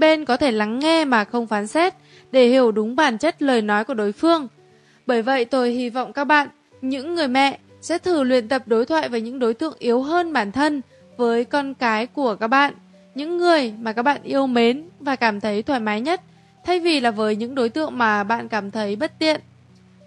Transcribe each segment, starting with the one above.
bên có thể lắng nghe mà không phán xét, để hiểu đúng bản chất lời nói của đối phương. Bởi vậy tôi hy vọng các bạn, những người mẹ, sẽ thử luyện tập đối thoại với những đối tượng yếu hơn bản thân, với con cái của các bạn, những người mà các bạn yêu mến và cảm thấy thoải mái nhất, thay vì là với những đối tượng mà bạn cảm thấy bất tiện.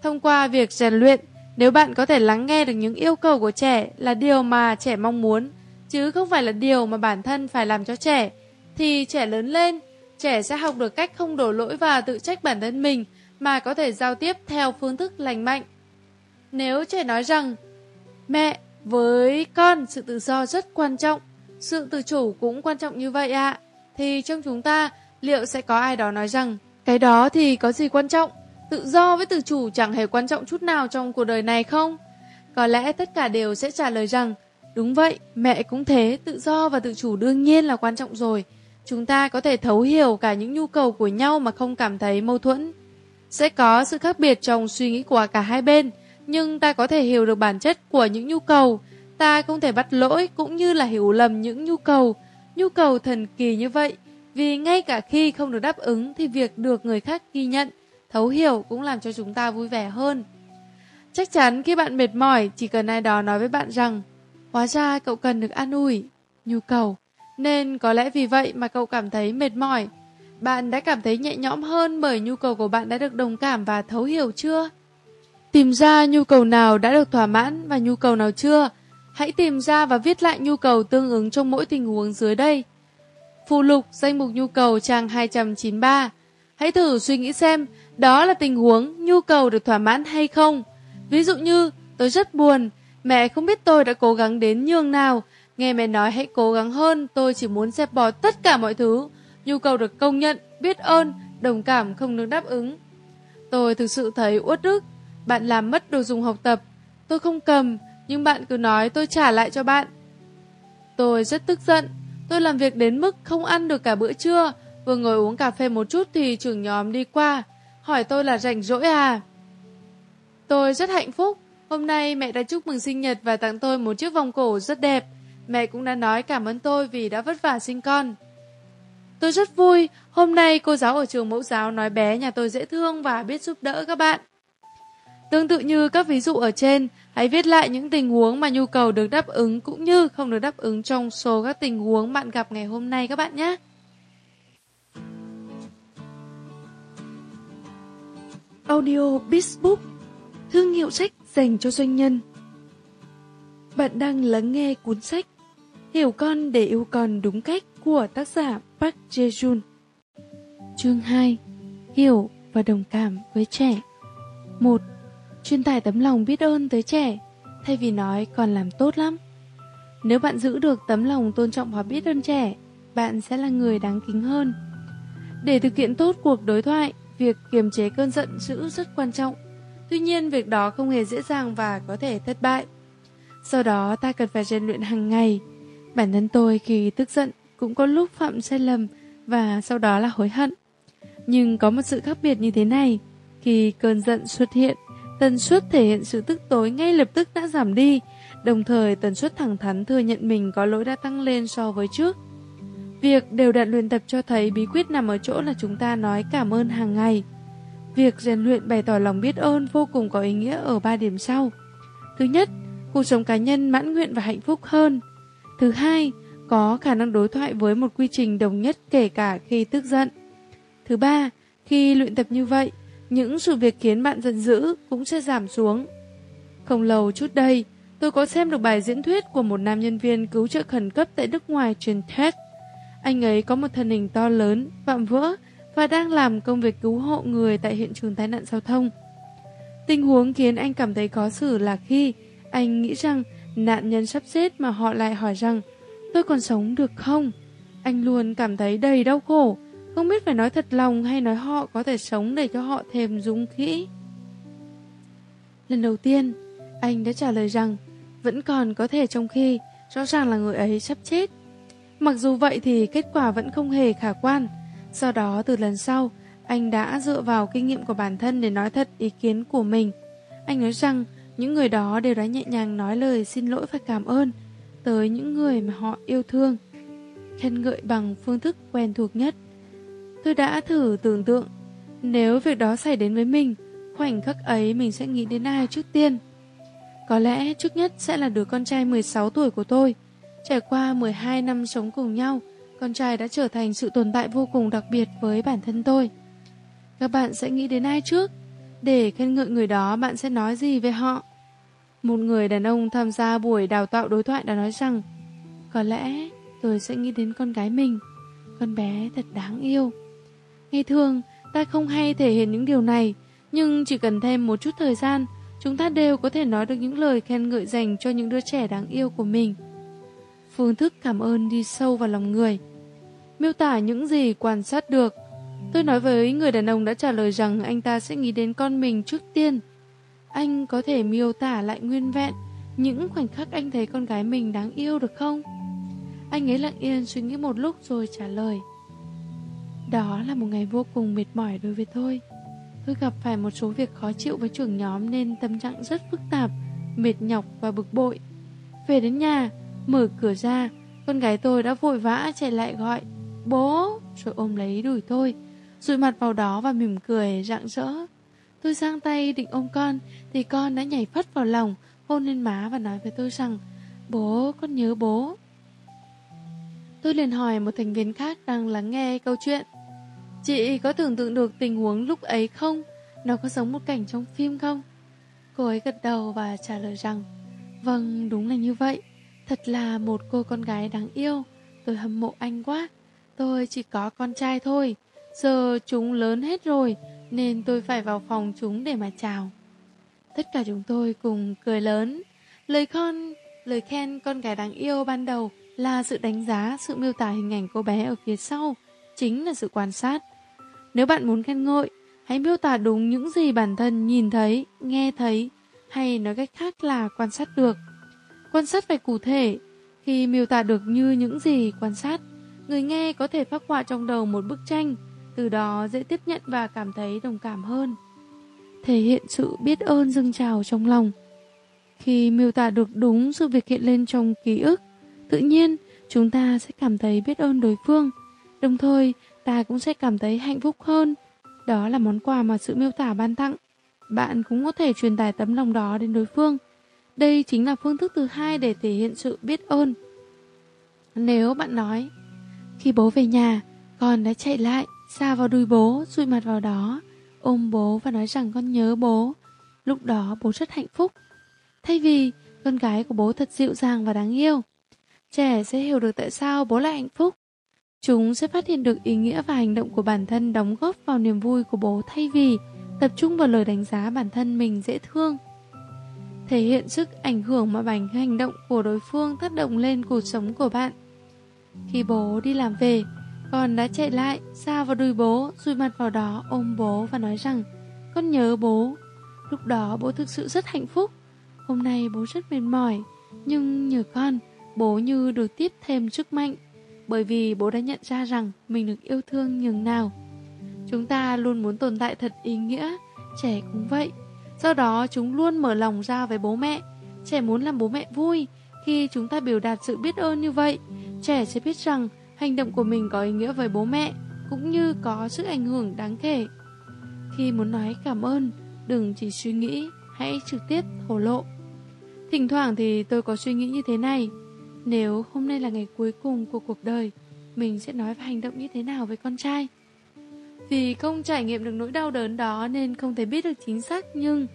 Thông qua việc rèn luyện, nếu bạn có thể lắng nghe được những yêu cầu của trẻ là điều mà trẻ mong muốn, chứ không phải là điều mà bản thân phải làm cho trẻ, thì trẻ lớn lên, trẻ sẽ học được cách không đổ lỗi và tự trách bản thân mình mà có thể giao tiếp theo phương thức lành mạnh. Nếu trẻ nói rằng, mẹ, với con sự tự do rất quan trọng, sự tự chủ cũng quan trọng như vậy ạ, thì trong chúng ta liệu sẽ có ai đó nói rằng, cái đó thì có gì quan trọng, tự do với tự chủ chẳng hề quan trọng chút nào trong cuộc đời này không? Có lẽ tất cả đều sẽ trả lời rằng, đúng vậy, mẹ cũng thế, tự do và tự chủ đương nhiên là quan trọng rồi. Chúng ta có thể thấu hiểu cả những nhu cầu của nhau mà không cảm thấy mâu thuẫn. Sẽ có sự khác biệt trong suy nghĩ của cả hai bên, nhưng ta có thể hiểu được bản chất của những nhu cầu. Ta không thể bắt lỗi cũng như là hiểu lầm những nhu cầu, nhu cầu thần kỳ như vậy. Vì ngay cả khi không được đáp ứng thì việc được người khác ghi nhận, thấu hiểu cũng làm cho chúng ta vui vẻ hơn. Chắc chắn khi bạn mệt mỏi, chỉ cần ai đó nói với bạn rằng Hóa ra cậu cần được an ủi, nhu cầu. Nên có lẽ vì vậy mà cậu cảm thấy mệt mỏi. Bạn đã cảm thấy nhẹ nhõm hơn bởi nhu cầu của bạn đã được đồng cảm và thấu hiểu chưa? Tìm ra nhu cầu nào đã được thỏa mãn và nhu cầu nào chưa. Hãy tìm ra và viết lại nhu cầu tương ứng trong mỗi tình huống dưới đây. Phụ lục danh mục nhu cầu trang 293. Hãy thử suy nghĩ xem đó là tình huống nhu cầu được thỏa mãn hay không. Ví dụ như tôi rất buồn, mẹ không biết tôi đã cố gắng đến nhường nào. Nghe mẹ nói hãy cố gắng hơn, tôi chỉ muốn dẹp bỏ tất cả mọi thứ. Nhu cầu được công nhận, biết ơn, đồng cảm không được đáp ứng. Tôi thực sự thấy uất ức bạn làm mất đồ dùng học tập. Tôi không cầm, nhưng bạn cứ nói tôi trả lại cho bạn. Tôi rất tức giận. Tôi làm việc đến mức không ăn được cả bữa trưa. Vừa ngồi uống cà phê một chút thì trưởng nhóm đi qua. Hỏi tôi là rảnh rỗi à? Tôi rất hạnh phúc. Hôm nay mẹ đã chúc mừng sinh nhật và tặng tôi một chiếc vòng cổ rất đẹp. Mẹ cũng đã nói cảm ơn tôi vì đã vất vả sinh con. Tôi rất vui, hôm nay cô giáo ở trường mẫu giáo nói bé nhà tôi dễ thương và biết giúp đỡ các bạn. Tương tự như các ví dụ ở trên, hãy viết lại những tình huống mà nhu cầu được đáp ứng cũng như không được đáp ứng trong số các tình huống bạn gặp ngày hôm nay các bạn nhé. Audio Bizbook Thương hiệu sách dành cho doanh nhân Bạn đang lắng nghe cuốn sách Hiểu con để yêu con đúng cách của tác giả Park Jae-jun Chương 2 Hiểu và đồng cảm với trẻ 1 truyền tải tấm lòng biết ơn tới trẻ, thay vì nói còn làm tốt lắm. Nếu bạn giữ được tấm lòng tôn trọng và biết ơn trẻ, bạn sẽ là người đáng kính hơn. Để thực hiện tốt cuộc đối thoại, việc kiềm chế cơn giận dữ rất quan trọng. Tuy nhiên, việc đó không hề dễ dàng và có thể thất bại. Do đó, ta cần phải rèn luyện hàng ngày. Bản thân tôi khi tức giận cũng có lúc phạm sai lầm và sau đó là hối hận. Nhưng có một sự khác biệt như thế này, khi cơn giận xuất hiện, Tần suất thể hiện sự tức tối ngay lập tức đã giảm đi, đồng thời tần suất thẳng thắn thừa nhận mình có lỗi đã tăng lên so với trước. Việc đều đặn luyện tập cho thấy bí quyết nằm ở chỗ là chúng ta nói cảm ơn hàng ngày. Việc rèn luyện bày tỏ lòng biết ơn vô cùng có ý nghĩa ở ba điểm sau. Thứ nhất, cuộc sống cá nhân mãn nguyện và hạnh phúc hơn. Thứ hai, có khả năng đối thoại với một quy trình đồng nhất kể cả khi tức giận. Thứ ba, khi luyện tập như vậy, những sự việc khiến bạn giận dữ cũng sẽ giảm xuống. Không lâu chút đây, tôi có xem được bài diễn thuyết của một nam nhân viên cứu trợ khẩn cấp tại nước ngoài trên TED. Anh ấy có một thân hình to lớn, vạm vỡ và đang làm công việc cứu hộ người tại hiện trường tai nạn giao thông. Tình huống khiến anh cảm thấy khó xử là khi anh nghĩ rằng nạn nhân sắp chết mà họ lại hỏi rằng tôi còn sống được không? Anh luôn cảm thấy đầy đau khổ không biết phải nói thật lòng hay nói họ có thể sống để cho họ thêm dũng khí. Lần đầu tiên, anh đã trả lời rằng vẫn còn có thể trong khi rõ ràng là người ấy sắp chết. Mặc dù vậy thì kết quả vẫn không hề khả quan. Do đó từ lần sau, anh đã dựa vào kinh nghiệm của bản thân để nói thật ý kiến của mình. Anh nói rằng những người đó đều đã nhẹ nhàng nói lời xin lỗi và cảm ơn tới những người mà họ yêu thương. Khen ngợi bằng phương thức quen thuộc nhất Tôi đã thử tưởng tượng, nếu việc đó xảy đến với mình, khoảnh khắc ấy mình sẽ nghĩ đến ai trước tiên. Có lẽ trước nhất sẽ là đứa con trai 16 tuổi của tôi. Trải qua 12 năm sống cùng nhau, con trai đã trở thành sự tồn tại vô cùng đặc biệt với bản thân tôi. Các bạn sẽ nghĩ đến ai trước? Để khen ngợi người đó, bạn sẽ nói gì về họ? Một người đàn ông tham gia buổi đào tạo đối thoại đã nói rằng Có lẽ tôi sẽ nghĩ đến con gái mình. Con bé thật đáng yêu. Ngày thường, ta không hay thể hiện những điều này Nhưng chỉ cần thêm một chút thời gian Chúng ta đều có thể nói được những lời khen ngợi dành cho những đứa trẻ đáng yêu của mình. Phương thức cảm ơn đi sâu vào lòng người. Miêu tả những gì quan sát được. Tôi nói với người đàn ông đã trả lời rằng anh ta sẽ nghĩ đến con mình trước tiên anh có thể miêu tả lại nguyên vẹn những khoảnh khắc anh thấy con gái mình đáng yêu được không? Anh ấy lặng yên suy nghĩ một lúc rồi trả lời. Đó là một ngày vô cùng mệt mỏi đối với tôi. Tôi gặp phải một số việc khó chịu với trưởng nhóm nên tâm trạng rất phức tạp, mệt nhọc và bực bội. Về đến nhà, mở cửa ra, con gái tôi đã vội vã chạy lại gọi Bố! Rồi ôm lấy đuổi tôi, dụi mặt vào đó và mỉm cười rạng rỡ. Tôi sang tay định ôm con Thì con đã nhảy phất vào lòng Hôn lên má và nói với tôi rằng Bố, con nhớ bố Tôi liền hỏi một thành viên khác đang lắng nghe câu chuyện Chị có tưởng tượng được tình huống lúc ấy không? Nó có giống một cảnh trong phim không? Cô ấy gật đầu và trả lời rằng Vâng, đúng là như vậy Thật là một cô con gái đáng yêu Tôi hâm mộ anh quá Tôi chỉ có con trai thôi Giờ chúng lớn hết rồi nên tôi phải vào phòng chúng để mà chào. Tất cả chúng tôi cùng cười lớn. Lời con, lời khen con gái đáng yêu ban đầu là sự đánh giá, sự miêu tả hình ảnh cô bé ở phía sau, chính là sự quan sát. Nếu bạn muốn khen ngợi, hãy miêu tả đúng những gì bản thân nhìn thấy, nghe thấy, hay nói cách khác là quan sát được. Quan sát phải cụ thể, khi miêu tả được như những gì quan sát, người nghe có thể phát họa trong đầu một bức tranh, từ đó dễ tiếp nhận và cảm thấy đồng cảm hơn. Thể hiện sự biết ơn dâng trào trong lòng. Khi miêu tả được đúng sự việc hiện lên trong ký ức, tự nhiên chúng ta sẽ cảm thấy biết ơn đối phương. Đồng thời, ta cũng sẽ cảm thấy hạnh phúc hơn. Đó là món quà mà sự miêu tả ban tặng. Bạn cũng có thể truyền tải tấm lòng đó đến đối phương. Đây chính là phương thức thứ hai để thể hiện sự biết ơn. Nếu bạn nói, khi bố về nhà, con đã chạy lại, xa vào đùi bố, dụi mặt vào đó, ôm bố và nói rằng con nhớ bố. Lúc đó bố rất hạnh phúc. Thay vì con gái của bố thật dịu dàng và đáng yêu, trẻ sẽ hiểu được tại sao bố lại hạnh phúc. Chúng sẽ phát hiện được ý nghĩa và hành động của bản thân đóng góp vào niềm vui của bố thay vì tập trung vào lời đánh giá bản thân mình dễ thương. Thể hiện sức ảnh hưởng mà bánh hành động của đối phương tác động lên cuộc sống của bạn. Khi bố đi làm về, con đã chạy lại, xa vào đùi bố, rùi mặt vào đó, ôm bố và nói rằng Con nhớ bố. Lúc đó bố thực sự rất hạnh phúc. Hôm nay bố rất mệt mỏi, nhưng nhờ con, bố như được tiếp thêm sức mạnh. Bởi vì bố đã nhận ra rằng mình được yêu thương nhường nào. Chúng ta luôn muốn tồn tại thật ý nghĩa, trẻ cũng vậy. Do đó chúng luôn mở lòng ra với bố mẹ. Trẻ muốn làm bố mẹ vui. Khi chúng ta biểu đạt sự biết ơn như vậy, trẻ sẽ biết rằng hành động của mình có ý nghĩa với bố mẹ, cũng như có sức ảnh hưởng đáng kể. Khi muốn nói cảm ơn, đừng chỉ suy nghĩ, hãy trực tiếp thổ lộ. Thỉnh thoảng thì tôi có suy nghĩ như thế này, nếu hôm nay là ngày cuối cùng của cuộc đời, mình sẽ nói và hành động như thế nào với con trai? Vì không trải nghiệm được nỗi đau đớn đó nên không thể biết được chính xác nhưng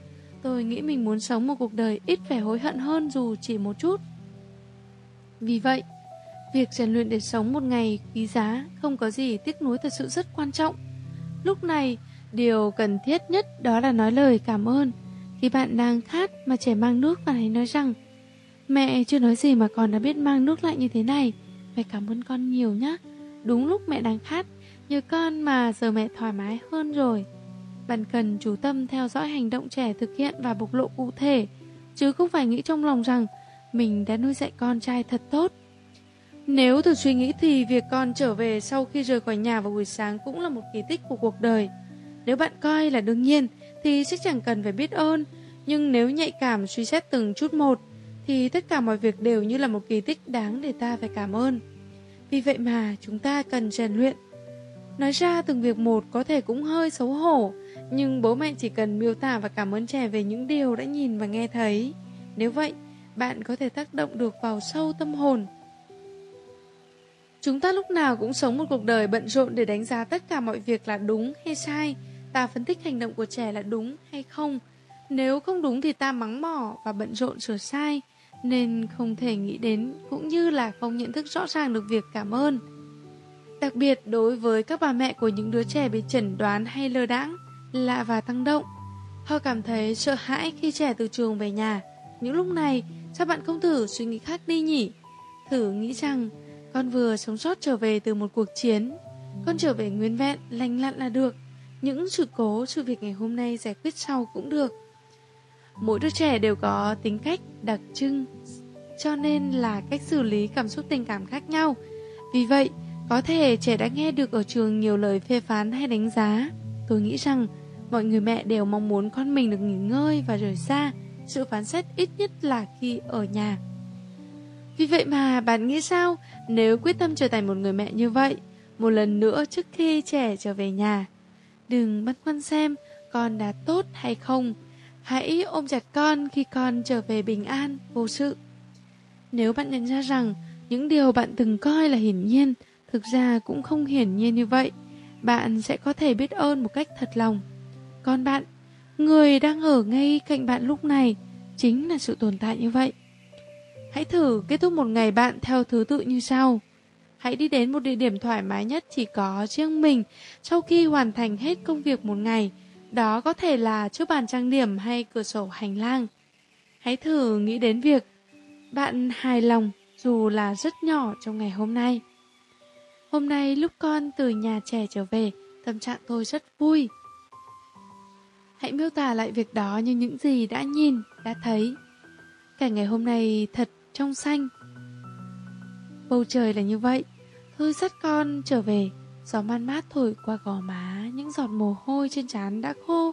tôi nghĩ mình muốn sống một cuộc đời ít phải hối hận hơn dù chỉ một chút. Vì vậy, Việc rèn luyện để sống một ngày quý giá không có gì tiếc nuối thật sự rất quan trọng. Lúc này, điều cần thiết nhất đó là nói lời cảm ơn. Khi bạn đang khát mà trẻ mang nước bạn hãy nói rằng Mẹ chưa nói gì mà con đã biết mang nước lại như thế này. Mẹ cảm ơn con nhiều nhé. Đúng lúc mẹ đang khát, nhờ con mà giờ mẹ thoải mái hơn rồi. Bạn cần chú tâm theo dõi hành động trẻ thực hiện và bộc lộ cụ thể, chứ không phải nghĩ trong lòng rằng mình đã nuôi dạy con trai thật tốt. Nếu thử suy nghĩ thì việc con trở về sau khi rời khỏi nhà vào buổi sáng cũng là một kỳ tích của cuộc đời. Nếu bạn coi là đương nhiên thì sẽ chẳng cần phải biết ơn, nhưng nếu nhạy cảm suy xét từng chút một thì tất cả mọi việc đều như là một kỳ tích đáng để ta phải cảm ơn. Vì vậy mà chúng ta cần rèn luyện. Nói ra từng việc một có thể cũng hơi xấu hổ, nhưng bố mẹ chỉ cần miêu tả và cảm ơn trẻ về những điều đã nhìn và nghe thấy. Nếu vậy, bạn có thể tác động được vào sâu tâm hồn. Chúng ta lúc nào cũng sống một cuộc đời bận rộn để đánh giá tất cả mọi việc là đúng hay sai. Ta phân tích hành động của trẻ là đúng hay không. Nếu không đúng thì ta mắng mỏ và bận rộn sửa sai. Nên không thể nghĩ đến cũng như là không nhận thức rõ ràng được việc cảm ơn. Đặc biệt đối với các bà mẹ của những đứa trẻ bị chẩn đoán hay lơ đãng, lạ và tăng động. Họ cảm thấy sợ hãi khi trẻ từ trường về nhà. Những lúc này, sao bạn không thử suy nghĩ khác đi nhỉ? Thử nghĩ rằng con vừa sống sót trở về từ một cuộc chiến. Con trở về nguyên vẹn, lành lặn là được. Những sự cố, sự việc ngày hôm nay giải quyết sau cũng được. Mỗi đứa trẻ đều có tính cách đặc trưng, cho nên là cách xử lý cảm xúc tình cảm khác nhau. Vì vậy, có thể trẻ đã nghe được ở trường nhiều lời phê phán hay đánh giá. Tôi nghĩ rằng mọi người mẹ đều mong muốn con mình được nghỉ ngơi và rời xa sự phán xét ít nhất là khi ở nhà. Vì vậy mà bạn nghĩ sao nếu quyết tâm trở thành một người mẹ như vậy, một lần nữa trước khi trẻ trở về nhà? Đừng băn khoăn xem con đã tốt hay không. Hãy ôm chặt con khi con trở về bình an, vô sự. Nếu bạn nhận ra rằng những điều bạn từng coi là hiển nhiên thực ra cũng không hiển nhiên như vậy, bạn sẽ có thể biết ơn một cách thật lòng. con bạn, người đang ở ngay cạnh bạn lúc này, chính là sự tồn tại như vậy. Hãy thử kết thúc một ngày bạn theo thứ tự như sau. Hãy đi đến một địa điểm thoải mái nhất chỉ có riêng mình sau khi hoàn thành hết công việc một ngày. Đó có thể là trước bàn trang điểm hay cửa sổ hành lang. Hãy thử nghĩ đến việc bạn hài lòng dù là rất nhỏ trong ngày hôm nay. Hôm nay lúc con từ nhà trẻ trở về, tâm trạng tôi rất vui. Hãy miêu tả lại việc đó như những gì đã nhìn, đã thấy. Cả ngày hôm nay thật trong xanh. Bầu trời là như vậy, Thư dắt con trở về, gió man mát thổi qua gò má, những giọt mồ hôi trên trán đã khô.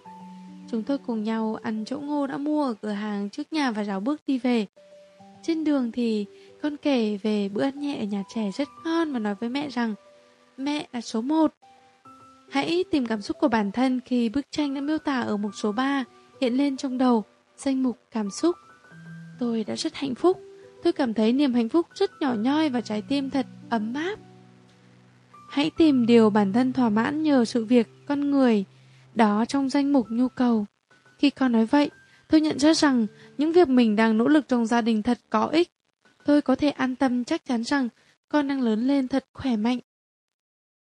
Chúng tôi cùng nhau ăn chỗ ngô đã mua ở cửa hàng trước nhà và ráo bước đi về. Trên đường thì con kể về bữa ăn nhẹ ở nhà trẻ rất ngon và nói với mẹ rằng Mẹ là số 1. Hãy tìm cảm xúc của bản thân khi bức tranh đã miêu tả ở mục số 3 hiện lên trong đầu, danh mục cảm xúc. Tôi đã rất hạnh phúc. Tôi cảm thấy niềm hạnh phúc rất nhỏ nhoi và trái tim thật ấm áp. Hãy tìm điều bản thân thỏa mãn nhờ sự việc con người đó trong danh mục nhu cầu. Khi con nói vậy, tôi nhận ra rằng những việc mình đang nỗ lực trong gia đình thật có ích. Tôi có thể an tâm chắc chắn rằng con đang lớn lên thật khỏe mạnh.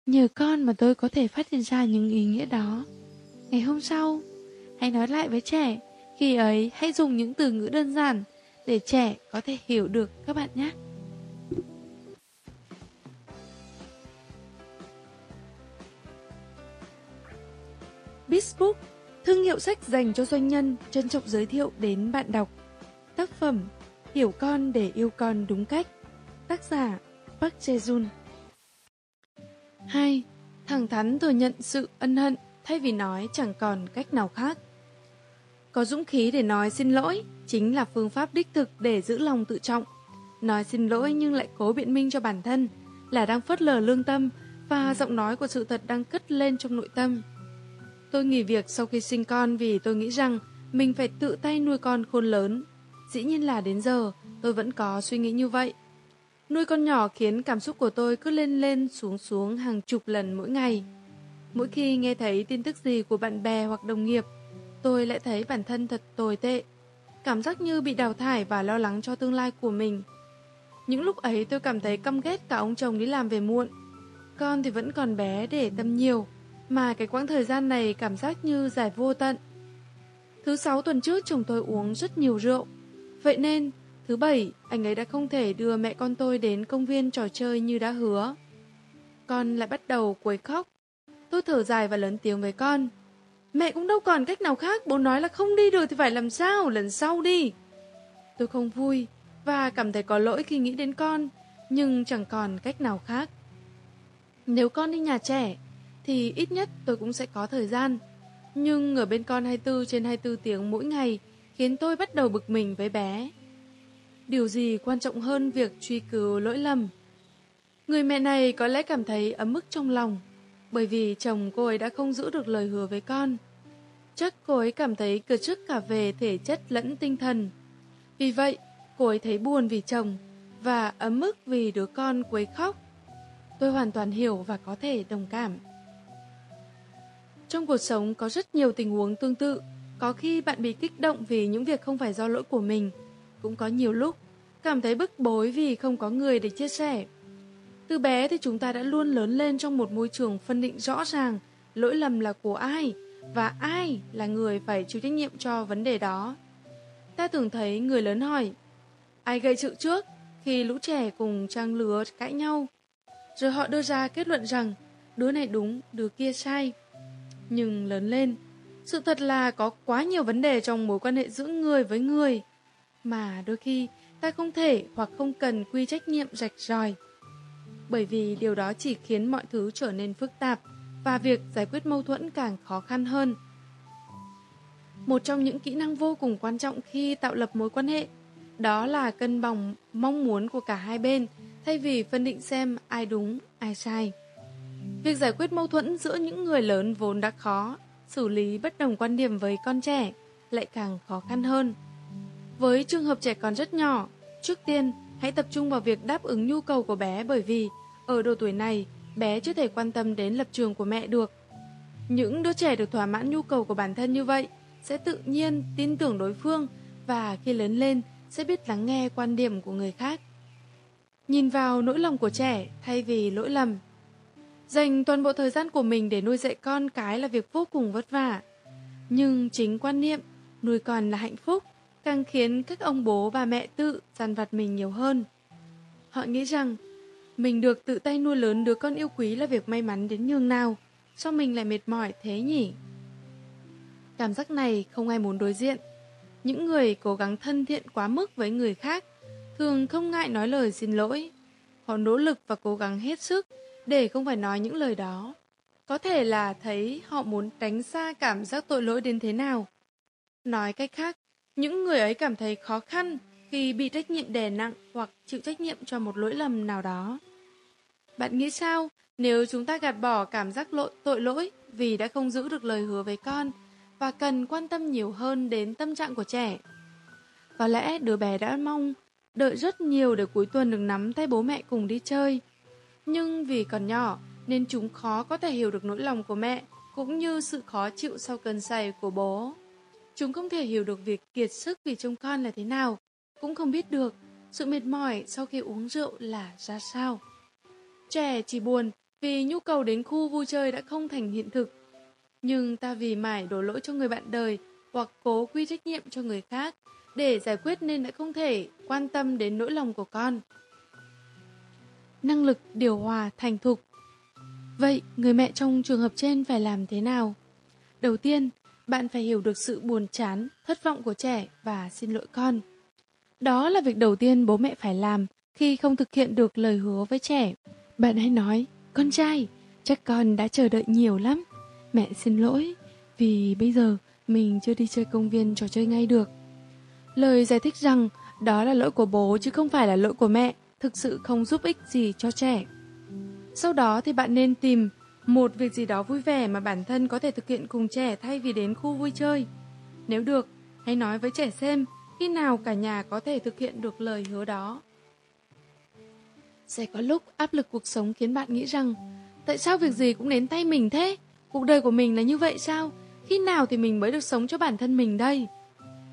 Nhờ con mà tôi có thể phát hiện ra những ý nghĩa đó. Ngày hôm sau, hãy nói lại với trẻ, khi ấy hãy dùng những từ ngữ đơn giản để trẻ có thể hiểu được các bạn nhé. Bizbook, thương hiệu sách dành cho doanh nhân, trân trọng giới thiệu đến bạn đọc. Tác phẩm Hiểu con để yêu con đúng cách. Tác giả Park Jae-jun 2. Thẳng thắn thừa nhận sự ân hận thay vì nói chẳng còn cách nào khác. Có dũng khí để nói xin lỗi chính là phương pháp đích thực để giữ lòng tự trọng. Nói xin lỗi nhưng lại cố biện minh cho bản thân là đang phớt lờ lương tâm và giọng nói của sự thật đang cất lên trong nội tâm. Tôi nghỉ việc sau khi sinh con vì tôi nghĩ rằng mình phải tự tay nuôi con khôn lớn. Dĩ nhiên là đến giờ tôi vẫn có suy nghĩ như vậy. Nuôi con nhỏ khiến cảm xúc của tôi cứ lên lên xuống xuống hàng chục lần mỗi ngày. Mỗi khi nghe thấy tin tức gì của bạn bè hoặc đồng nghiệp, tôi lại thấy bản thân thật tồi tệ. Cảm giác như bị đào thải và lo lắng cho tương lai của mình. Những lúc ấy tôi cảm thấy căm ghét cả ông chồng đi làm về muộn. Con thì vẫn còn bé để tâm nhiều, mà cái quãng thời gian này cảm giác như dài vô tận. Thứ sáu tuần trước chồng tôi uống rất nhiều rượu. Vậy nên, thứ bảy, anh ấy đã không thể đưa mẹ con tôi đến công viên trò chơi như đã hứa. Con lại bắt đầu quấy khóc. Tôi thở dài và lớn tiếng với con. Mẹ cũng đâu còn cách nào khác, bố nói là không đi được thì phải làm sao, lần sau đi. Tôi không vui và cảm thấy có lỗi khi nghĩ đến con, nhưng chẳng còn cách nào khác. Nếu con đi nhà trẻ, thì ít nhất tôi cũng sẽ có thời gian. Nhưng ở bên con 24 trên 24 tiếng mỗi ngày khiến tôi bắt đầu bực mình với bé. Điều gì quan trọng hơn việc truy cứu lỗi lầm? Người mẹ này có lẽ cảm thấy ấm ức trong lòng. Bởi vì chồng cô ấy đã không giữ được lời hứa với con. Chắc cô ấy cảm thấy cực trước cả về thể chất lẫn tinh thần. Vì vậy, cô ấy thấy buồn vì chồng và ấm ức vì đứa con quấy khóc. Tôi hoàn toàn hiểu và có thể đồng cảm. Trong cuộc sống có rất nhiều tình huống tương tự, có khi bạn bị kích động vì những việc không phải do lỗi của mình, cũng có nhiều lúc cảm thấy bức bối vì không có người để chia sẻ. Từ bé thì chúng ta đã luôn lớn lên trong một môi trường phân định rõ ràng lỗi lầm là của ai và ai là người phải chịu trách nhiệm cho vấn đề đó. Ta thường thấy người lớn hỏi ai gây sự trước khi lũ trẻ cùng trang lứa cãi nhau. Rồi họ đưa ra kết luận rằng đứa này đúng, đứa kia sai. Nhưng lớn lên, sự thật là có quá nhiều vấn đề trong mối quan hệ giữa người với người mà đôi khi ta không thể hoặc không cần quy trách nhiệm rạch ròi. Bởi vì điều đó chỉ khiến mọi thứ trở nên phức tạp và việc giải quyết mâu thuẫn càng khó khăn hơn. Một trong những kỹ năng vô cùng quan trọng khi tạo lập mối quan hệ đó là cân bằng mong muốn của cả hai bên thay vì phân định xem ai đúng, ai sai. Việc giải quyết mâu thuẫn giữa những người lớn vốn đã khó, xử lý bất đồng quan điểm với con trẻ lại càng khó khăn hơn. Với trường hợp trẻ còn rất nhỏ, trước tiên hãy tập trung vào việc đáp ứng nhu cầu của bé bởi vì ở độ tuổi này, bé chưa thể quan tâm đến lập trường của mẹ được. Những đứa trẻ được thỏa mãn nhu cầu của bản thân như vậy sẽ tự nhiên tin tưởng đối phương và khi lớn lên sẽ biết lắng nghe quan điểm của người khác. Nhìn vào nỗi lòng của trẻ thay vì lỗi lầm. Dành toàn bộ thời gian của mình để nuôi dạy con cái là việc vô cùng vất vả. Nhưng chính quan niệm nuôi con là hạnh phúc càng khiến các ông bố và mẹ tự dằn vặt mình nhiều hơn. Họ nghĩ rằng mình được tự tay nuôi lớn đứa con yêu quý là việc may mắn đến nhường nào, sao mình lại mệt mỏi thế nhỉ? Cảm giác này không ai muốn đối diện. Những người cố gắng thân thiện quá mức với người khác thường không ngại nói lời xin lỗi. Họ nỗ lực và cố gắng hết sức để không phải nói những lời đó. Có thể là thấy họ muốn tránh xa cảm giác tội lỗi đến thế nào. Nói cách khác, những người ấy cảm thấy khó khăn khi bị trách nhiệm đè nặng hoặc chịu trách nhiệm cho một lỗi lầm nào đó. Bạn nghĩ sao nếu chúng ta gạt bỏ cảm giác lỗi, tội lỗi vì đã không giữ được lời hứa với con và cần quan tâm nhiều hơn đến tâm trạng của trẻ? Có lẽ đứa bé đã mong đợi rất nhiều để cuối tuần được nắm tay bố mẹ cùng đi chơi. Nhưng vì còn nhỏ nên chúng khó có thể hiểu được nỗi lòng của mẹ cũng như sự khó chịu sau cơn say của bố. Chúng không thể hiểu được việc kiệt sức vì trông con là thế nào, cũng không biết được sự mệt mỏi sau khi uống rượu là ra sao. Trẻ chỉ buồn vì nhu cầu đến khu vui chơi đã không thành hiện thực. Nhưng ta vì mải đổ lỗi cho người bạn đời hoặc cố quy trách nhiệm cho người khác để giải quyết nên đã không thể quan tâm đến nỗi lòng của con. Năng lực điều hòa thành thục Vậy, người mẹ trong trường hợp trên phải làm thế nào? Đầu tiên, bạn phải hiểu được sự buồn chán, thất vọng của trẻ và xin lỗi con. Đó là việc đầu tiên bố mẹ phải làm khi không thực hiện được lời hứa với trẻ. Bạn hãy nói, con trai, chắc con đã chờ đợi nhiều lắm. Mẹ xin lỗi, vì bây giờ mình chưa đi chơi công viên trò chơi ngay được. Lời giải thích rằng đó là lỗi của bố chứ không phải là lỗi của mẹ, thực sự không giúp ích gì cho trẻ. Sau đó thì bạn nên tìm một việc gì đó vui vẻ mà bản thân có thể thực hiện cùng trẻ thay vì đến khu vui chơi. Nếu được, hãy nói với trẻ xem khi nào cả nhà có thể thực hiện được lời hứa đó. Sẽ có lúc áp lực cuộc sống khiến bạn nghĩ rằng tại sao việc gì cũng đến tay mình thế? Cuộc đời của mình là như vậy sao? Khi nào thì mình mới được sống cho bản thân mình đây?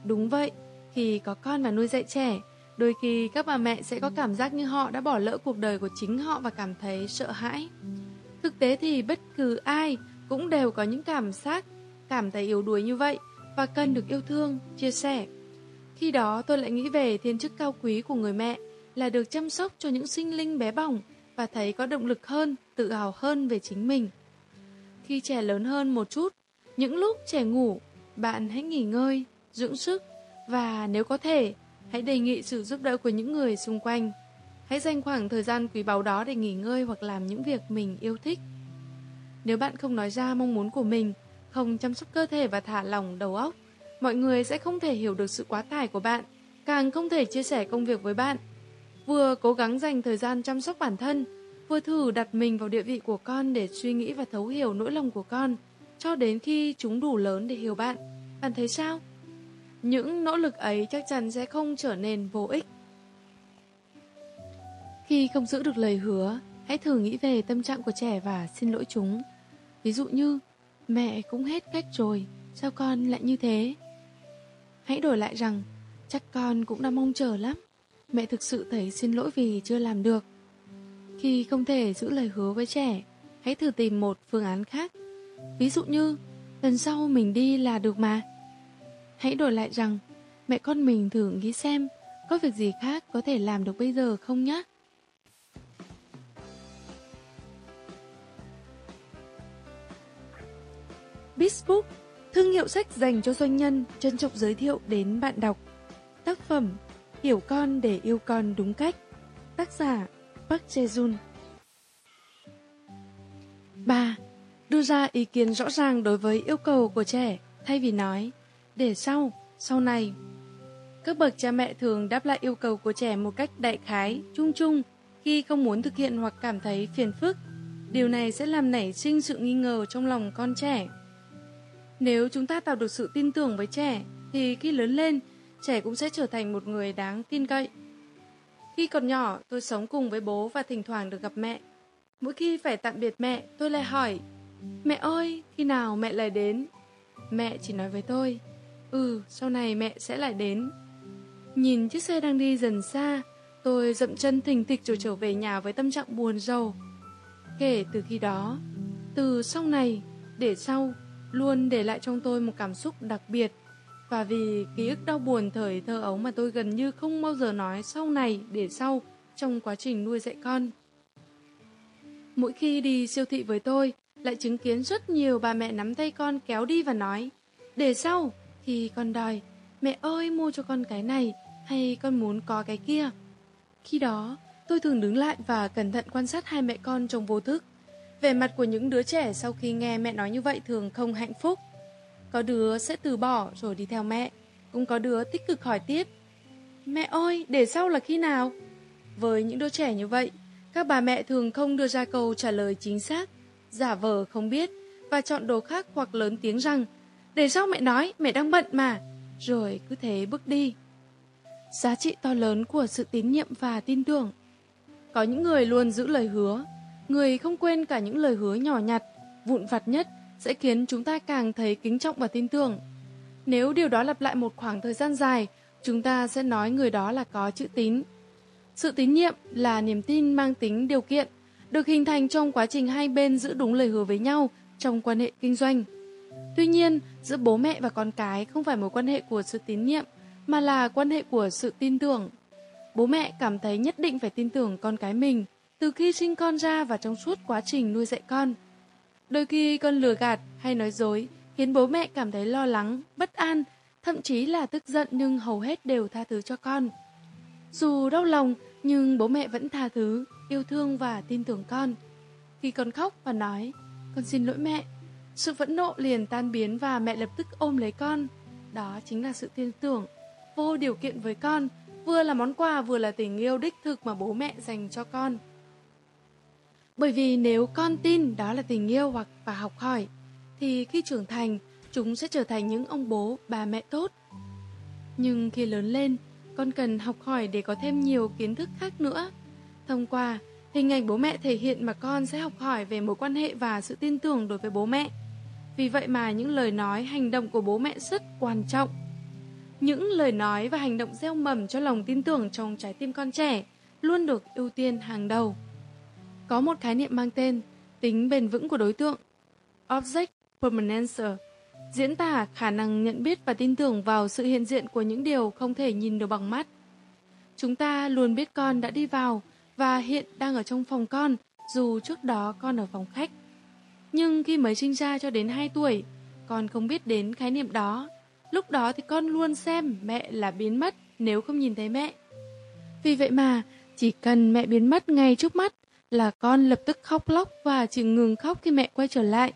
Đúng vậy, khi có con và nuôi dạy trẻ, đôi khi các bà mẹ sẽ có cảm giác như họ đã bỏ lỡ cuộc đời của chính họ và cảm thấy sợ hãi. Thực tế thì bất cứ ai cũng đều có những cảm giác cảm thấy yếu đuối như vậy và cần được yêu thương, chia sẻ. Khi đó tôi lại nghĩ về thiên chức cao quý của người mẹ là được chăm sóc cho những sinh linh bé bỏng và thấy có động lực hơn, tự hào hơn về chính mình. Khi trẻ lớn hơn một chút, những lúc trẻ ngủ, bạn hãy nghỉ ngơi, dưỡng sức và nếu có thể, hãy đề nghị sự giúp đỡ của những người xung quanh. Hãy dành khoảng thời gian quý báu đó để nghỉ ngơi hoặc làm những việc mình yêu thích. Nếu bạn không nói ra mong muốn của mình, không chăm sóc cơ thể và thả lỏng đầu óc, mọi người sẽ không thể hiểu được sự quá tải của bạn, càng không thể chia sẻ công việc với bạn. Vừa cố gắng dành thời gian chăm sóc bản thân, vừa thử đặt mình vào địa vị của con để suy nghĩ và thấu hiểu nỗi lòng của con, cho đến khi chúng đủ lớn để hiểu bạn. Bạn thấy sao? Những nỗ lực ấy chắc chắn sẽ không trở nên vô ích. Khi không giữ được lời hứa, hãy thử nghĩ về tâm trạng của trẻ và xin lỗi chúng. Ví dụ như, mẹ cũng hết cách rồi, sao con lại như thế? Hãy đổi lại rằng, chắc con cũng đang mong chờ lắm. Mẹ thực sự thấy xin lỗi vì chưa làm được. Khi không thể giữ lời hứa với trẻ, hãy thử tìm một phương án khác. Ví dụ như, lần sau mình đi là được mà. Hãy đổi lại rằng, mẹ con mình thử nghĩ xem, có việc gì khác có thể làm được bây giờ không nhé? Bizbook, thương hiệu sách dành cho doanh nhân, trân trọng giới thiệu đến bạn đọc. Tác phẩm Hiểu con để yêu con đúng cách Tác giả Park Jae-jun 3. Đưa ra ý kiến rõ ràng đối với yêu cầu của trẻ thay vì nói để sau, sau này. Các bậc cha mẹ thường đáp lại yêu cầu của trẻ một cách đại khái, chung chung khi không muốn thực hiện hoặc cảm thấy phiền phức. Điều này sẽ làm nảy sinh sự nghi ngờ trong lòng con trẻ. Nếu chúng ta tạo được sự tin tưởng với trẻ, thì khi lớn lên, trẻ cũng sẽ trở thành một người đáng tin cậy. Khi còn nhỏ, tôi sống cùng với bố và thỉnh thoảng được gặp mẹ. Mỗi khi phải tạm biệt mẹ, tôi lại hỏi, Mẹ ơi, khi nào mẹ lại đến? Mẹ chỉ nói với tôi, Ừ, sau này mẹ sẽ lại đến. Nhìn chiếc xe đang đi dần xa, tôi dậm chân thình thịch rồi trở về nhà với tâm trạng buồn rầu. Kể từ khi đó, từ sau này để sau, luôn để lại trong tôi một cảm xúc đặc biệt. Và vì ký ức đau buồn thời thơ ấu mà tôi gần như không bao giờ nói sau này để sau trong quá trình nuôi dạy con. Mỗi khi đi siêu thị với tôi, lại chứng kiến rất nhiều bà mẹ nắm tay con kéo đi và nói Để sau, thì con đòi Mẹ ơi mua cho con cái này Hay con muốn có cái kia. Khi đó tôi thường đứng lại và cẩn thận quan sát hai mẹ con trong vô thức. Vẻ mặt của những đứa trẻ sau khi nghe mẹ nói như vậy thường không hạnh phúc. Có đứa sẽ từ bỏ rồi đi theo mẹ Cũng có đứa tích cực hỏi tiếp Mẹ ơi để sau là khi nào Với những đứa trẻ như vậy Các bà mẹ thường không đưa ra câu trả lời chính xác Giả vờ không biết Và chọn đồ khác hoặc lớn tiếng rằng để sau mẹ nói, mẹ đang bận mà. Rồi cứ thế bước đi. Giá trị to lớn của sự tín nhiệm và tin tưởng. Có những người luôn giữ lời hứa. Người không quên cả những lời hứa nhỏ nhặt, vụn vặt nhất sẽ khiến chúng ta càng thấy kính trọng và tin tưởng. Nếu điều đó lặp lại một khoảng thời gian dài, chúng ta sẽ nói người đó là có chữ tín. Sự tín nhiệm là niềm tin mang tính điều kiện, được hình thành trong quá trình hai bên giữ đúng lời hứa với nhau trong quan hệ kinh doanh. Tuy nhiên, giữa bố mẹ và con cái không phải mối quan hệ của sự tín nhiệm, mà là quan hệ của sự tin tưởng. Bố mẹ cảm thấy nhất định phải tin tưởng con cái mình từ khi sinh con ra và trong suốt quá trình nuôi dạy con. Đôi khi con lừa gạt hay nói dối khiến bố mẹ cảm thấy lo lắng, bất an, thậm chí là tức giận nhưng hầu hết đều tha thứ cho con. Dù đau lòng nhưng bố mẹ vẫn tha thứ, yêu thương và tin tưởng con. Khi con khóc và nói, con xin lỗi mẹ, sự phẫn nộ liền tan biến và mẹ lập tức ôm lấy con. Đó chính là sự tin tưởng, vô điều kiện với con, vừa là món quà vừa là tình yêu đích thực mà bố mẹ dành cho con. Bởi vì nếu con tin đó là tình yêu hoặc và học hỏi, thì khi trưởng thành, chúng sẽ trở thành những ông bố, bà mẹ tốt. Nhưng khi lớn lên, con cần học hỏi để có thêm nhiều kiến thức khác nữa. Thông qua, hình ảnh bố mẹ thể hiện mà con sẽ học hỏi về mối quan hệ và sự tin tưởng đối với bố mẹ. Vì vậy mà những lời nói, hành động của bố mẹ rất quan trọng. Những lời nói và hành động gieo mầm cho lòng tin tưởng trong trái tim con trẻ luôn được ưu tiên hàng đầu. Có một khái niệm mang tên tính bền vững của đối tượng Object Permanence diễn tả khả năng nhận biết và tin tưởng vào sự hiện diện của những điều không thể nhìn được bằng mắt. Chúng ta luôn biết con đã đi vào và hiện đang ở trong phòng con dù trước đó con ở phòng khách. Nhưng khi mới sinh ra cho đến 2 tuổi, con không biết đến khái niệm đó. Lúc đó thì con luôn xem mẹ là biến mất nếu không nhìn thấy mẹ. Vì vậy mà, chỉ cần mẹ biến mất ngay trước mắt là con lập tức khóc lóc và chỉ ngừng khóc khi mẹ quay trở lại.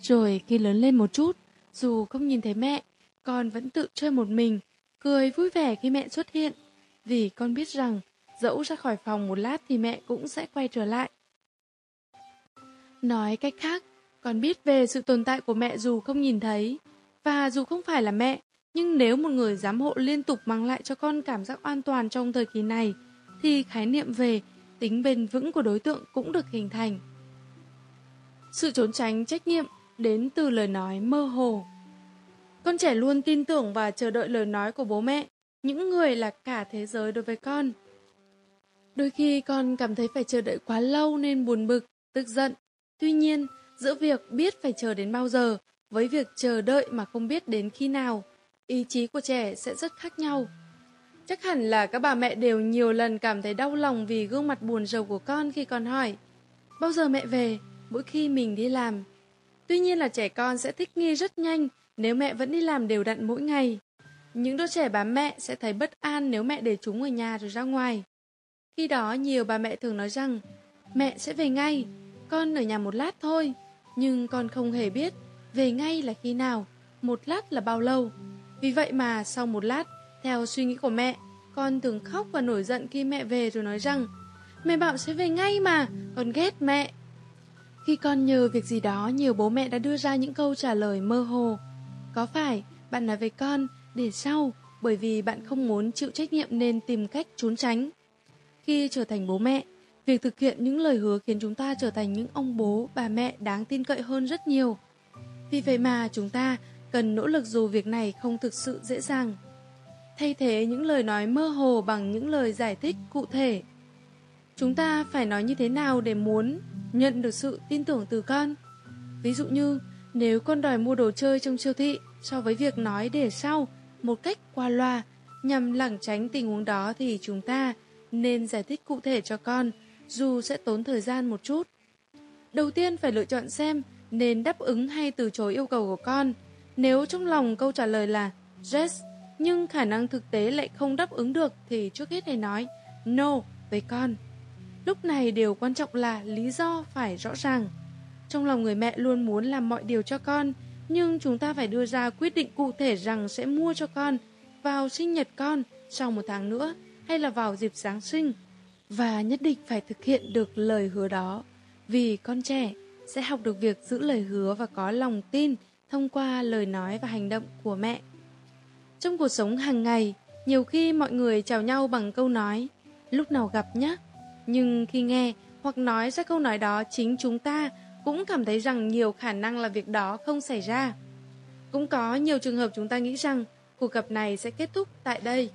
Rồi khi lớn lên một chút, dù không nhìn thấy mẹ, con vẫn tự chơi một mình, cười vui vẻ khi mẹ xuất hiện. Vì con biết rằng, dẫu ra khỏi phòng một lát thì mẹ cũng sẽ quay trở lại, Nói cách khác, con biết về sự tồn tại của mẹ dù không nhìn thấy. Và dù không phải là mẹ, nhưng nếu một người giám hộ liên tục mang lại cho con cảm giác an toàn trong thời kỳ này, thì khái niệm về tính bền vững của đối tượng cũng được hình thành. Sự trốn tránh trách nhiệm đến từ lời nói mơ hồ. Con trẻ luôn tin tưởng và chờ đợi lời nói của bố mẹ, những người là cả thế giới đối với con. Đôi khi con cảm thấy phải chờ đợi quá lâu nên buồn bực, tức giận. Tuy nhiên, giữa việc biết phải chờ đến bao giờ với việc chờ đợi mà không biết đến khi nào, ý chí của trẻ sẽ rất khác nhau. Chắc hẳn là các bà mẹ đều nhiều lần cảm thấy đau lòng vì gương mặt buồn rầu của con khi con hỏi Bao giờ mẹ về? Mỗi khi mình đi làm. Tuy nhiên là trẻ con sẽ thích nghi rất nhanh nếu mẹ vẫn đi làm đều đặn mỗi ngày. Những đứa trẻ bám mẹ sẽ thấy bất an nếu mẹ để chúng ở nhà rồi ra ngoài. Khi đó nhiều bà mẹ thường nói rằng Mẹ sẽ về ngay, con ở nhà một lát thôi. Nhưng con không hề biết về ngay là khi nào, một lát là bao lâu. Vì vậy mà sau một lát, theo suy nghĩ của mẹ, con thường khóc và nổi giận khi mẹ về rồi nói rằng Mẹ bảo sẽ về ngay mà, con ghét mẹ. Khi con nhờ việc gì đó, nhiều bố mẹ đã đưa ra những câu trả lời mơ hồ. Có phải bạn nói với con để sau bởi vì bạn không muốn chịu trách nhiệm nên tìm cách trốn tránh. Khi trở thành bố mẹ, việc thực hiện những lời hứa khiến chúng ta trở thành những ông bố, bà mẹ đáng tin cậy hơn rất nhiều. Vì vậy mà chúng ta cần nỗ lực dù việc này không thực sự dễ dàng. Thay thế những lời nói mơ hồ bằng những lời giải thích cụ thể. Chúng ta phải nói như thế nào để muốn nhận được sự tin tưởng từ con? Ví dụ như, nếu con đòi mua đồ chơi trong siêu thị so với việc nói để sau một cách qua loa nhằm lảng tránh tình huống đó thì chúng ta nên giải thích cụ thể cho con dù sẽ tốn thời gian một chút. Đầu tiên phải lựa chọn xem nên đáp ứng hay từ chối yêu cầu của con. Nếu trong lòng câu trả lời là yes, nhưng khả năng thực tế lại không đáp ứng được thì trước hết hãy nói no với con. Lúc này điều quan trọng là lý do phải rõ ràng. Trong lòng người mẹ luôn muốn làm mọi điều cho con, nhưng chúng ta phải đưa ra quyết định cụ thể rằng sẽ mua cho con vào sinh nhật con sau một tháng nữa hay là vào dịp Giáng sinh. Và nhất định phải thực hiện được lời hứa đó, vì con trẻ sẽ học được việc giữ lời hứa và có lòng tin thông qua lời nói và hành động của mẹ. Trong cuộc sống hàng ngày, nhiều khi mọi người chào nhau bằng câu nói lúc nào gặp nhé. Nhưng khi nghe hoặc nói ra câu nói đó chính chúng ta cũng cảm thấy rằng nhiều khả năng là việc đó không xảy ra. Cũng có nhiều trường hợp chúng ta nghĩ rằng cuộc gặp này sẽ kết thúc tại đây.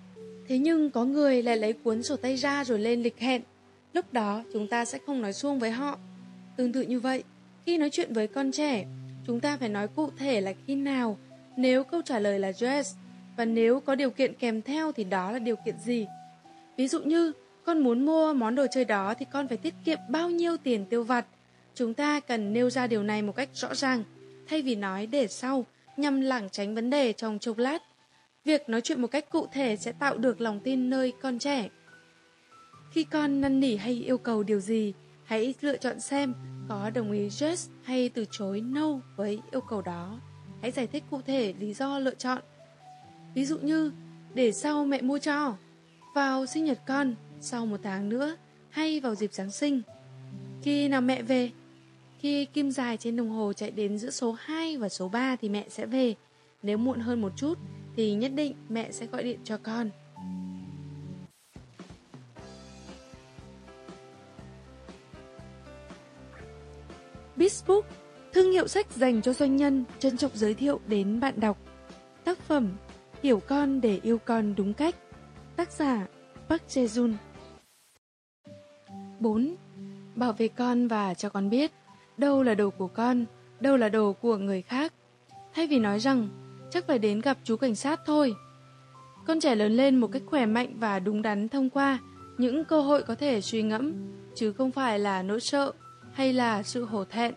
Thế nhưng có người lại lấy cuốn sổ tay ra rồi lên lịch hẹn. Lúc đó chúng ta sẽ không nói xuông với họ. Tương tự như vậy, khi nói chuyện với con trẻ, chúng ta phải nói cụ thể là khi nào, nếu câu trả lời là yes, và nếu có điều kiện kèm theo thì đó là điều kiện gì. Ví dụ như, con muốn mua món đồ chơi đó thì con phải tiết kiệm bao nhiêu tiền tiêu vặt. Chúng ta cần nêu ra điều này một cách rõ ràng, thay vì nói để sau, nhằm lảng tránh vấn đề trong chốc lát. Việc nói chuyện một cách cụ thể sẽ tạo được lòng tin nơi con trẻ. Khi con năn nỉ hay yêu cầu điều gì, hãy lựa chọn xem có đồng ý yes hay từ chối no với yêu cầu đó. Hãy giải thích cụ thể lý do lựa chọn. Ví dụ như, để sau mẹ mua cho, vào sinh nhật con, sau một tháng nữa, hay vào dịp Giáng sinh. Khi nào mẹ về? Khi kim dài trên đồng hồ chạy đến giữa số 2 và số 3 thì mẹ sẽ về. Nếu muộn hơn một chút thì nhất định mẹ sẽ gọi điện cho con. Facebook thương hiệu sách dành cho doanh nhân, trân trọng giới thiệu đến bạn đọc. Tác phẩm Hiểu con để yêu con đúng cách. Tác giả Park Jae-jun. 4. Bảo vệ con và cho con biết đâu là đồ của con, đâu là đồ của người khác. Thay vì nói rằng chắc phải đến gặp chú cảnh sát thôi. Con trẻ lớn lên một cách khỏe mạnh và đúng đắn thông qua những cơ hội có thể suy ngẫm, chứ không phải là nỗi sợ hay là sự hổ thẹn.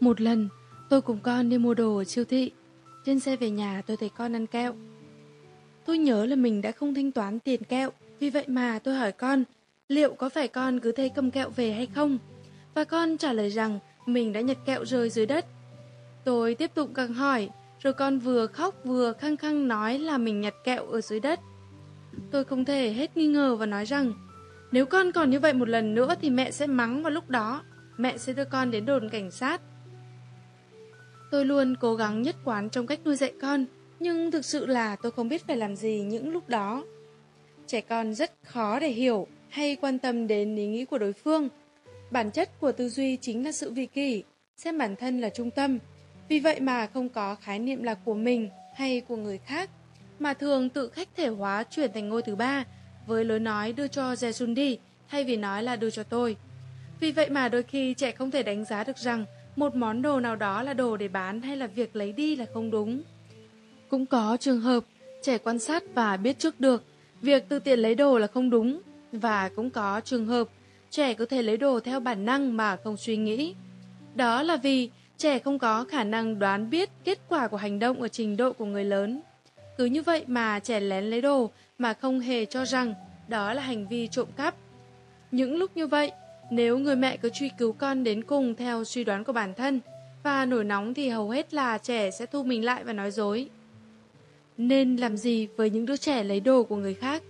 Một lần, tôi cùng con đi mua đồ ở siêu thị. Trên xe về nhà tôi thấy con ăn kẹo. Tôi nhớ là mình đã không thanh toán tiền kẹo, vì vậy mà tôi hỏi con liệu có phải con cứ thấy cầm kẹo về hay không? Và con trả lời rằng mình đã nhặt kẹo rơi dưới đất. Tôi tiếp tục càng hỏi, rồi con vừa khóc vừa khăng khăng nói là mình nhặt kẹo ở dưới đất. Tôi không thể hết nghi ngờ và nói rằng nếu con còn như vậy một lần nữa thì mẹ sẽ mắng vào lúc đó. mẹ sẽ đưa con đến đồn cảnh sát. Tôi luôn cố gắng nhất quán trong cách nuôi dạy con, nhưng thực sự là tôi không biết phải làm gì những lúc đó. Trẻ con rất khó để hiểu hay quan tâm đến ý nghĩ của đối phương. Bản chất của tư duy chính là sự vị kỷ, xem bản thân là trung tâm. Vì vậy mà không có khái niệm là của mình hay của người khác, mà thường tự khách thể hóa chuyển thành ngôi thứ ba với lối nói đưa cho Jason đi thay vì nói là đưa cho tôi. Vì vậy mà đôi khi trẻ không thể đánh giá được rằng một món đồ nào đó là đồ để bán hay là việc lấy đi là không đúng. Cũng có trường hợp trẻ quan sát và biết trước được việc tự tiện lấy đồ là không đúng và cũng có trường hợp trẻ có thể lấy đồ theo bản năng mà không suy nghĩ. Đó là vì trẻ không có khả năng đoán biết kết quả của hành động ở trình độ của người lớn. Cứ như vậy mà trẻ lén lấy đồ mà không hề cho rằng đó là hành vi trộm cắp. Những lúc như vậy, nếu người mẹ cứ truy cứu con đến cùng theo suy đoán của bản thân và nổi nóng thì hầu hết là trẻ sẽ thu mình lại và nói dối. Nên làm gì với những đứa trẻ lấy đồ của người khác?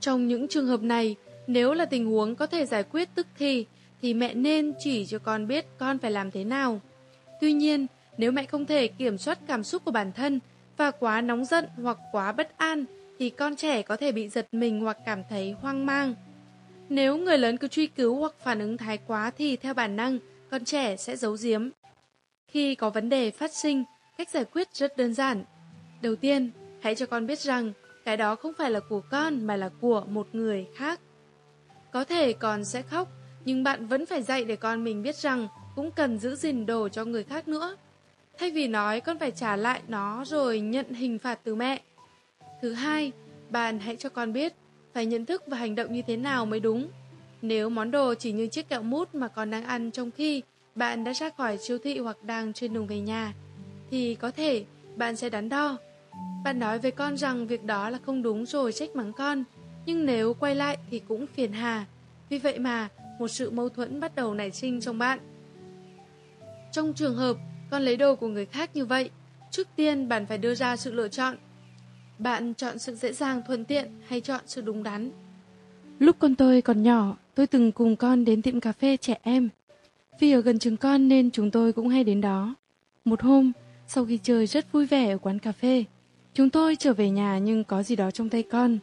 Trong những trường hợp này, nếu là tình huống có thể giải quyết tức thì, thì mẹ nên chỉ cho con biết con phải làm thế nào. Tuy nhiên, nếu mẹ không thể kiểm soát cảm xúc của bản thân và quá nóng giận hoặc quá bất an, thì con trẻ có thể bị giật mình hoặc cảm thấy hoang mang. Nếu người lớn cứ truy cứu hoặc phản ứng thái quá thì theo bản năng, con trẻ sẽ giấu giếm. Khi có vấn đề phát sinh, cách giải quyết rất đơn giản. Đầu tiên, hãy cho con biết rằng cái đó không phải là của con mà là của một người khác. Có thể con sẽ khóc, nhưng bạn vẫn phải dạy để con mình biết rằng cũng cần giữ gìn đồ cho người khác nữa. Thay vì nói con phải trả lại nó rồi nhận hình phạt từ mẹ. Thứ hai, bạn hãy cho con biết phải nhận thức và hành động như thế nào mới đúng. Nếu món đồ chỉ như chiếc kẹo mút mà con đang ăn trong khi bạn đã ra khỏi siêu thị hoặc đang trên đường về nhà, thì có thể bạn sẽ đắn đo. Bạn nói với con rằng việc đó là không đúng rồi trách mắng con, nhưng nếu quay lại thì cũng phiền hà. Vì vậy mà một sự mâu thuẫn bắt đầu nảy sinh trong bạn. Trong trường hợp con lấy đồ của người khác như vậy, trước tiên bạn phải đưa ra sự lựa chọn bạn chọn sự dễ dàng thuận tiện hay chọn sự đúng đắn? Lúc con tôi còn nhỏ, tôi từng cùng con đến tiệm cà phê trẻ em. Vì ở gần trường con nên chúng tôi cũng hay đến đó. Một hôm, sau khi chơi rất vui vẻ ở quán cà phê, chúng tôi trở về nhà nhưng có gì đó trong tay con.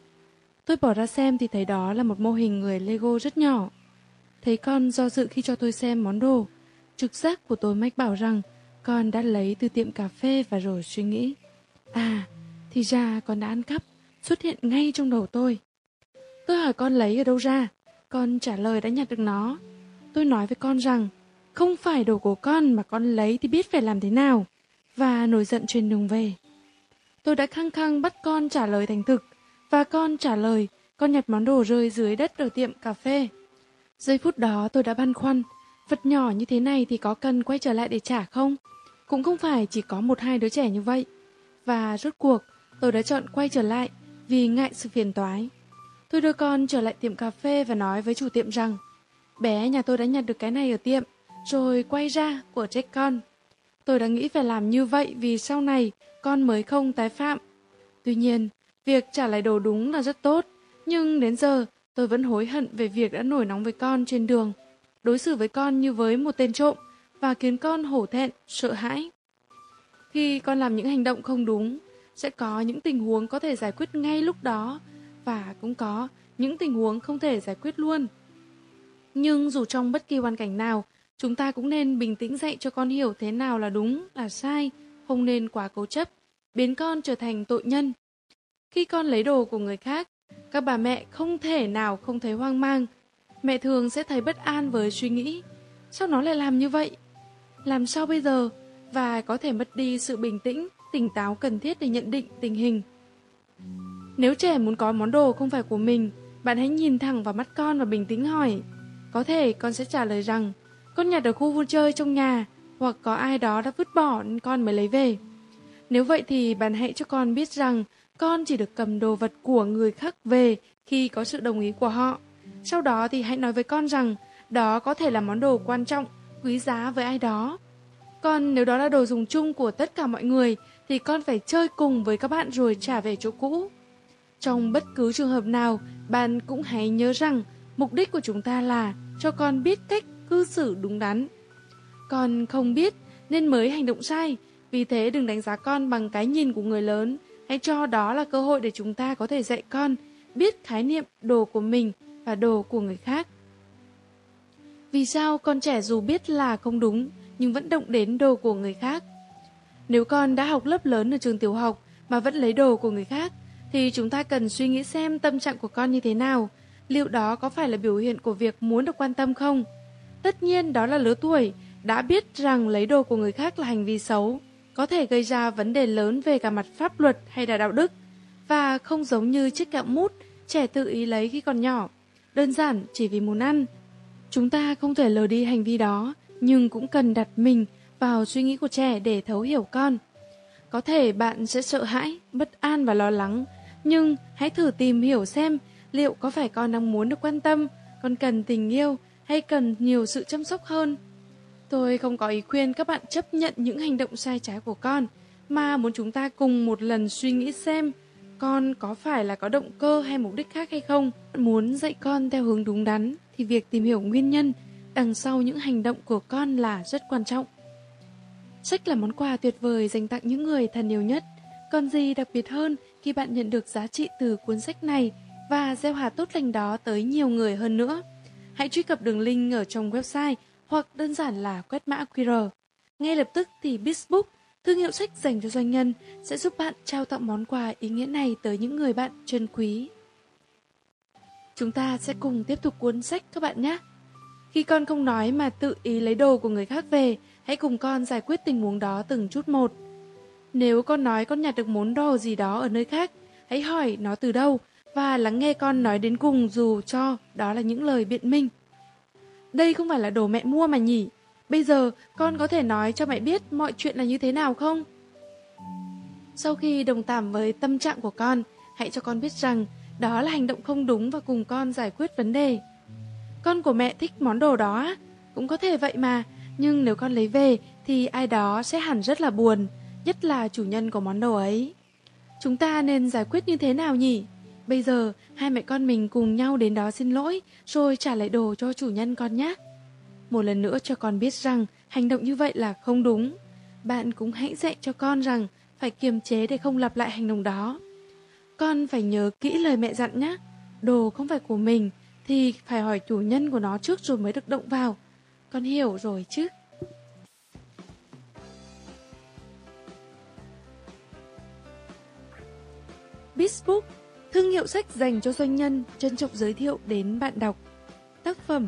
Tôi bỏ ra xem thì thấy đó là một mô hình người Lego rất nhỏ. Thấy con do dự khi cho tôi xem món đồ. Trực giác của tôi mách bảo rằng con đã lấy từ tiệm cà phê và rồi suy nghĩ. À, thì ra con đã ăn cắp, xuất hiện ngay trong đầu tôi. Tôi hỏi con lấy ở đâu ra, con trả lời đã nhặt được nó. Tôi nói với con rằng, không phải đồ của con mà con lấy thì biết phải làm thế nào, và nổi giận trên đường về. Tôi đã khăng khăng bắt con trả lời thành thực, và con trả lời con nhặt món đồ rơi dưới đất ở tiệm cà phê. Giây phút đó tôi đã băn khoăn, vật nhỏ như thế này thì có cần quay trở lại để trả không? Cũng không phải chỉ có một hai đứa trẻ như vậy. Và rốt cuộc, tôi đã chọn quay trở lại vì ngại sự phiền toái. Tôi đưa con trở lại tiệm cà phê và nói với chủ tiệm rằng bé nhà tôi đã nhặt được cái này ở tiệm, rồi quay ra của trách con. Tôi đã nghĩ phải làm như vậy vì sau này con mới không tái phạm. Tuy nhiên, việc trả lại đồ đúng là rất tốt, nhưng đến giờ tôi vẫn hối hận về việc đã nổi nóng với con trên đường, đối xử với con như với một tên trộm và khiến con hổ thẹn, sợ hãi. Khi con làm những hành động không đúng, sẽ có những tình huống có thể giải quyết ngay lúc đó và cũng có những tình huống không thể giải quyết luôn. Nhưng dù trong bất kỳ hoàn cảnh nào, chúng ta cũng nên bình tĩnh dạy cho con hiểu thế nào là đúng, là sai, không nên quá cố chấp, biến con trở thành tội nhân. Khi con lấy đồ của người khác, các bà mẹ không thể nào không thấy hoang mang. Mẹ thường sẽ thấy bất an với suy nghĩ, sao nó lại làm như vậy? Làm sao bây giờ? Và có thể mất đi sự bình tĩnh tỉnh táo cần thiết để nhận định tình hình. Nếu trẻ muốn có món đồ không phải của mình, bạn hãy nhìn thẳng vào mắt con và bình tĩnh hỏi. Có thể con sẽ trả lời rằng, con nhặt ở khu vui chơi trong nhà, hoặc có ai đó đã vứt bỏ nên con mới lấy về. Nếu vậy thì bạn hãy cho con biết rằng con chỉ được cầm đồ vật của người khác về khi có sự đồng ý của họ. Sau đó thì hãy nói với con rằng đó có thể là món đồ quan trọng, quý giá với ai đó. Còn nếu đó là đồ dùng chung của tất cả mọi người thì con phải chơi cùng với các bạn rồi trả về chỗ cũ. Trong bất cứ trường hợp nào, bạn cũng hãy nhớ rằng mục đích của chúng ta là cho con biết cách cư xử đúng đắn. Con không biết nên mới hành động sai, vì thế đừng đánh giá con bằng cái nhìn của người lớn, hãy cho đó là cơ hội để chúng ta có thể dạy con biết khái niệm đồ của mình và đồ của người khác. Vì sao con trẻ dù biết là không đúng nhưng vẫn động đến đồ của người khác? Nếu con đã học lớp lớn ở trường tiểu học mà vẫn lấy đồ của người khác thì chúng ta cần suy nghĩ xem tâm trạng của con như thế nào, liệu đó có phải là biểu hiện của việc muốn được quan tâm không? Tất nhiên đó là lứa tuổi, đã biết rằng lấy đồ của người khác là hành vi xấu, có thể gây ra vấn đề lớn về cả mặt pháp luật hay là đạo đức, và không giống như chiếc kẹo mút trẻ tự ý lấy khi còn nhỏ, đơn giản chỉ vì muốn ăn. Chúng ta không thể lờ đi hành vi đó, nhưng cũng cần đặt mình vào suy nghĩ của trẻ để thấu hiểu con. Có thể bạn sẽ sợ hãi, bất an và lo lắng, nhưng hãy thử tìm hiểu xem liệu có phải con đang muốn được quan tâm, con cần tình yêu hay cần nhiều sự chăm sóc hơn. Tôi không có ý khuyên các bạn chấp nhận những hành động sai trái của con, mà muốn chúng ta cùng một lần suy nghĩ xem con có phải là có động cơ hay mục đích khác hay không. Muốn dạy con theo hướng đúng đắn thì việc tìm hiểu nguyên nhân đằng sau những hành động của con là rất quan trọng. Sách là món quà tuyệt vời dành tặng những người thân yêu nhất. Còn gì đặc biệt hơn khi bạn nhận được giá trị từ cuốn sách này và gieo hạt tốt lành đó tới nhiều người hơn nữa. Hãy truy cập đường link ở trong website hoặc đơn giản là quét mã QR. Ngay lập tức thì Bizbook, thương hiệu sách dành cho doanh nhân, sẽ giúp bạn trao tặng món quà ý nghĩa này tới những người bạn trân quý. Chúng ta sẽ cùng tiếp tục cuốn sách các bạn nhé. Khi con không nói mà tự ý lấy đồ của người khác về, hãy cùng con giải quyết tình huống đó từng chút một. Nếu con nói con nhặt được món đồ gì đó ở nơi khác, hãy hỏi nó từ đâu và lắng nghe con nói đến cùng dù cho đó là những lời biện minh. Đây không phải là đồ mẹ mua mà nhỉ? Bây giờ con có thể nói cho mẹ biết mọi chuyện là như thế nào không? Sau khi đồng cảm với tâm trạng của con, hãy cho con biết rằng đó là hành động không đúng và cùng con giải quyết vấn đề. Con của mẹ thích món đồ đó, cũng có thể vậy mà, nhưng nếu con lấy về thì ai đó sẽ hẳn rất là buồn, nhất là chủ nhân của món đồ ấy. Chúng ta nên giải quyết như thế nào nhỉ? Bây giờ, hai mẹ con mình cùng nhau đến đó xin lỗi, rồi trả lại đồ cho chủ nhân con nhé. Một lần nữa cho con biết rằng hành động như vậy là không đúng. Bạn cũng hãy dạy cho con rằng phải kiềm chế để không lặp lại hành động đó. Con phải nhớ kỹ lời mẹ dặn nhé. Đồ không phải của mình thì phải hỏi chủ nhân của nó trước rồi mới được động vào. Con hiểu rồi chứ? Bizbook Thương hiệu sách dành cho doanh nhân, trân trọng giới thiệu đến bạn đọc. Tác phẩm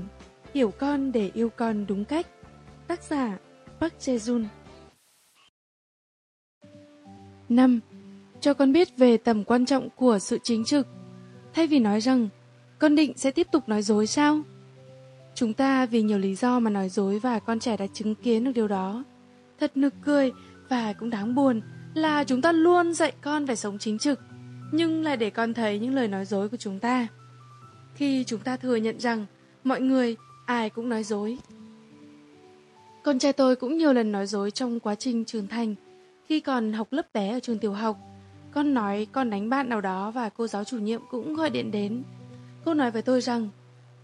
Hiểu con để yêu con đúng cách. Tác giả Park Jae-jun 5. Cho con biết về tầm quan trọng của sự chính trực. Thay vì nói rằng con định sẽ tiếp tục nói dối sao? Chúng ta vì nhiều lý do mà nói dối và con trẻ đã chứng kiến được điều đó. Thật nực cười và cũng đáng buồn là chúng ta luôn dạy con phải sống chính trực nhưng lại để con thấy những lời nói dối của chúng ta. Khi chúng ta thừa nhận rằng mọi người, ai cũng nói dối. Con trai tôi cũng nhiều lần nói dối trong quá trình trưởng thành. Khi còn học lớp bé ở trường tiểu học, con nói con đánh bạn nào đó và cô giáo chủ nhiệm cũng gọi điện đến. Cô nói với tôi rằng,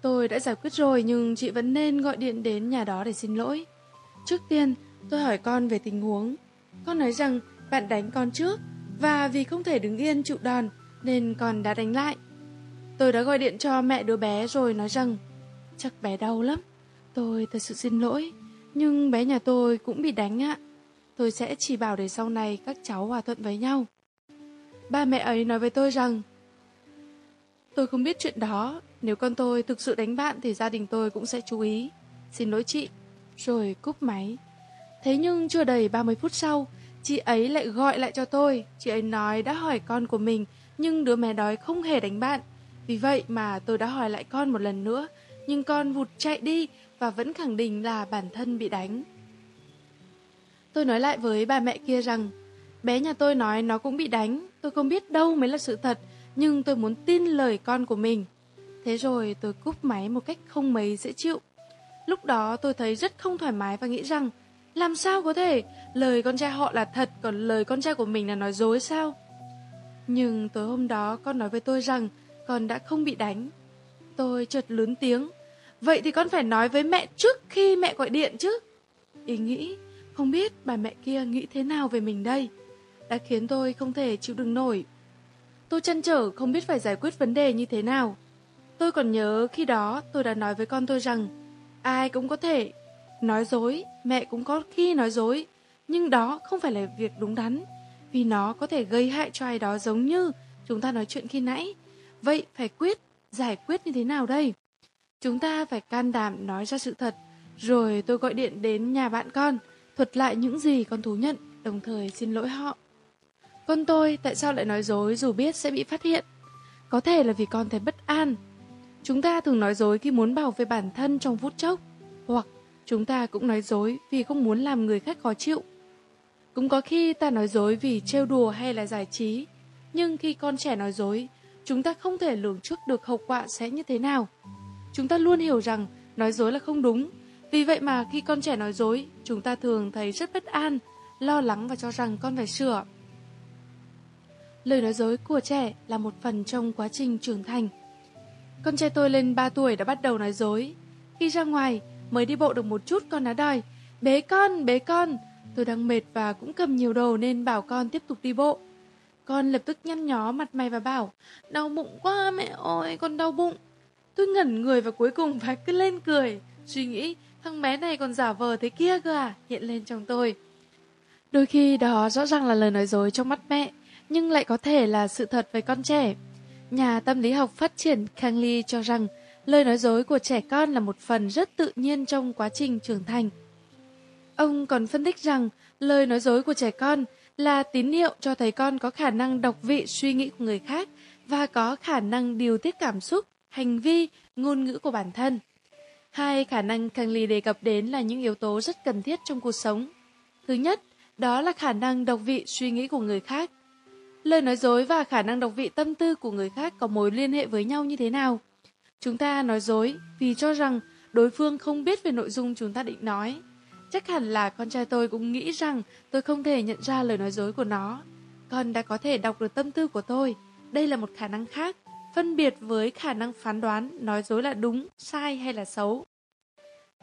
tôi đã giải quyết rồi nhưng chị vẫn nên gọi điện đến nhà đó để xin lỗi. Trước tiên, tôi hỏi con về tình huống. Con nói rằng bạn đánh con trước và vì không thể đứng yên chịu đòn nên con đã đánh lại. Tôi đã gọi điện cho mẹ đứa bé rồi nói rằng chắc bé đau lắm. Tôi thật sự xin lỗi, nhưng bé nhà tôi cũng bị đánh ạ. Tôi sẽ chỉ bảo để sau này các cháu hòa thuận với nhau. Ba mẹ ấy nói với tôi rằng Tôi không biết chuyện đó, nếu con tôi thực sự đánh bạn thì gia đình tôi cũng sẽ chú ý. Xin lỗi chị. Rồi cúp máy. Thế nhưng chưa đầy 30 phút sau, Chị ấy lại gọi lại cho tôi, chị ấy nói đã hỏi con của mình, nhưng đứa bé đói không hề đánh bạn. Vì vậy mà tôi đã hỏi lại con một lần nữa, nhưng con vụt chạy đi và vẫn khẳng định là bản thân bị đánh. Tôi nói lại với bà mẹ kia rằng, bé nhà tôi nói nó cũng bị đánh, tôi không biết đâu mới là sự thật, nhưng tôi muốn tin lời con của mình. Thế rồi tôi cúp máy một cách không mấy dễ chịu. Lúc đó tôi thấy rất không thoải mái và nghĩ rằng, làm sao có thể lời con trai họ là thật còn lời con trai của mình là nói dối sao? Nhưng tối hôm đó con nói với tôi rằng con đã không bị đánh. Tôi chợt lớn tiếng. Vậy thì con phải nói với mẹ trước khi mẹ gọi điện chứ. Ý nghĩ, không biết bà mẹ kia nghĩ thế nào về mình đây, đã khiến tôi không thể chịu đựng nổi. Tôi chăn trở không biết phải giải quyết vấn đề như thế nào. Tôi còn nhớ khi đó tôi đã nói với con tôi rằng ai cũng có thể nói dối, mẹ cũng có khi nói dối, nhưng đó không phải là việc đúng đắn, vì nó có thể gây hại cho ai đó giống như chúng ta nói chuyện khi nãy. Vậy phải quyết, giải quyết như thế nào đây? Chúng ta phải can đảm nói ra sự thật, rồi tôi gọi điện đến nhà bạn con, thuật lại những gì con thú nhận, đồng thời xin lỗi họ. Con tôi tại sao lại nói dối dù biết sẽ bị phát hiện? Có thể là vì con thấy bất an. Chúng ta thường nói dối khi muốn bảo vệ bản thân trong phút chốc, hoặc chúng ta cũng nói dối vì không muốn làm người khác khó chịu. Cũng có khi ta nói dối vì trêu đùa hay là giải trí, nhưng khi con trẻ nói dối, chúng ta không thể lường trước được hậu quả sẽ như thế nào. Chúng ta luôn hiểu rằng nói dối là không đúng, vì vậy mà khi con trẻ nói dối, chúng ta thường thấy rất bất an, lo lắng và cho rằng con phải sửa. Lời nói dối của trẻ là một phần trong quá trình trưởng thành. Con trai tôi lên 3 tuổi đã bắt đầu nói dối. Khi ra ngoài, mới đi bộ được một chút con đã đòi, bế con, bế con. Tôi đang mệt và cũng cầm nhiều đồ nên bảo con tiếp tục đi bộ. Con lập tức nhăn nhó mặt mày và bảo, đau bụng quá mẹ ơi, con đau bụng. Tôi ngẩn người và cuối cùng phải cứ lên cười, suy nghĩ thằng bé này còn giả vờ thế kia cơ à, hiện lên trong tôi. Đôi khi đó rõ ràng là lời nói dối trong mắt mẹ, nhưng lại có thể là sự thật với con trẻ. Nhà tâm lý học phát triển Kang Lee cho rằng lời nói dối của trẻ con là một phần rất tự nhiên trong quá trình trưởng thành. Ông còn phân tích rằng lời nói dối của trẻ con là tín hiệu cho thấy con có khả năng đọc vị suy nghĩ của người khác và có khả năng điều tiết cảm xúc, hành vi, ngôn ngữ của bản thân. Hai khả năng Kang Lee đề cập đến là những yếu tố rất cần thiết trong cuộc sống. Thứ nhất, đó là khả năng đọc vị suy nghĩ của người khác. Lời nói dối và khả năng đọc vị tâm tư của người khác có mối liên hệ với nhau như thế nào? Chúng ta nói dối vì cho rằng đối phương không biết về nội dung chúng ta định nói. Chắc hẳn là con trai tôi cũng nghĩ rằng tôi không thể nhận ra lời nói dối của nó. Con đã có thể đọc được tâm tư của tôi. Đây là một khả năng khác, phân biệt với khả năng phán đoán nói dối là đúng, sai hay là xấu.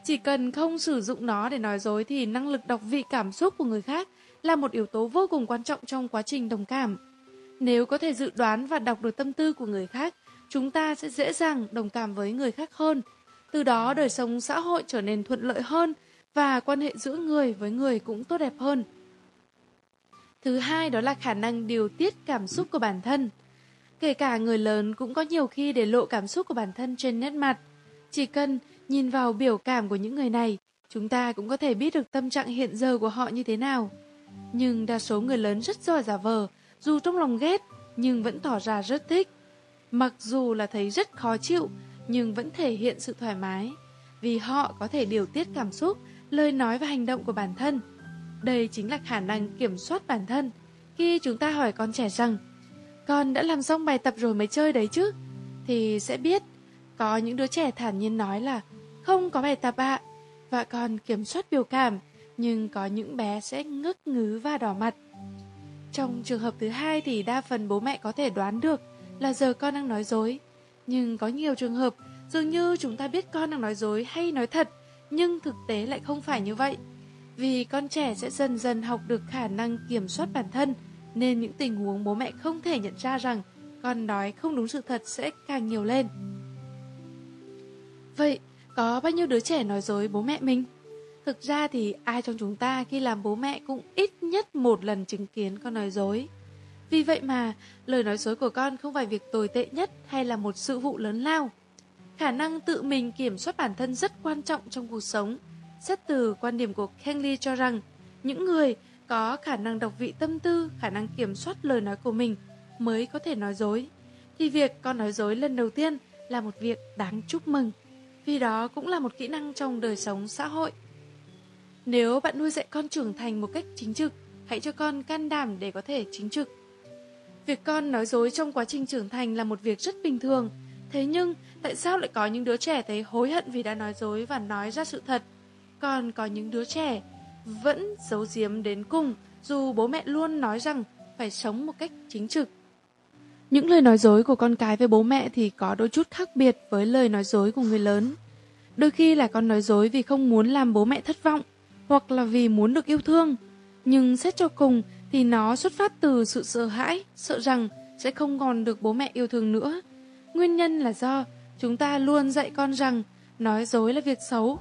Chỉ cần không sử dụng nó để nói dối thì năng lực đọc vị cảm xúc của người khác là một yếu tố vô cùng quan trọng trong quá trình đồng cảm. Nếu có thể dự đoán và đọc được tâm tư của người khác, chúng ta sẽ dễ dàng đồng cảm với người khác hơn. Từ đó đời sống xã hội trở nên thuận lợi hơn và quan hệ giữa người với người cũng tốt đẹp hơn. Thứ hai đó là khả năng điều tiết cảm xúc của bản thân. Kể cả người lớn cũng có nhiều khi để lộ cảm xúc của bản thân trên nét mặt. Chỉ cần nhìn vào biểu cảm của những người này, chúng ta cũng có thể biết được tâm trạng hiện giờ của họ như thế nào. Nhưng đa số người lớn rất giỏi giả vờ, dù trong lòng ghét nhưng vẫn tỏ ra rất thích. Mặc dù là thấy rất khó chịu nhưng vẫn thể hiện sự thoải mái, vì họ có thể điều tiết cảm xúc, lời nói và hành động của bản thân. Đây chính là khả năng kiểm soát bản thân. Khi chúng ta hỏi con trẻ rằng con đã làm xong bài tập rồi mới chơi đấy chứ, thì sẽ biết có những đứa trẻ thản nhiên nói là không có bài tập ạ, và còn kiểm soát biểu cảm, nhưng có những bé sẽ ngước ngứ và đỏ mặt. Trong trường hợp thứ hai thì đa phần bố mẹ có thể đoán được là giờ con đang nói dối. Nhưng có nhiều trường hợp dường như chúng ta biết con đang nói dối hay nói thật, nhưng thực tế lại không phải như vậy. Vì con trẻ sẽ dần dần học được khả năng kiểm soát bản thân, nên những tình huống bố mẹ không thể nhận ra rằng con nói không đúng sự thật sẽ càng nhiều lên. Vậy, có bao nhiêu đứa trẻ nói dối bố mẹ mình? Thực ra thì ai trong chúng ta khi làm bố mẹ cũng ít nhất một lần chứng kiến con nói dối. Vì vậy mà, lời nói dối của con không phải việc tồi tệ nhất hay là một sự vụ lớn lao. Khả năng tự mình kiểm soát bản thân rất quan trọng trong cuộc sống. Xét từ quan điểm của Kenley cho rằng, những người có khả năng đọc vị tâm tư, khả năng kiểm soát lời nói của mình mới có thể nói dối. Thì việc con nói dối lần đầu tiên là một việc đáng chúc mừng, vì đó cũng là một kỹ năng trong đời sống xã hội. Nếu bạn nuôi dạy con trưởng thành một cách chính trực, hãy cho con can đảm để có thể chính trực. Việc con nói dối trong quá trình trưởng thành là một việc rất bình thường. Thế nhưng, tại sao lại có những đứa trẻ thấy hối hận vì đã nói dối và nói ra sự thật? Còn có những đứa trẻ vẫn giấu giếm đến cùng dù bố mẹ luôn nói rằng phải sống một cách chính trực. Những lời nói dối của con cái với bố mẹ thì có đôi chút khác biệt với lời nói dối của người lớn. Đôi khi là con nói dối vì không muốn làm bố mẹ thất vọng, hoặc là vì muốn được yêu thương. Nhưng xét cho cùng thì nó xuất phát từ sự sợ hãi, sợ rằng sẽ không còn được bố mẹ yêu thương nữa. Nguyên nhân là do chúng ta luôn dạy con rằng nói dối là việc xấu.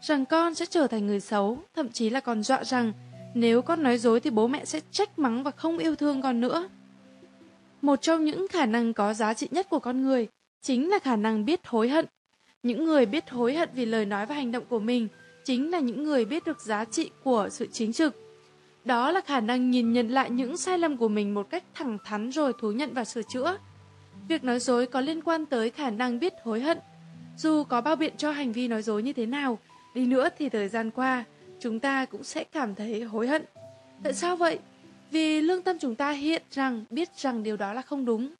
Rằng con sẽ trở thành người xấu, thậm chí là còn dọa rằng nếu con nói dối thì bố mẹ sẽ trách mắng và không yêu thương con nữa. Một trong những khả năng có giá trị nhất của con người chính là khả năng biết hối hận. Những người biết hối hận vì lời nói và hành động của mình chính là những người biết được giá trị của sự chính trực. Đó là khả năng nhìn nhận lại những sai lầm của mình một cách thẳng thắn rồi thú nhận và sửa chữa. Việc nói dối có liên quan tới khả năng biết hối hận. Dù có bao biện cho hành vi nói dối như thế nào, đi nữa thì thời gian qua, chúng ta cũng sẽ cảm thấy hối hận. Tại sao vậy? Vì lương tâm chúng ta hiện rằng biết rằng điều đó là không đúng.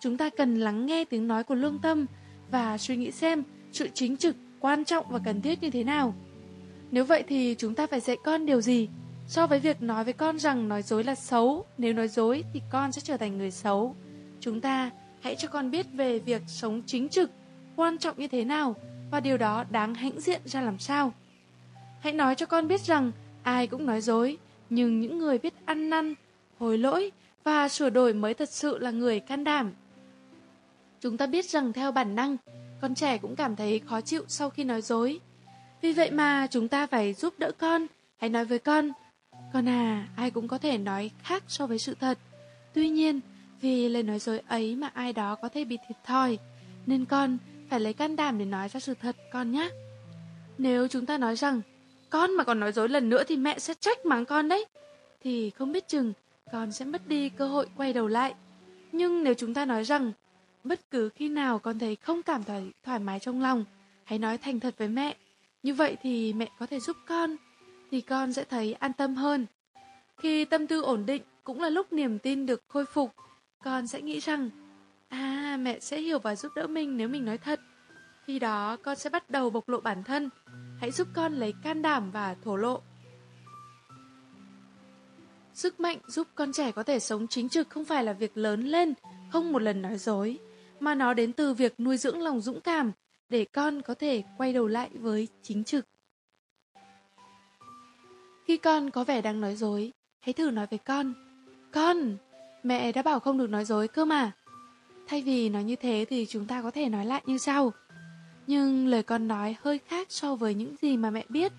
Chúng ta cần lắng nghe tiếng nói của lương tâm và suy nghĩ xem sự chính trực quan trọng và cần thiết như thế nào. Nếu vậy thì chúng ta phải dạy con điều gì? So với việc nói với con rằng nói dối là xấu, nếu nói dối thì con sẽ trở thành người xấu. Chúng ta hãy cho con biết về việc sống chính trực, quan trọng như thế nào và điều đó đáng hãnh diện ra làm sao. Hãy nói cho con biết rằng ai cũng nói dối, nhưng những người biết ăn năn, hối lỗi và sửa đổi mới thật sự là người can đảm. Chúng ta biết rằng theo bản năng, con trẻ cũng cảm thấy khó chịu sau khi nói dối. Vì vậy mà chúng ta phải giúp đỡ con, hãy nói với con, con à, ai cũng có thể nói khác so với sự thật. Tuy nhiên, vì lời nói dối ấy mà ai đó có thể bị thiệt thòi, nên con phải lấy can đảm để nói ra sự thật con nhé. Nếu chúng ta nói rằng, con mà còn nói dối lần nữa thì mẹ sẽ trách mắng con đấy, thì không biết chừng con sẽ mất đi cơ hội quay đầu lại. Nhưng nếu chúng ta nói rằng, bất cứ khi nào con thấy không cảm thấy thoải mái trong lòng, hãy nói thành thật với mẹ. Như vậy thì mẹ có thể giúp con, thì con sẽ thấy an tâm hơn. Khi tâm tư ổn định cũng là lúc niềm tin được khôi phục, con sẽ nghĩ rằng, à mẹ sẽ hiểu và giúp đỡ mình nếu mình nói thật. Khi đó con sẽ bắt đầu bộc lộ bản thân, hãy giúp con lấy can đảm và thổ lộ. Sức mạnh giúp con trẻ có thể sống chính trực không phải là việc lớn lên, không một lần nói dối, mà nó đến từ việc nuôi dưỡng lòng dũng cảm để con có thể quay đầu lại với chính trực. Khi con có vẻ đang nói dối, hãy thử nói với con. Con, mẹ đã bảo không được nói dối cơ mà. Thay vì nói như thế thì chúng ta có thể nói lại như sau. Nhưng lời con nói hơi khác so với những gì mà mẹ biết,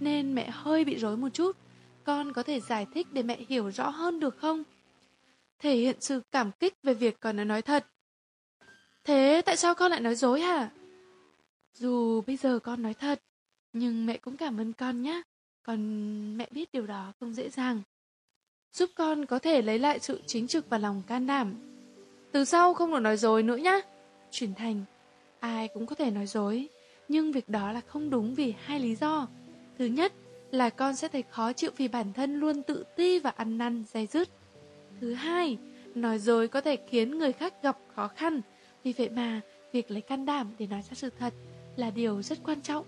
nên mẹ hơi bị rối một chút. Con có thể giải thích để mẹ hiểu rõ hơn được không? Thể hiện sự cảm kích về việc con đã nói thật. Thế tại sao con lại nói dối hả? Dù bây giờ con nói thật, nhưng mẹ cũng cảm ơn con nhé. Còn mẹ biết điều đó không dễ dàng. Giúp con có thể lấy lại sự chính trực và lòng can đảm. Từ sau không được nói dối nữa nhá. Chuyển thành, ai cũng có thể nói dối, nhưng việc đó là không đúng vì hai lý do. Thứ nhất là con sẽ thấy khó chịu vì bản thân luôn tự ti và ăn năn, dây dứt. Thứ hai, nói dối có thể khiến người khác gặp khó khăn. Vì vậy mà, việc lấy can đảm để nói ra sự thật là điều rất quan trọng.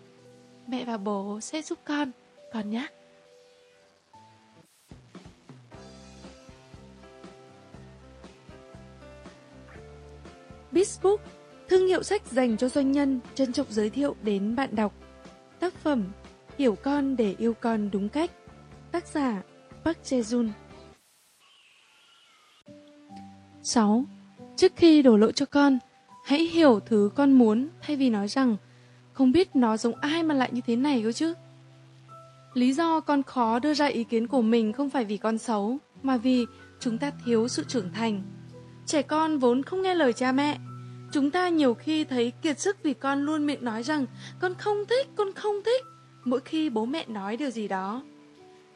Mẹ và bố sẽ giúp con con nhé. Bizbook, thương hiệu sách dành cho doanh nhân, trân trọng giới thiệu đến bạn đọc. Tác phẩm Hiểu con để yêu con đúng cách. Tác giả Park Jae-jun 6. Trước khi đổ lỗi cho con, hãy hiểu thứ con muốn thay vì nói rằng không biết nó giống ai mà lại như thế này cơ chứ. Lý do con khó đưa ra ý kiến của mình không phải vì con xấu, mà vì chúng ta thiếu sự trưởng thành. Trẻ con vốn không nghe lời cha mẹ. Chúng ta nhiều khi thấy kiệt sức vì con luôn miệng nói rằng con không thích, con không thích, mỗi khi bố mẹ nói điều gì đó.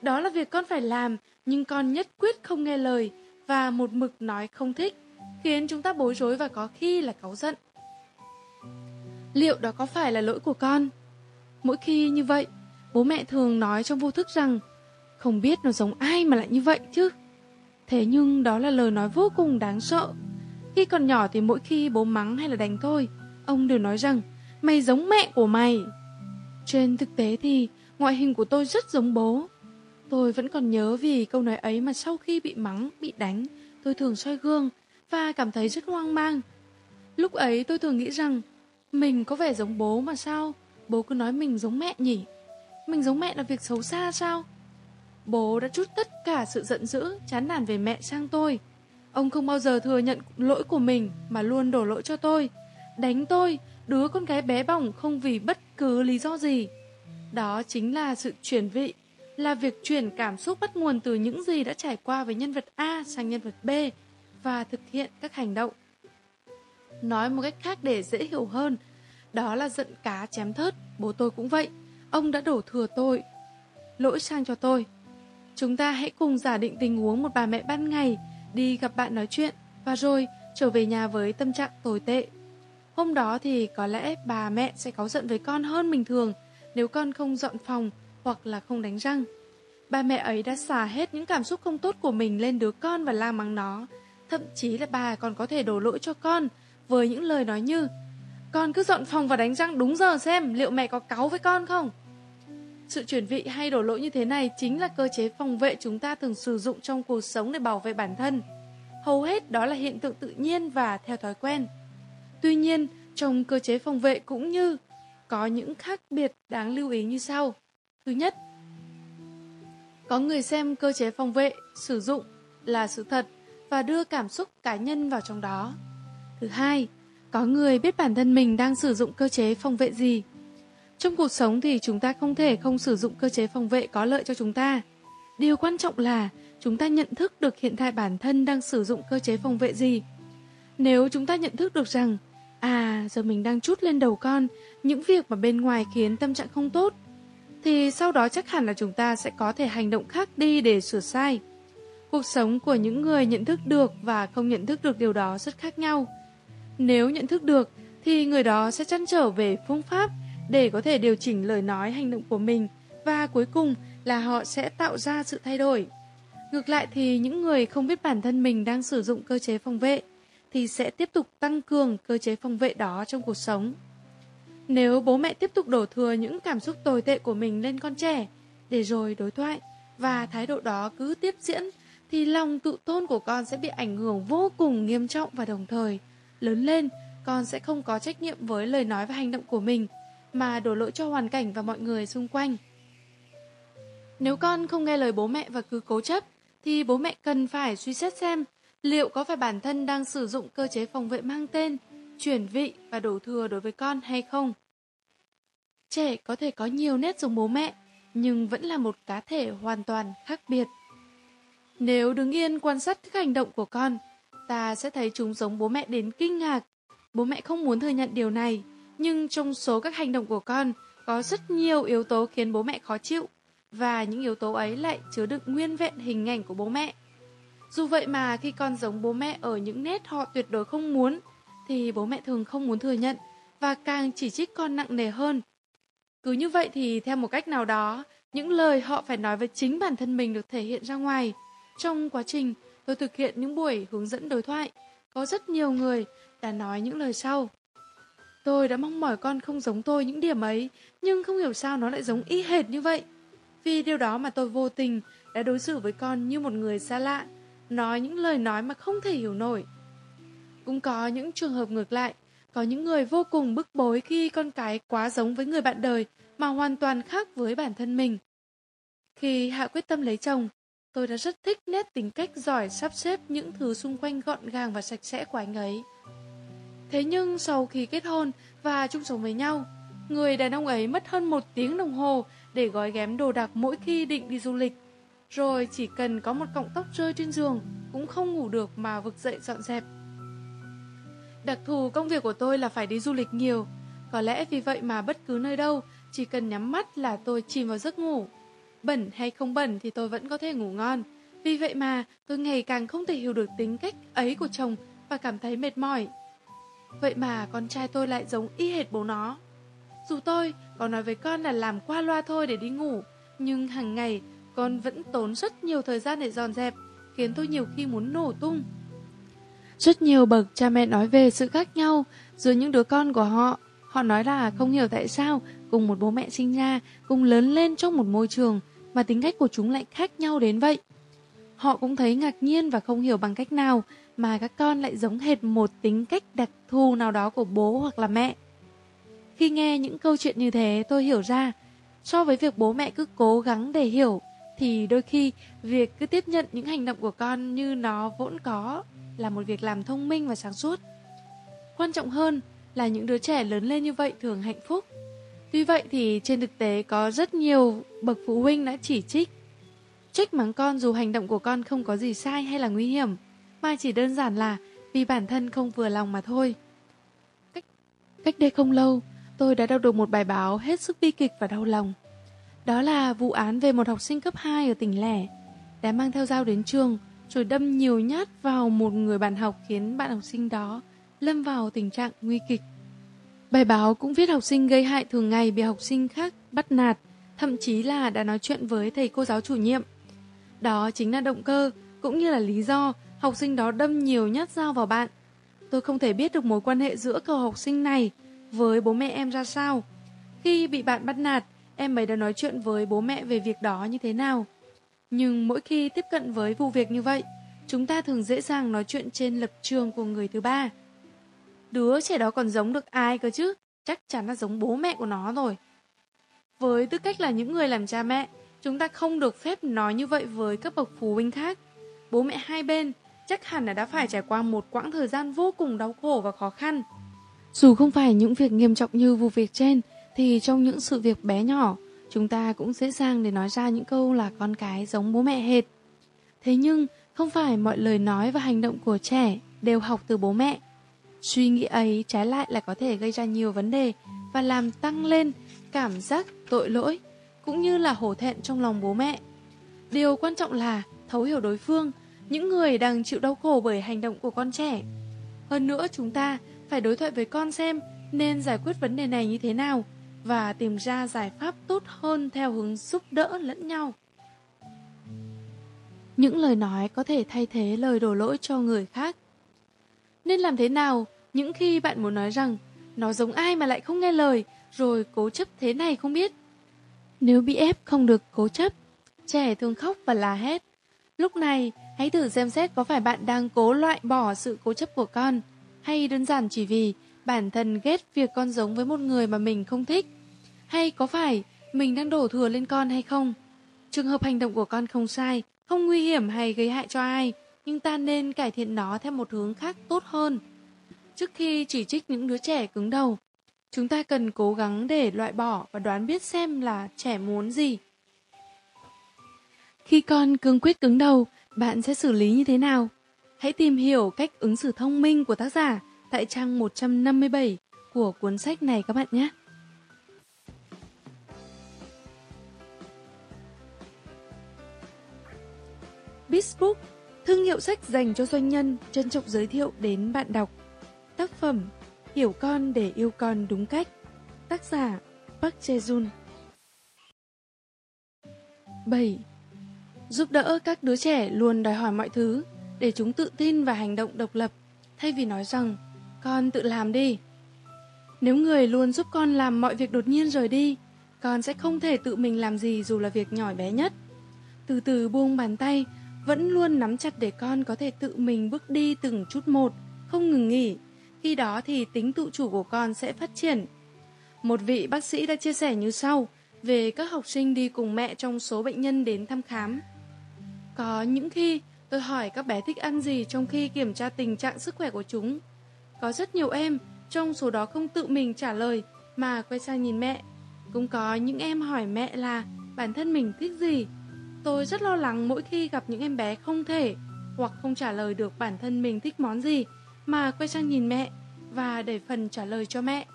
Đó là việc con phải làm, nhưng con nhất quyết không nghe lời và một mực nói không thích, khiến chúng ta bối rối và có khi là cáu giận. Liệu đó có phải là lỗi của con? Mỗi khi như vậy, Bố mẹ thường nói trong vô thức rằng Không biết nó giống ai mà lại như vậy chứ. Thế nhưng đó là lời nói vô cùng đáng sợ. Khi còn nhỏ thì mỗi khi bố mắng hay là đánh tôi Ông đều nói rằng Mày giống mẹ của mày. Trên thực tế thì Ngoại hình của tôi rất giống bố. Tôi vẫn còn nhớ vì câu nói ấy mà sau khi bị mắng, bị đánh Tôi thường soi gương Và cảm thấy rất hoang mang. Lúc ấy tôi thường nghĩ rằng mình có vẻ giống bố mà sao Bố cứ nói mình giống mẹ nhỉ? Mình giống mẹ là việc xấu xa sao? Bố đã trút tất cả sự giận dữ, chán nản về mẹ sang tôi. Ông không bao giờ thừa nhận lỗi của mình mà luôn đổ lỗi cho tôi. Đánh tôi, đứa con gái bé bỏng không vì bất cứ lý do gì. Đó chính là sự chuyển vị, là việc chuyển cảm xúc bắt nguồn từ những gì đã trải qua với nhân vật A sang nhân vật B và thực hiện các hành động. Nói một cách khác để dễ hiểu hơn, đó là giận cá chém thớt, bố tôi cũng vậy. Ông đã đổ thừa tôi, lỗi sang cho tôi. Chúng ta hãy cùng giả định tình huống một bà mẹ ban ngày đi gặp bạn nói chuyện và rồi trở về nhà với tâm trạng tồi tệ. Hôm đó thì có lẽ bà mẹ sẽ cáu giận với con hơn bình thường nếu con không dọn phòng hoặc là không đánh răng. Bà mẹ ấy đã xả hết những cảm xúc không tốt của mình lên đứa con và la mắng nó. Thậm chí là bà còn có thể đổ lỗi cho con với những lời nói như Con cứ dọn phòng và đánh răng đúng giờ xem liệu mẹ có cáu với con không? Sự chuyển vị hay đổ lỗi như thế này chính là cơ chế phòng vệ chúng ta thường sử dụng trong cuộc sống để bảo vệ bản thân. Hầu hết đó là hiện tượng tự nhiên và theo thói quen. Tuy nhiên, trong cơ chế phòng vệ cũng như có những khác biệt đáng lưu ý như sau. Thứ nhất, có người xem cơ chế phòng vệ sử dụng là sự thật và đưa cảm xúc cá nhân vào trong đó. Thứ hai, có người biết bản thân mình đang sử dụng cơ chế phòng vệ gì. Trong cuộc sống thì chúng ta không thể không sử dụng cơ chế phòng vệ có lợi cho chúng ta. Điều quan trọng là chúng ta nhận thức được hiện tại bản thân đang sử dụng cơ chế phòng vệ gì. Nếu chúng ta nhận thức được rằng, à giờ mình đang chút lên đầu con những việc mà bên ngoài khiến tâm trạng không tốt, thì sau đó chắc hẳn là chúng ta sẽ có thể hành động khác đi để sửa sai. Cuộc sống của những người nhận thức được và không nhận thức được điều đó rất khác nhau. Nếu nhận thức được, thì người đó sẽ chăn trở về phương pháp để có thể điều chỉnh lời nói hành động của mình và cuối cùng là họ sẽ tạo ra sự thay đổi. Ngược lại thì những người không biết bản thân mình đang sử dụng cơ chế phòng vệ thì sẽ tiếp tục tăng cường cơ chế phòng vệ đó trong cuộc sống. Nếu bố mẹ tiếp tục đổ thừa những cảm xúc tồi tệ của mình lên con trẻ để rồi đối thoại và thái độ đó cứ tiếp diễn, thì lòng tự tôn của con sẽ bị ảnh hưởng vô cùng nghiêm trọng và đồng thời lớn lên con sẽ không có trách nhiệm với lời nói và hành động của mình mà đổ lỗi cho hoàn cảnh và mọi người xung quanh. Nếu con không nghe lời bố mẹ và cứ cố chấp, thì bố mẹ cần phải suy xét xem liệu có phải bản thân đang sử dụng cơ chế phòng vệ mang tên chuyển vị và đổ thừa đối với con hay không. Trẻ có thể có nhiều nét giống bố mẹ, nhưng vẫn là một cá thể hoàn toàn khác biệt. Nếu đứng yên quan sát các hành động của con, ta sẽ thấy chúng giống bố mẹ đến kinh ngạc. Bố mẹ không muốn thừa nhận điều này, nhưng trong số các hành động của con có rất nhiều yếu tố khiến bố mẹ khó chịu và những yếu tố ấy lại chứa đựng nguyên vẹn hình ảnh của bố mẹ. Dù vậy mà khi con giống bố mẹ ở những nét họ tuyệt đối không muốn thì bố mẹ thường không muốn thừa nhận và càng chỉ trích con nặng nề hơn. Cứ như vậy thì theo một cách nào đó, những lời họ phải nói với chính bản thân mình được thể hiện ra ngoài. Trong quá trình tôi thực hiện những buổi hướng dẫn đối thoại, có rất nhiều người đã nói những lời sau. Tôi đã mong mỏi con không giống tôi những điểm ấy, nhưng không hiểu sao nó lại giống y hệt như vậy. Vì điều đó mà tôi vô tình đã đối xử với con như một người xa lạ, nói những lời nói mà không thể hiểu nổi. Cũng có những trường hợp ngược lại, có những người vô cùng bức bối khi con cái quá giống với người bạn đời mà hoàn toàn khác với bản thân mình. Khi Hạ quyết tâm lấy chồng, tôi đã rất thích nét tính cách giỏi sắp xếp những thứ xung quanh gọn gàng và sạch sẽ của anh ấy. Thế nhưng sau khi kết hôn và chung sống với nhau, người đàn ông ấy mất hơn một tiếng đồng hồ để gói ghém đồ đạc mỗi khi định đi du lịch. Rồi chỉ cần có một cọng tóc rơi trên giường cũng không ngủ được mà vực dậy dọn dẹp. Đặc thù công việc của tôi là phải đi du lịch nhiều. Có lẽ vì vậy mà bất cứ nơi đâu, chỉ cần nhắm mắt là tôi chìm vào giấc ngủ. Bẩn hay không bẩn thì tôi vẫn có thể ngủ ngon. Vì vậy mà tôi ngày càng không thể hiểu được tính cách ấy của chồng và cảm thấy mệt mỏi. Vậy mà con trai tôi lại giống y hệt bố nó. Dù tôi có nói với con là làm qua loa thôi để đi ngủ, nhưng hàng ngày con vẫn tốn rất nhiều thời gian để dọn dẹp, khiến tôi nhiều khi muốn nổ tung. Rất nhiều bậc cha mẹ nói về sự khác nhau giữa những đứa con của họ. Họ nói là không hiểu tại sao cùng một bố mẹ sinh ra, cùng lớn lên trong một môi trường mà tính cách của chúng lại khác nhau đến vậy. Họ cũng thấy ngạc nhiên và không hiểu bằng cách nào mà các con lại giống hệt một tính cách đặc thù nào đó của bố hoặc là mẹ. Khi nghe những câu chuyện như thế tôi hiểu ra, so với việc bố mẹ cứ cố gắng để hiểu, thì đôi khi việc cứ tiếp nhận những hành động của con như nó vốn có là một việc làm thông minh và sáng suốt. Quan trọng hơn là những đứa trẻ lớn lên như vậy thường hạnh phúc. Tuy vậy thì trên thực tế có rất nhiều bậc phụ huynh đã chỉ trích. Trách mắng con dù hành động của con không có gì sai hay là nguy hiểm, mà chỉ đơn giản là vì bản thân không vừa lòng mà thôi. Cách, cách đây không lâu, tôi đã đọc được một bài báo hết sức bi kịch và đau lòng. Đó là vụ án về một học sinh cấp 2 ở tỉnh lẻ đã mang theo dao đến trường rồi đâm nhiều nhát vào một người bạn học khiến bạn học sinh đó lâm vào tình trạng nguy kịch. Bài báo cũng viết học sinh gây hại thường ngày bị học sinh khác bắt nạt, thậm chí là đã nói chuyện với thầy cô giáo chủ nhiệm. Đó chính là động cơ, cũng như là lý do học sinh đó đâm nhiều nhát dao vào bạn. Tôi không thể biết được mối quan hệ giữa cậu học sinh này với bố mẹ em ra sao. Khi bị bạn bắt nạt, em ấy đã nói chuyện với bố mẹ về việc đó như thế nào. Nhưng mỗi khi tiếp cận với vụ việc như vậy, chúng ta thường dễ dàng nói chuyện trên lập trường của người thứ ba. Đứa trẻ đó còn giống được ai cơ chứ? Chắc chắn là giống bố mẹ của nó rồi. Với tư cách là những người làm cha mẹ, chúng ta không được phép nói như vậy với các bậc phụ huynh khác. Bố mẹ hai bên chắc hẳn là đã phải trải qua một quãng thời gian vô cùng đau khổ và khó khăn. Dù không phải những việc nghiêm trọng như vụ việc trên, thì trong những sự việc bé nhỏ, chúng ta cũng dễ dàng để nói ra những câu là con cái giống bố mẹ hệt. Thế nhưng, không phải mọi lời nói và hành động của trẻ đều học từ bố mẹ. Suy nghĩ ấy trái lại là có thể gây ra nhiều vấn đề và làm tăng lên cảm giác tội lỗi cũng như là hổ thẹn trong lòng bố mẹ. Điều quan trọng là thấu hiểu đối phương, những người đang chịu đau khổ bởi hành động của con trẻ. Hơn nữa chúng ta phải đối thoại với con xem nên giải quyết vấn đề này như thế nào và tìm ra giải pháp tốt hơn theo hướng giúp đỡ lẫn nhau. Những lời nói có thể thay thế lời đổ lỗi cho người khác. Nên làm thế nào những khi bạn muốn nói rằng nó giống ai mà lại không nghe lời rồi cố chấp thế này không biết? Nếu bị ép không được cố chấp, trẻ thường khóc và la hét. Lúc này, hãy thử xem xét có phải bạn đang cố loại bỏ sự cố chấp của con hay đơn giản chỉ vì bản thân ghét việc con giống với một người mà mình không thích hay có phải mình đang đổ thừa lên con hay không? Trường hợp hành động của con không sai, không nguy hiểm hay gây hại cho ai, nhưng ta nên cải thiện nó theo một hướng khác tốt hơn. Trước khi chỉ trích những đứa trẻ cứng đầu, chúng ta cần cố gắng để loại bỏ và đoán biết xem là trẻ muốn gì. Khi con cương quyết cứng đầu, bạn sẽ xử lý như thế nào? Hãy tìm hiểu cách ứng xử thông minh của tác giả tại trang 157 của cuốn sách này các bạn nhé. Facebook thương hiệu sách dành cho doanh nhân, trân trọng giới thiệu đến bạn đọc. Tác phẩm Hiểu con để yêu con đúng cách. Tác giả Park Jae-jun 7. Giúp đỡ các đứa trẻ luôn đòi hỏi mọi thứ để chúng tự tin và hành động độc lập thay vì nói rằng con tự làm đi. Nếu người luôn giúp con làm mọi việc đột nhiên rời đi, con sẽ không thể tự mình làm gì dù là việc nhỏ bé nhất. Từ từ buông bàn tay vẫn luôn nắm chặt để con có thể tự mình bước đi từng chút một, không ngừng nghỉ. Khi đó thì tính tự chủ của con sẽ phát triển. Một vị bác sĩ đã chia sẻ như sau về các học sinh đi cùng mẹ trong số bệnh nhân đến thăm khám. Có những khi tôi hỏi các bé thích ăn gì trong khi kiểm tra tình trạng sức khỏe của chúng. Có rất nhiều em trong số đó không tự mình trả lời mà quay sang nhìn mẹ. Cũng có những em hỏi mẹ là bản thân mình thích gì Tôi rất lo lắng mỗi khi gặp những em bé không thể hoặc không trả lời được bản thân mình thích món gì mà quay sang nhìn mẹ và để phần trả lời cho mẹ.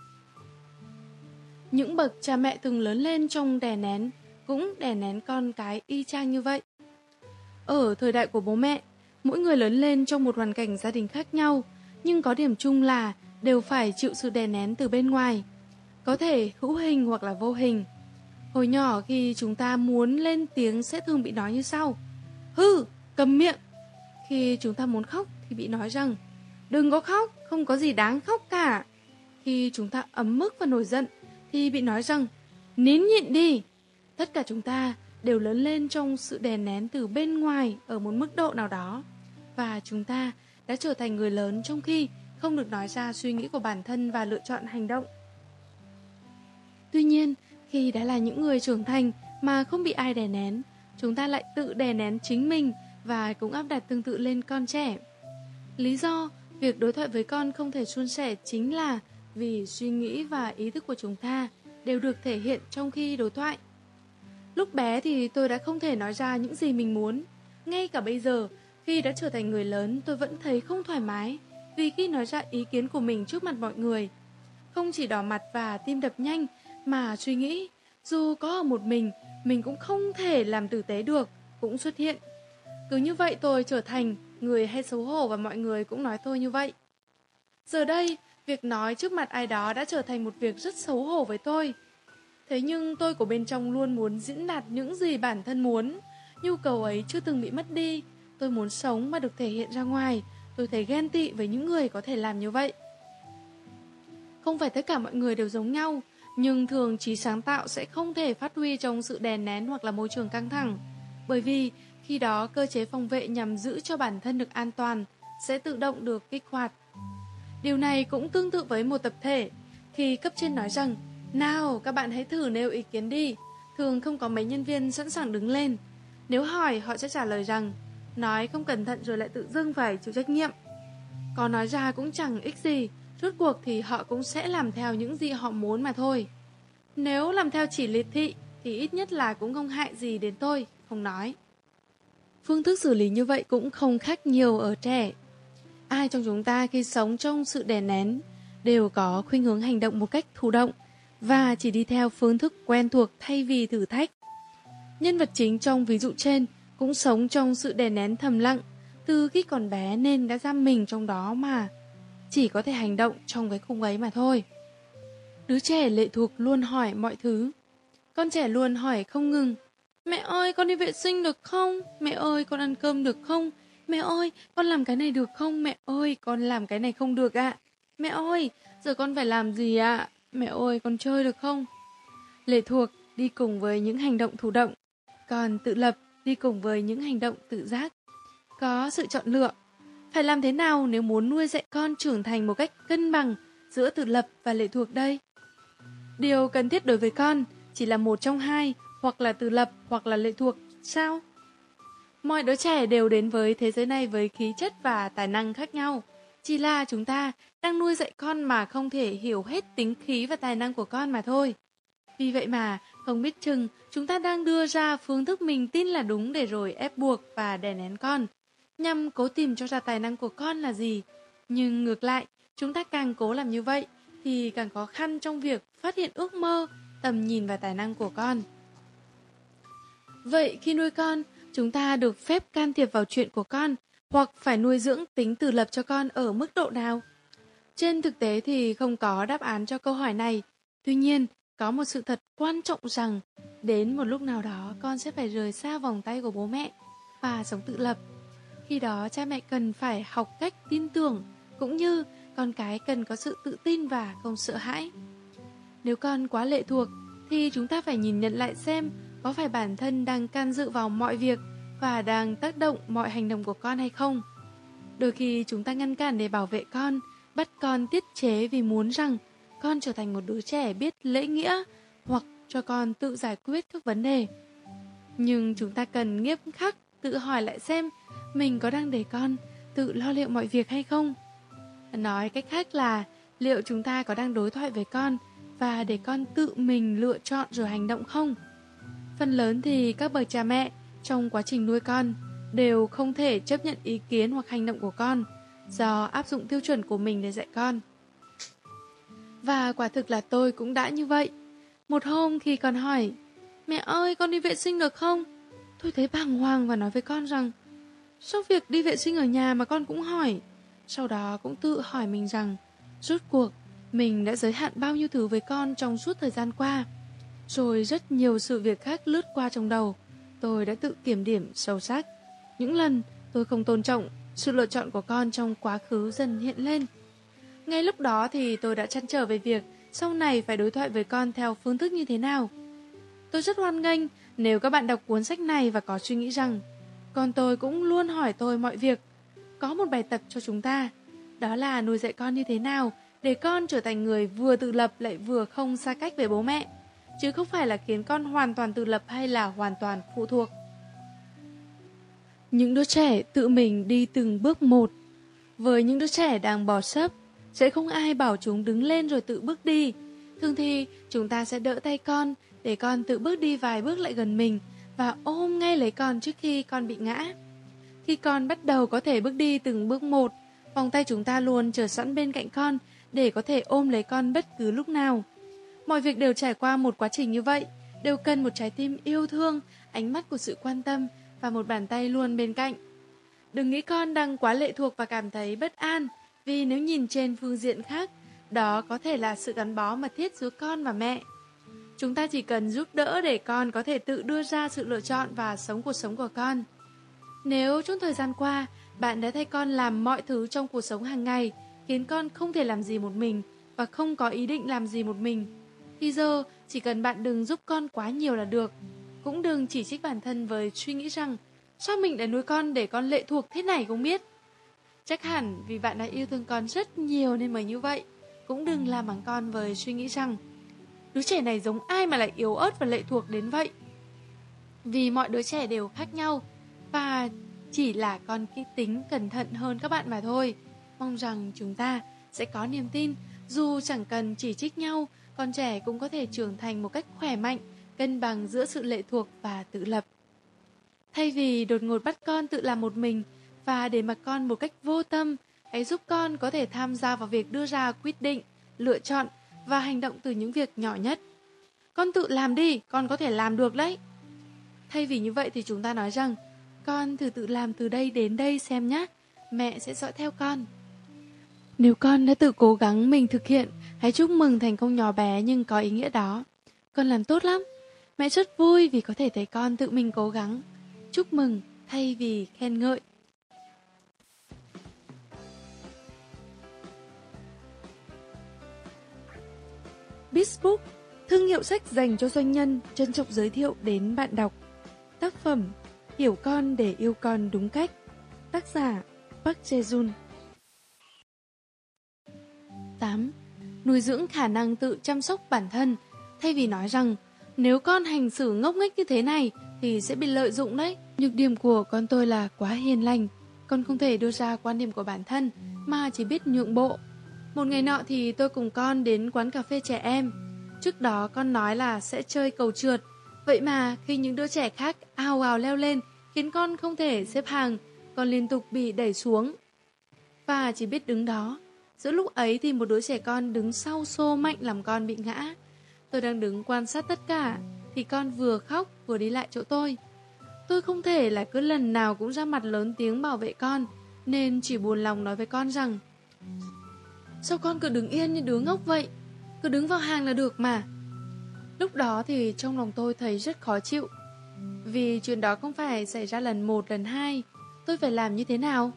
Những bậc cha mẹ từng lớn lên trong đè nén cũng đè nén con cái y chang như vậy. Ở thời đại của bố mẹ, mỗi người lớn lên trong một hoàn cảnh gia đình khác nhau, nhưng có điểm chung là đều phải chịu sự đè nén từ bên ngoài. Có thể hữu hình hoặc là vô hình. Hồi nhỏ khi chúng ta muốn lên tiếng sẽ thường bị nói như sau. Hư, cầm miệng. Khi chúng ta muốn khóc thì bị nói rằng đừng có khóc, không có gì đáng khóc cả. Khi chúng ta ấm mức và nổi giận thì bị nói rằng nín nhịn đi. Tất cả chúng ta đều lớn lên trong sự đè nén từ bên ngoài ở một mức độ nào đó. Và chúng ta đã trở thành người lớn trong khi không được nói ra suy nghĩ của bản thân và lựa chọn hành động. Tuy nhiên, khi đã là những người trưởng thành mà không bị ai đè nén, chúng ta lại tự đè nén chính mình và cũng áp đặt tương tự lên con trẻ. Lý do việc đối thoại với con không thể suôn sẻ chính là vì suy nghĩ và ý thức của chúng ta đều được thể hiện trong khi đối thoại. Lúc bé thì tôi đã không thể nói ra những gì mình muốn. Ngay cả bây giờ, khi đã trở thành người lớn tôi vẫn thấy không thoải mái vì khi nói ra ý kiến của mình trước mặt mọi người. Không chỉ đỏ mặt và tim đập nhanh mà suy nghĩ dù có ở một mình mình cũng không thể làm tử tế được cũng xuất hiện. Cứ như vậy tôi trở thành người hay xấu hổ và mọi người cũng nói tôi như vậy. Giờ đây, việc nói trước mặt ai đó đã trở thành một việc rất xấu hổ với tôi. Thế nhưng tôi của bên trong luôn muốn diễn đạt những gì bản thân muốn. Nhu cầu ấy chưa từng bị mất đi. Tôi muốn sống mà được thể hiện ra ngoài. Tôi thấy ghen tị với những người có thể làm như vậy. Không phải tất cả mọi người đều giống nhau, nhưng thường trí sáng tạo sẽ không thể phát huy trong sự đè nén hoặc là môi trường căng thẳng. Bởi vì khi đó cơ chế phòng vệ nhằm giữ cho bản thân được an toàn sẽ tự động được kích hoạt. Điều này cũng tương tự với một tập thể. Khi cấp trên nói rằng, nào các bạn hãy thử nêu ý kiến đi, thường không có mấy nhân viên sẵn sàng đứng lên. Nếu hỏi họ sẽ trả lời rằng, nói không cẩn thận rồi lại tự dưng phải chịu trách nhiệm. Có nói ra cũng chẳng ích gì, rốt cuộc thì họ cũng sẽ làm theo những gì họ muốn mà thôi. Nếu làm theo chỉ liệt thị thì ít nhất là cũng không hại gì đến tôi, không nói. Phương thức xử lý như vậy cũng không khác nhiều ở trẻ. Ai trong chúng ta khi sống trong sự đè nén đều có khuynh hướng hành động một cách thụ động và chỉ đi theo phương thức quen thuộc thay vì thử thách. Nhân vật chính trong ví dụ trên cũng sống trong sự đè nén thầm lặng từ khi còn bé nên đã giam mình trong đó mà chỉ có thể hành động trong cái khung ấy mà thôi. Đứa trẻ lệ thuộc luôn hỏi mọi thứ. Con trẻ luôn hỏi không ngừng Mẹ ơi, con đi vệ sinh được không? Mẹ ơi, con ăn cơm được không? Mẹ ơi, con làm cái này được không? Mẹ ơi, con làm cái này không được ạ. À? Mẹ ơi, giờ con phải làm gì ạ? À? Mẹ ơi, con chơi được không? Lệ thuộc đi cùng với những hành động thụ động, còn tự lập đi cùng với những hành động tự giác. Có sự chọn lựa. Phải làm thế nào nếu muốn nuôi dạy con trưởng thành một cách cân bằng giữa tự lập và lệ thuộc đây? Điều cần thiết đối với con chỉ là một trong hai hoặc là tự lập, hoặc là lệ thuộc, sao? Mọi đứa trẻ đều đến với thế giới này với khí chất và tài năng khác nhau. Chỉ là chúng ta đang nuôi dạy con mà không thể hiểu hết tính khí và tài năng của con mà thôi. Vì vậy mà, không biết chừng chúng ta đang đưa ra phương thức mình tin là đúng để rồi ép buộc và đè nén con, nhằm cố tìm cho ra tài năng của con là gì. Nhưng ngược lại, chúng ta càng cố làm như vậy thì càng khó khăn trong việc phát hiện ước mơ, tầm nhìn và tài năng của con. Vậy khi nuôi con, chúng ta được phép can thiệp vào chuyện của con hoặc phải nuôi dưỡng tính tự lập cho con ở mức độ nào? Trên thực tế thì không có đáp án cho câu hỏi này. Tuy nhiên, có một sự thật quan trọng rằng đến một lúc nào đó con sẽ phải rời xa vòng tay của bố mẹ và sống tự lập. Khi đó cha mẹ cần phải học cách tin tưởng cũng như con cái cần có sự tự tin và không sợ hãi. Nếu con quá lệ thuộc thì chúng ta phải nhìn nhận lại xem có phải bản thân đang can dự vào mọi việc và đang tác động mọi hành động của con hay không. Đôi khi chúng ta ngăn cản để bảo vệ con, bắt con tiết chế vì muốn rằng con trở thành một đứa trẻ biết lễ nghĩa hoặc cho con tự giải quyết các vấn đề. Nhưng chúng ta cần nghiêm khắc tự hỏi lại xem mình có đang để con tự lo liệu mọi việc hay không. Nói cách khác là, liệu chúng ta có đang đối thoại với con và để con tự mình lựa chọn rồi hành động không? Phần lớn thì các bậc cha mẹ trong quá trình nuôi con đều không thể chấp nhận ý kiến hoặc hành động của con do áp dụng tiêu chuẩn của mình để dạy con. Và quả thực là tôi cũng đã như vậy. Một hôm khi con hỏi, Mẹ ơi, con đi vệ sinh được không? Tôi thấy bàng hoàng và nói với con rằng sau việc đi vệ sinh ở nhà mà con cũng hỏi Sau đó cũng tự hỏi mình rằng Rốt cuộc mình đã giới hạn bao nhiêu thứ với con trong suốt thời gian qua rồi rất nhiều sự việc khác lướt qua trong đầu. Tôi đã tự kiểm điểm sâu sắc. Những lần tôi không tôn trọng, sự lựa chọn của con trong quá khứ dần hiện lên. Ngay lúc đó thì tôi đã chăn trở về việc sau này phải đối thoại với con theo phương thức như thế nào. Tôi rất hoan nghênh nếu các bạn đọc cuốn sách này và có suy nghĩ rằng con tôi cũng luôn hỏi tôi mọi việc. Có một bài tập cho chúng ta, đó là nuôi dạy con như thế nào để con trở thành người vừa tự lập lại vừa không xa cách về bố mẹ. chứ không phải là khiến con hoàn toàn tự lập hay là hoàn toàn phụ thuộc. Những đứa trẻ tự mình đi từng bước một. Với những đứa trẻ đang bò sấp, sẽ không ai bảo chúng đứng lên rồi tự bước đi. Thường thì chúng ta sẽ đỡ tay con để con tự bước đi vài bước lại gần mình và ôm ngay lấy con trước khi con bị ngã. Khi con bắt đầu có thể bước đi từng bước một, vòng tay chúng ta luôn chờ sẵn bên cạnh con để có thể ôm lấy con bất cứ lúc nào. Mọi việc đều trải qua một quá trình như vậy, đều cần một trái tim yêu thương, ánh mắt của sự quan tâm và một bàn tay luôn bên cạnh. Đừng nghĩ con đang quá lệ thuộc và cảm thấy bất an, vì nếu nhìn trên phương diện khác, đó có thể là sự gắn bó mật thiết giữa con và mẹ. Chúng ta chỉ cần giúp đỡ để con có thể tự đưa ra sự lựa chọn và sống cuộc sống của con. Nếu trong thời gian qua, bạn đã thay con làm mọi thứ trong cuộc sống hàng ngày, khiến con không thể làm gì một mình và không có ý định làm gì một mình, thì giờ chỉ cần bạn đừng giúp con quá nhiều là được. Cũng đừng chỉ trích bản thân với suy nghĩ rằng sao mình đã nuôi con để con lệ thuộc thế này không biết. Chắc hẳn vì bạn đã yêu thương con rất nhiều nên mới như vậy. Cũng đừng làm bằng con với suy nghĩ rằng đứa trẻ này giống ai mà lại yếu ớt và lệ thuộc đến vậy. Vì mọi đứa trẻ đều khác nhau và chỉ là con kỹ tính cẩn thận hơn các bạn mà thôi. Mong rằng chúng ta sẽ có niềm tin dù chẳng cần chỉ trích nhau, con trẻ cũng có thể trưởng thành một cách khỏe mạnh, cân bằng giữa sự lệ thuộc và tự lập. Thay vì đột ngột bắt con tự làm một mình và để mặc con một cách vô tâm, hãy giúp con có thể tham gia vào việc đưa ra quyết định, lựa chọn và hành động từ những việc nhỏ nhất. Con tự làm đi, con có thể làm được đấy. Thay vì như vậy thì chúng ta nói rằng, con thử tự làm từ đây đến đây xem nhé, mẹ sẽ dõi theo con. Nếu con đã tự cố gắng mình thực hiện, hãy chúc mừng thành công nhỏ bé nhưng có ý nghĩa đó. Con làm tốt lắm. Mẹ rất vui vì có thể thấy con tự mình cố gắng. Chúc mừng thay vì khen ngợi. Bizbook, thương hiệu sách dành cho doanh nhân, trân trọng giới thiệu đến bạn đọc. Tác phẩm Hiểu con để yêu con đúng cách. Tác giả Park Jae-jun 8. Nuôi dưỡng khả năng tự chăm sóc bản thân, thay vì nói rằng nếu con hành xử ngốc nghếch như thế này thì sẽ bị lợi dụng đấy. Nhược điểm của con tôi là quá hiền lành, con không thể đưa ra quan điểm của bản thân mà chỉ biết nhượng bộ. Một ngày nọ thì tôi cùng con đến quán cà phê trẻ em. Trước đó con nói là sẽ chơi cầu trượt, vậy mà khi những đứa trẻ khác ao ào leo lên khiến con không thể xếp hàng, con liên tục bị đẩy xuống. Và chỉ biết đứng đó, Giữa lúc ấy thì một đứa trẻ con đứng sau xô mạnh làm con bị ngã. Tôi đang đứng quan sát tất cả, thì con vừa khóc vừa đi lại chỗ tôi. Tôi không thể là cứ lần nào cũng ra mặt lớn tiếng bảo vệ con, nên chỉ buồn lòng nói với con rằng Sao con cứ đứng yên như đứa ngốc vậy? Cứ đứng vào hàng là được mà. Lúc đó thì trong lòng tôi thấy rất khó chịu. Vì chuyện đó không phải xảy ra lần một, lần hai. Tôi phải làm như thế nào?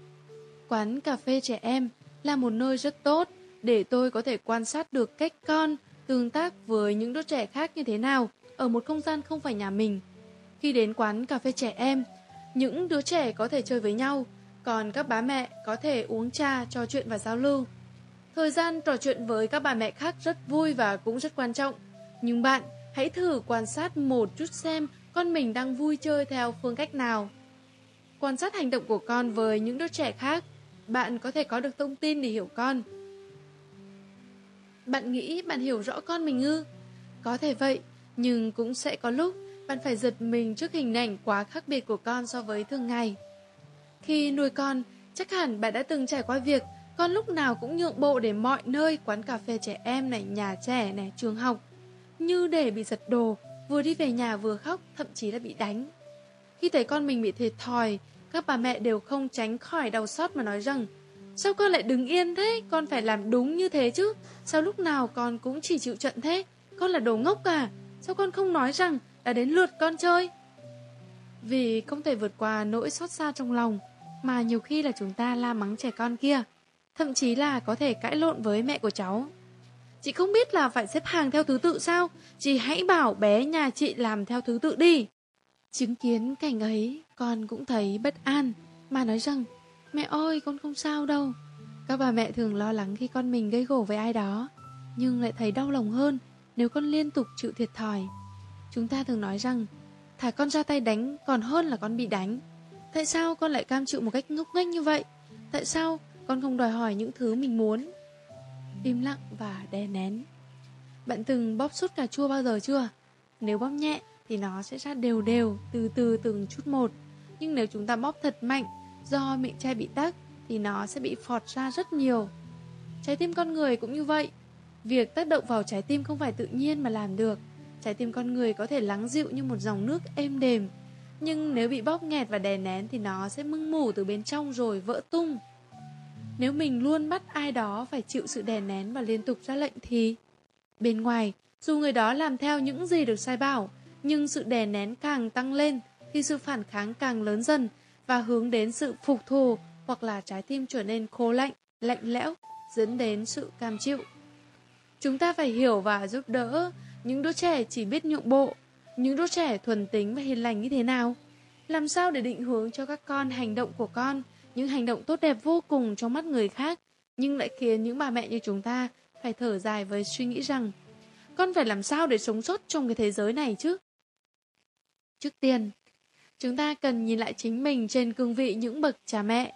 Quán cà phê trẻ em là một nơi rất tốt để tôi có thể quan sát được cách con tương tác với những đứa trẻ khác như thế nào ở một không gian không phải nhà mình. Khi đến quán cà phê trẻ em, những đứa trẻ có thể chơi với nhau, còn các bá mẹ có thể uống trà, trò chuyện và giao lưu. Thời gian trò chuyện với các bà mẹ khác rất vui và cũng rất quan trọng. Nhưng bạn hãy thử quan sát một chút xem con mình đang vui chơi theo phương cách nào. Quan sát hành động của con với những đứa trẻ khác bạn có thể có được thông tin để hiểu con. Bạn nghĩ bạn hiểu rõ con mình ư? Có thể vậy, nhưng cũng sẽ có lúc bạn phải giật mình trước hình ảnh quá khác biệt của con so với thường ngày. Khi nuôi con, chắc hẳn bạn đã từng trải qua việc con lúc nào cũng nhượng bộ để mọi nơi, quán cà phê trẻ em này, nhà trẻ này, trường học, như để bị giật đồ, vừa đi về nhà vừa khóc, thậm chí là bị đánh. Khi thấy con mình bị thiệt thòi, các bà mẹ đều không tránh khỏi đau xót mà nói rằng Sao con lại đứng yên thế? Con phải làm đúng như thế chứ. Sao lúc nào con cũng chỉ chịu trận thế? Con là đồ ngốc à? Sao con không nói rằng đã đến lượt con chơi? Vì không thể vượt qua nỗi xót xa trong lòng, mà nhiều khi là chúng ta la mắng trẻ con kia. Thậm chí là có thể cãi lộn với mẹ của cháu. Chị không biết là phải xếp hàng theo thứ tự sao? Chị hãy bảo bé nhà chị làm theo thứ tự đi. Chứng kiến cảnh ấy, con cũng thấy bất an, mà nói rằng, mẹ ơi con không sao đâu. Các bà mẹ thường lo lắng khi con mình gây gổ với ai đó, nhưng lại thấy đau lòng hơn nếu con liên tục chịu thiệt thòi. Chúng ta thường nói rằng, thả con ra tay đánh còn hơn là con bị đánh. Tại sao con lại cam chịu một cách ngốc nghếch như vậy? Tại sao con không đòi hỏi những thứ mình muốn? Im lặng và đè nén. Bạn từng bóp sút cà chua bao giờ chưa? Nếu bóp nhẹ thì nó sẽ ra đều đều, từ từ từng chút một. Nhưng nếu chúng ta bóp thật mạnh, do miệng chai bị tắc, thì nó sẽ bị phọt ra rất nhiều. Trái tim con người cũng như vậy. Việc tác động vào trái tim không phải tự nhiên mà làm được. Trái tim con người có thể lắng dịu như một dòng nước êm đềm. Nhưng nếu bị bóp nghẹt và đè nén thì nó sẽ mưng mủ từ bên trong rồi vỡ tung. Nếu mình luôn bắt ai đó phải chịu sự đè nén và liên tục ra lệnh thì... Bên ngoài, dù người đó làm theo những gì được sai bảo, nhưng sự đè nén càng tăng lên thì sự phản kháng càng lớn dần và hướng đến sự phục thù hoặc là trái tim trở nên khô lạnh, lạnh lẽo, dẫn đến sự cam chịu. Chúng ta phải hiểu và giúp đỡ những đứa trẻ chỉ biết nhượng bộ, những đứa trẻ thuần tính và hiền lành như thế nào. Làm sao để định hướng cho các con hành động của con, những hành động tốt đẹp vô cùng trong mắt người khác, nhưng lại khiến những bà mẹ như chúng ta phải thở dài với suy nghĩ rằng con phải làm sao để sống sót trong cái thế giới này chứ? Trước tiên, chúng ta cần nhìn lại chính mình trên cương vị những bậc cha mẹ,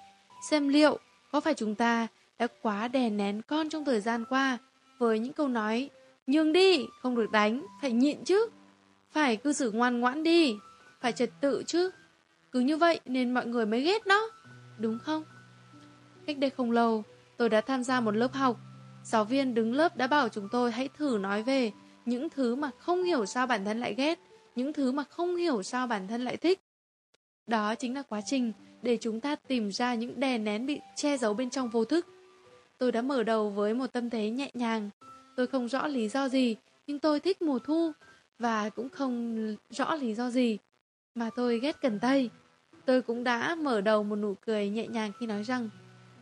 xem liệu có phải chúng ta đã quá đè nén con trong thời gian qua với những câu nói nhường đi, không được đánh, phải nhịn chứ, phải cư xử ngoan ngoãn đi, phải trật tự chứ. Cứ như vậy nên mọi người mới ghét nó, đúng không? Cách đây không lâu, tôi đã tham gia một lớp học. Giáo viên đứng lớp đã bảo chúng tôi hãy thử nói về những thứ mà không hiểu sao bản thân lại ghét, những thứ mà không hiểu sao bản thân lại thích. Đó chính là quá trình để chúng ta tìm ra những đè nén bị che giấu bên trong vô thức. Tôi đã mở đầu với một tâm thế nhẹ nhàng. Tôi không rõ lý do gì, nhưng tôi thích mùa thu và cũng không rõ lý do gì mà tôi ghét cần tây. Tôi cũng đã mở đầu một nụ cười nhẹ nhàng khi nói rằng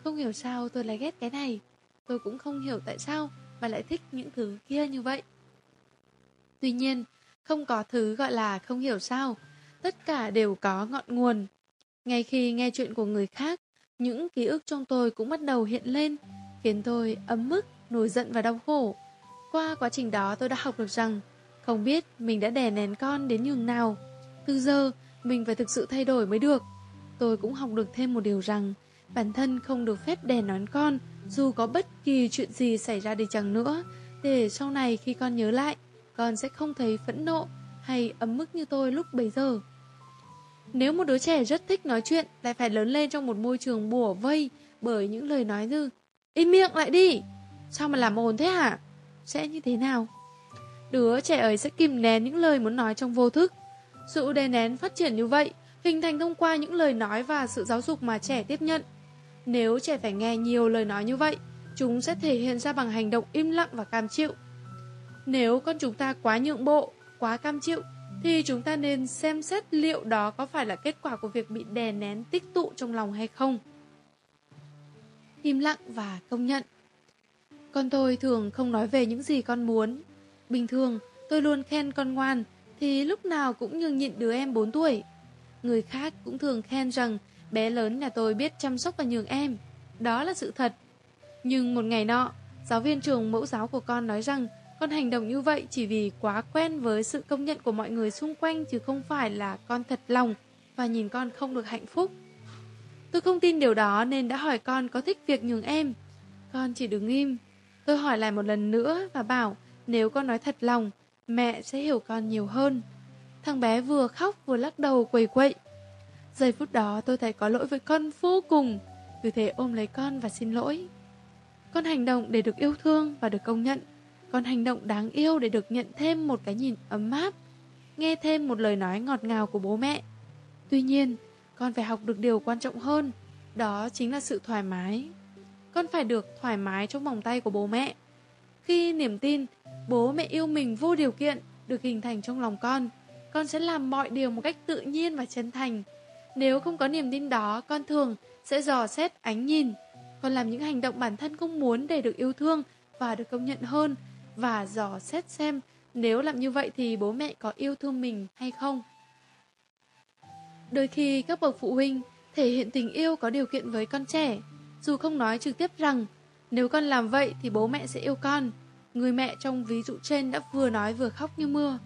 không hiểu sao tôi lại ghét cái này. Tôi cũng không hiểu tại sao mà lại thích những thứ kia như vậy. Tuy nhiên, không có thứ gọi là không hiểu sao. Tất cả đều có ngọn nguồn. Ngay khi nghe chuyện của người khác, những ký ức trong tôi cũng bắt đầu hiện lên, khiến tôi ấm mức, nổi giận và đau khổ. Qua quá trình đó tôi đã học được rằng, không biết mình đã đè nén con đến nhường nào. Từ giờ, mình phải thực sự thay đổi mới được. Tôi cũng học được thêm một điều rằng, bản thân không được phép đè nón con, dù có bất kỳ chuyện gì xảy ra đi chăng nữa, để sau này khi con nhớ lại, con sẽ không thấy phẫn nộ hay ấm mức như tôi lúc bấy giờ. Nếu một đứa trẻ rất thích nói chuyện lại phải lớn lên trong một môi trường bùa vây bởi những lời nói như Im miệng lại đi! Sao mà làm ồn thế hả? Sẽ như thế nào? Đứa trẻ ấy sẽ kìm nén những lời muốn nói trong vô thức. Sự đè nén phát triển như vậy, hình thành thông qua những lời nói và sự giáo dục mà trẻ tiếp nhận. Nếu trẻ phải nghe nhiều lời nói như vậy, chúng sẽ thể hiện ra bằng hành động im lặng và cam chịu. Nếu con chúng ta quá nhượng bộ, quá cam chịu, thì chúng ta nên xem xét liệu đó có phải là kết quả của việc bị đè nén tích tụ trong lòng hay không. Im lặng và công nhận Con tôi thường không nói về những gì con muốn. Bình thường, tôi luôn khen con ngoan, thì lúc nào cũng nhường nhịn đứa em 4 tuổi. Người khác cũng thường khen rằng bé lớn nhà tôi biết chăm sóc và nhường em. Đó là sự thật. Nhưng một ngày nọ, giáo viên trường mẫu giáo của con nói rằng con hành động như vậy chỉ vì quá quen với sự công nhận của mọi người xung quanh chứ không phải là con thật lòng và nhìn con không được hạnh phúc. Tôi không tin điều đó nên đã hỏi con có thích việc nhường em. Con chỉ đứng im. Tôi hỏi lại một lần nữa và bảo nếu con nói thật lòng, mẹ sẽ hiểu con nhiều hơn. Thằng bé vừa khóc vừa lắc đầu quầy quậy. Giây phút đó tôi thấy có lỗi với con vô cùng. cứ thế ôm lấy con và xin lỗi. Con hành động để được yêu thương và được công nhận. Con hành động đáng yêu để được nhận thêm một cái nhìn ấm áp. Nghe thêm một lời nói ngọt ngào của bố mẹ. Tuy nhiên, con phải học được điều quan trọng hơn. Đó chính là sự thoải mái. Con phải được thoải mái trong vòng tay của bố mẹ. Khi niềm tin, bố mẹ yêu mình vô điều kiện được hình thành trong lòng con, con sẽ làm mọi điều một cách tự nhiên và chân thành. Nếu không có niềm tin đó, con thường sẽ dò xét ánh nhìn. Con làm những hành động bản thân không muốn để được yêu thương và được công nhận hơn và dò xét xem nếu làm như vậy thì bố mẹ có yêu thương mình hay không. Đôi khi các bậc phụ huynh thể hiện tình yêu có điều kiện với con trẻ, dù không nói trực tiếp rằng nếu con làm vậy thì bố mẹ sẽ yêu con, Người mẹ trong ví dụ trên đã vừa nói vừa khóc như mưa.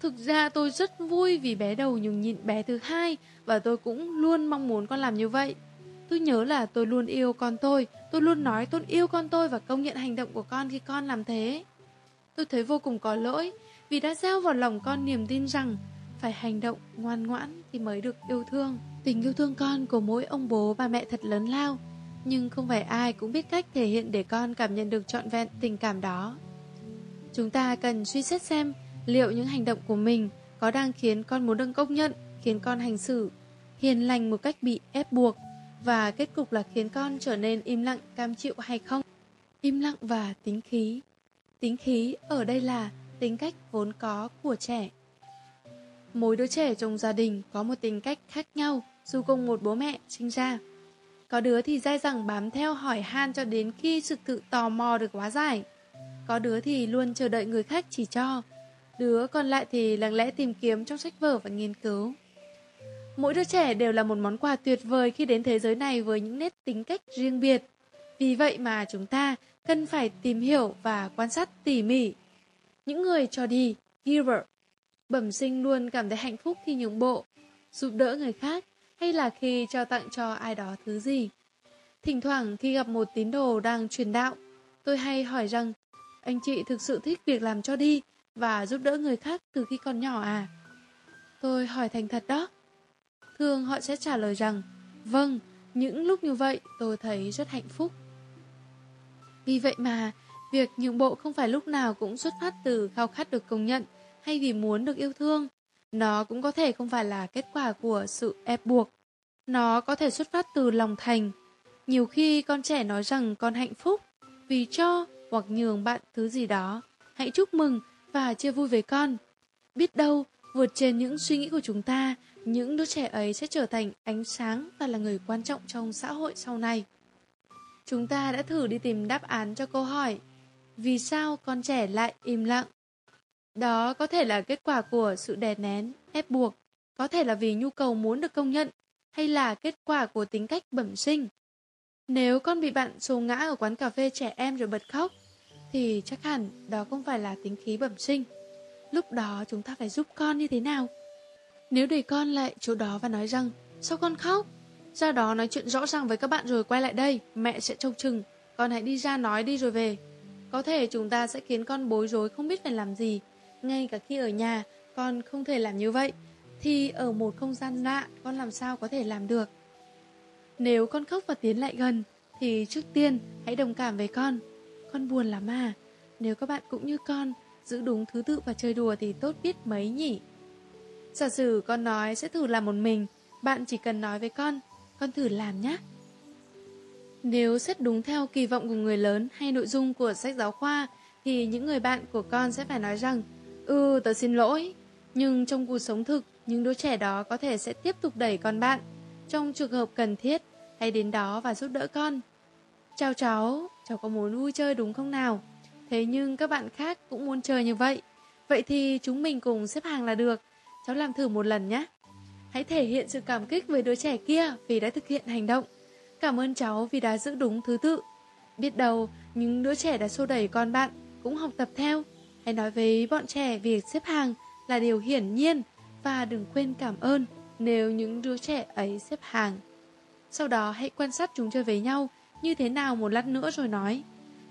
Thực ra tôi rất vui vì bé đầu nhường nhịn bé thứ hai và tôi cũng luôn mong muốn con làm như vậy. Tôi nhớ là tôi luôn yêu con tôi, tôi luôn nói tôi yêu con tôi và công nhận hành động của con khi con làm thế. Tôi thấy vô cùng có lỗi vì đã gieo vào lòng con niềm tin rằng phải hành động ngoan ngoãn thì mới được yêu thương. Tình yêu thương con của mỗi ông bố bà mẹ thật lớn lao, nhưng không phải ai cũng biết cách thể hiện để con cảm nhận được trọn vẹn tình cảm đó. Chúng ta cần suy xét xem liệu những hành động của mình có đang khiến con muốn được công nhận, khiến con hành xử hiền lành một cách bị ép buộc và kết cục là khiến con trở nên im lặng cam chịu hay không. Im lặng và tính khí. Tính khí ở đây là tính cách vốn có của trẻ. Mỗi đứa trẻ trong gia đình có một tính cách khác nhau dù cùng một bố mẹ sinh ra. Có đứa thì dai dẳng bám theo hỏi han cho đến khi sự tự tò mò được hóa giải. Có đứa thì luôn chờ đợi người khác chỉ cho. Đứa còn lại thì lặng lẽ tìm kiếm trong sách vở và nghiên cứu. Mỗi đứa trẻ đều là một món quà tuyệt vời khi đến thế giới này với những nét tính cách riêng biệt. Vì vậy mà chúng ta cần phải tìm hiểu và quan sát tỉ mỉ. Những người cho đi, giver, bẩm sinh luôn cảm thấy hạnh phúc khi nhường bộ, giúp đỡ người khác hay là khi trao tặng cho ai đó thứ gì. Thỉnh thoảng khi gặp một tín đồ đang truyền đạo, tôi hay hỏi rằng anh chị thực sự thích việc làm cho đi và giúp đỡ người khác từ khi còn nhỏ à? Tôi hỏi thành thật đó. Thường họ sẽ trả lời rằng Vâng, những lúc như vậy tôi thấy rất hạnh phúc. Vì vậy mà, việc nhượng bộ không phải lúc nào cũng xuất phát từ khao khát được công nhận hay vì muốn được yêu thương. Nó cũng có thể không phải là kết quả của sự ép buộc. Nó có thể xuất phát từ lòng thành. Nhiều khi con trẻ nói rằng con hạnh phúc vì cho hoặc nhường bạn thứ gì đó. Hãy chúc mừng và chia vui với con. Biết đâu, vượt trên những suy nghĩ của chúng ta, những đứa trẻ ấy sẽ trở thành ánh sáng và là người quan trọng trong xã hội sau này. Chúng ta đã thử đi tìm đáp án cho câu hỏi Vì sao con trẻ lại im lặng? Đó có thể là kết quả của sự đè nén, ép buộc, có thể là vì nhu cầu muốn được công nhận, hay là kết quả của tính cách bẩm sinh. Nếu con bị bạn xô ngã ở quán cà phê trẻ em rồi bật khóc, thì chắc hẳn đó không phải là tính khí bẩm sinh. Lúc đó chúng ta phải giúp con như thế nào? Nếu để con lại chỗ đó và nói rằng Sao con khóc? Ra đó nói chuyện rõ ràng với các bạn rồi quay lại đây Mẹ sẽ trông chừng Con hãy đi ra nói đi rồi về Có thể chúng ta sẽ khiến con bối rối không biết phải làm gì ngay cả khi ở nhà Con không thể làm như vậy. Thì ở một không gian lạ Con làm sao có thể làm được? Nếu con khóc và tiến lại gần Thì trước tiên hãy đồng cảm với con. Con buồn lắm à. Nếu các bạn cũng như con Giữ đúng thứ tự và chơi đùa thì tốt biết mấy nhỉ? Giả sử con nói sẽ thử làm một mình, bạn chỉ cần nói với con, con thử làm nhé. Nếu xét đúng theo kỳ vọng của người lớn hay nội dung của sách giáo khoa, thì những người bạn của con sẽ phải nói rằng, ừ, tớ xin lỗi. Nhưng trong cuộc sống thực, những đứa trẻ đó có thể sẽ tiếp tục đẩy con bạn. Trong trường hợp cần thiết, hãy đến đó và giúp đỡ con. Chào cháu, cháu có muốn vui chơi đúng không nào? Thế nhưng các bạn khác cũng muốn chơi như vậy. Vậy thì chúng mình cùng xếp hàng là được. Cháu làm thử một lần nhé. Hãy thể hiện sự cảm kích với đứa trẻ kia vì đã thực hiện hành động. Cảm ơn cháu vì đã giữ đúng thứ tự. Biết đâu, những đứa trẻ đã xô đẩy con bạn cũng học tập theo. Hãy nói với bọn trẻ việc xếp hàng là điều hiển nhiên và đừng quên cảm ơn nếu những đứa trẻ ấy xếp hàng. Sau đó hãy quan sát chúng chơi với nhau như thế nào một lát nữa rồi nói.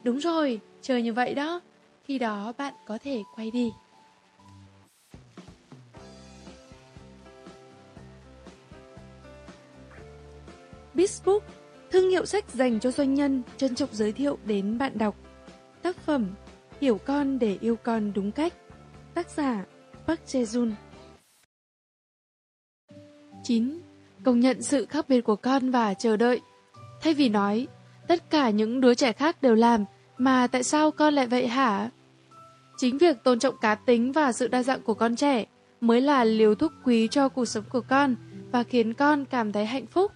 Đúng rồi, chơi như vậy đó. Khi đó bạn có thể quay đi. Bisbook, thương hiệu sách dành cho doanh nhân, trân trọng giới thiệu đến bạn đọc. Tác phẩm Hiểu con để yêu con đúng cách. Tác giả Park Jae-jun 9. Công nhận sự khác biệt của con và chờ đợi. Thay vì nói, tất cả những đứa trẻ khác đều làm, mà tại sao con lại vậy hả? Chính việc tôn trọng cá tính và sự đa dạng của con trẻ mới là liều thuốc quý cho cuộc sống của con và khiến con cảm thấy hạnh phúc.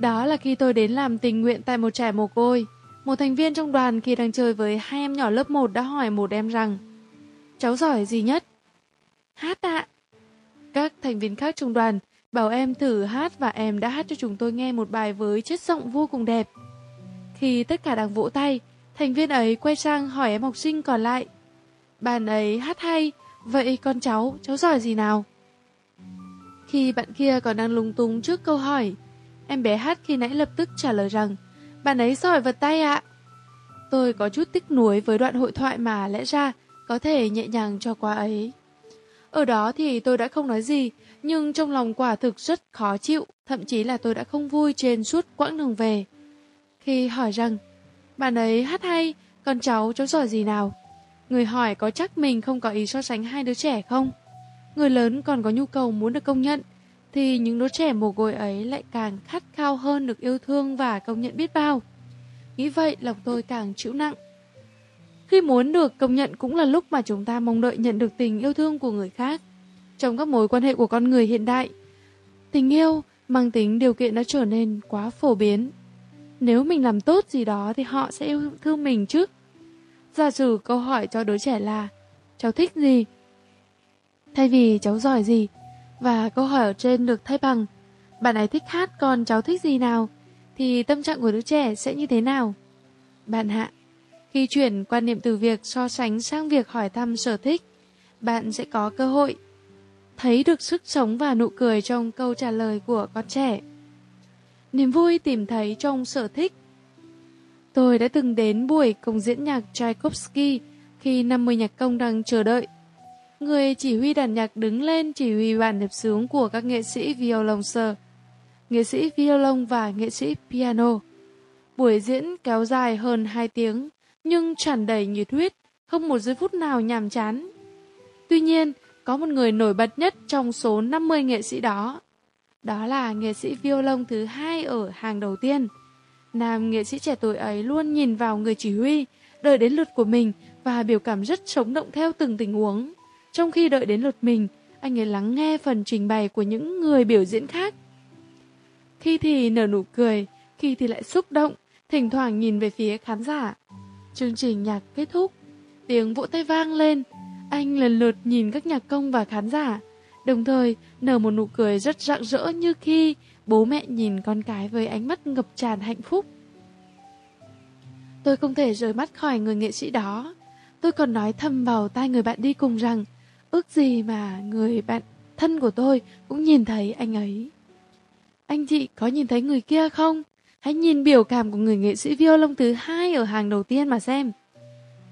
Đó là khi tôi đến làm tình nguyện tại một trẻ mồ côi. Một thành viên trong đoàn khi đang chơi với hai em nhỏ lớp 1 đã hỏi một em rằng Cháu giỏi gì nhất? Hát ạ. Các thành viên khác trong đoàn bảo em thử hát và em đã hát cho chúng tôi nghe một bài với chất giọng vô cùng đẹp. Khi tất cả đang vỗ tay, Thành viên ấy quay sang hỏi em học sinh còn lại. Bạn ấy hát hay, vậy con cháu, cháu giỏi gì nào? Khi bạn kia còn đang lung tung trước câu hỏi, em bé hát khi nãy lập tức trả lời rằng bạn ấy giỏi vật tay ạ. Tôi có chút tiếc nuối với đoạn hội thoại mà lẽ ra có thể nhẹ nhàng cho qua ấy. Ở đó thì tôi đã không nói gì, nhưng trong lòng quả thực rất khó chịu, thậm chí là tôi đã không vui trên suốt quãng đường về. Khi hỏi rằng, bạn ấy hát hay, còn cháu, cháu giỏi gì nào? Người hỏi có chắc mình không có ý so sánh hai đứa trẻ không? Người lớn còn có nhu cầu muốn được công nhận, thì những đứa trẻ mồ côi ấy lại càng khát khao hơn được yêu thương và công nhận biết bao. Nghĩ vậy lòng tôi càng chịu nặng. Khi muốn được công nhận cũng là lúc mà chúng ta mong đợi nhận được tình yêu thương của người khác. Trong các mối quan hệ của con người hiện đại, tình yêu mang tính điều kiện đã trở nên quá phổ biến. Nếu mình làm tốt gì đó thì họ sẽ yêu thương mình chứ. Giả sử câu hỏi cho đứa trẻ là Cháu thích gì? Thay vì cháu giỏi gì? Và câu hỏi ở trên được thay bằng, Bạn ấy thích hát, còn cháu thích gì nào? Thì tâm trạng của đứa trẻ sẽ như thế nào? Bạn hạ, Khi chuyển quan niệm từ việc so sánh sang việc hỏi thăm sở thích, Bạn sẽ có cơ hội thấy được sức sống và nụ cười trong câu trả lời của con trẻ. Niềm vui tìm thấy trong sở thích Tôi đã từng đến buổi công diễn nhạc Tchaikovsky khi 50 nhạc công đang chờ đợi. Người chỉ huy đàn nhạc đứng lên chỉ huy bản nhập sướng của các nghệ sĩ violoncel, nghệ sĩ violon và nghệ sĩ piano. Buổi diễn kéo dài hơn 2 tiếng, nhưng tràn đầy nhiệt huyết, không một giây phút nào nhàm chán. Tuy nhiên, có một người nổi bật nhất trong số 50 nghệ sĩ đó. Đó là nghệ sĩ violon thứ hai ở hàng đầu tiên. Nam nghệ sĩ trẻ tuổi ấy luôn nhìn vào người chỉ huy, đợi đến lượt của mình và biểu cảm rất sống động theo từng tình huống. Trong khi đợi đến lượt mình, anh ấy lắng nghe phần trình bày của những người biểu diễn khác. Khi thì nở nụ cười, khi thì lại xúc động, thỉnh thoảng nhìn về phía khán giả. Chương trình nhạc kết thúc, tiếng vỗ tay vang lên, anh lần lượt nhìn các nhạc công và khán giả, đồng thời nở một nụ cười rất rạng rỡ như khi bố mẹ nhìn con cái với ánh mắt ngập tràn hạnh phúc. Tôi không thể rời mắt khỏi người nghệ sĩ đó. Tôi còn nói thầm vào tai người bạn đi cùng rằng ước gì mà người bạn thân của tôi cũng nhìn thấy anh ấy. Anh chị có nhìn thấy người kia không? Hãy nhìn biểu cảm của người nghệ sĩ violon thứ hai ở hàng đầu tiên mà xem.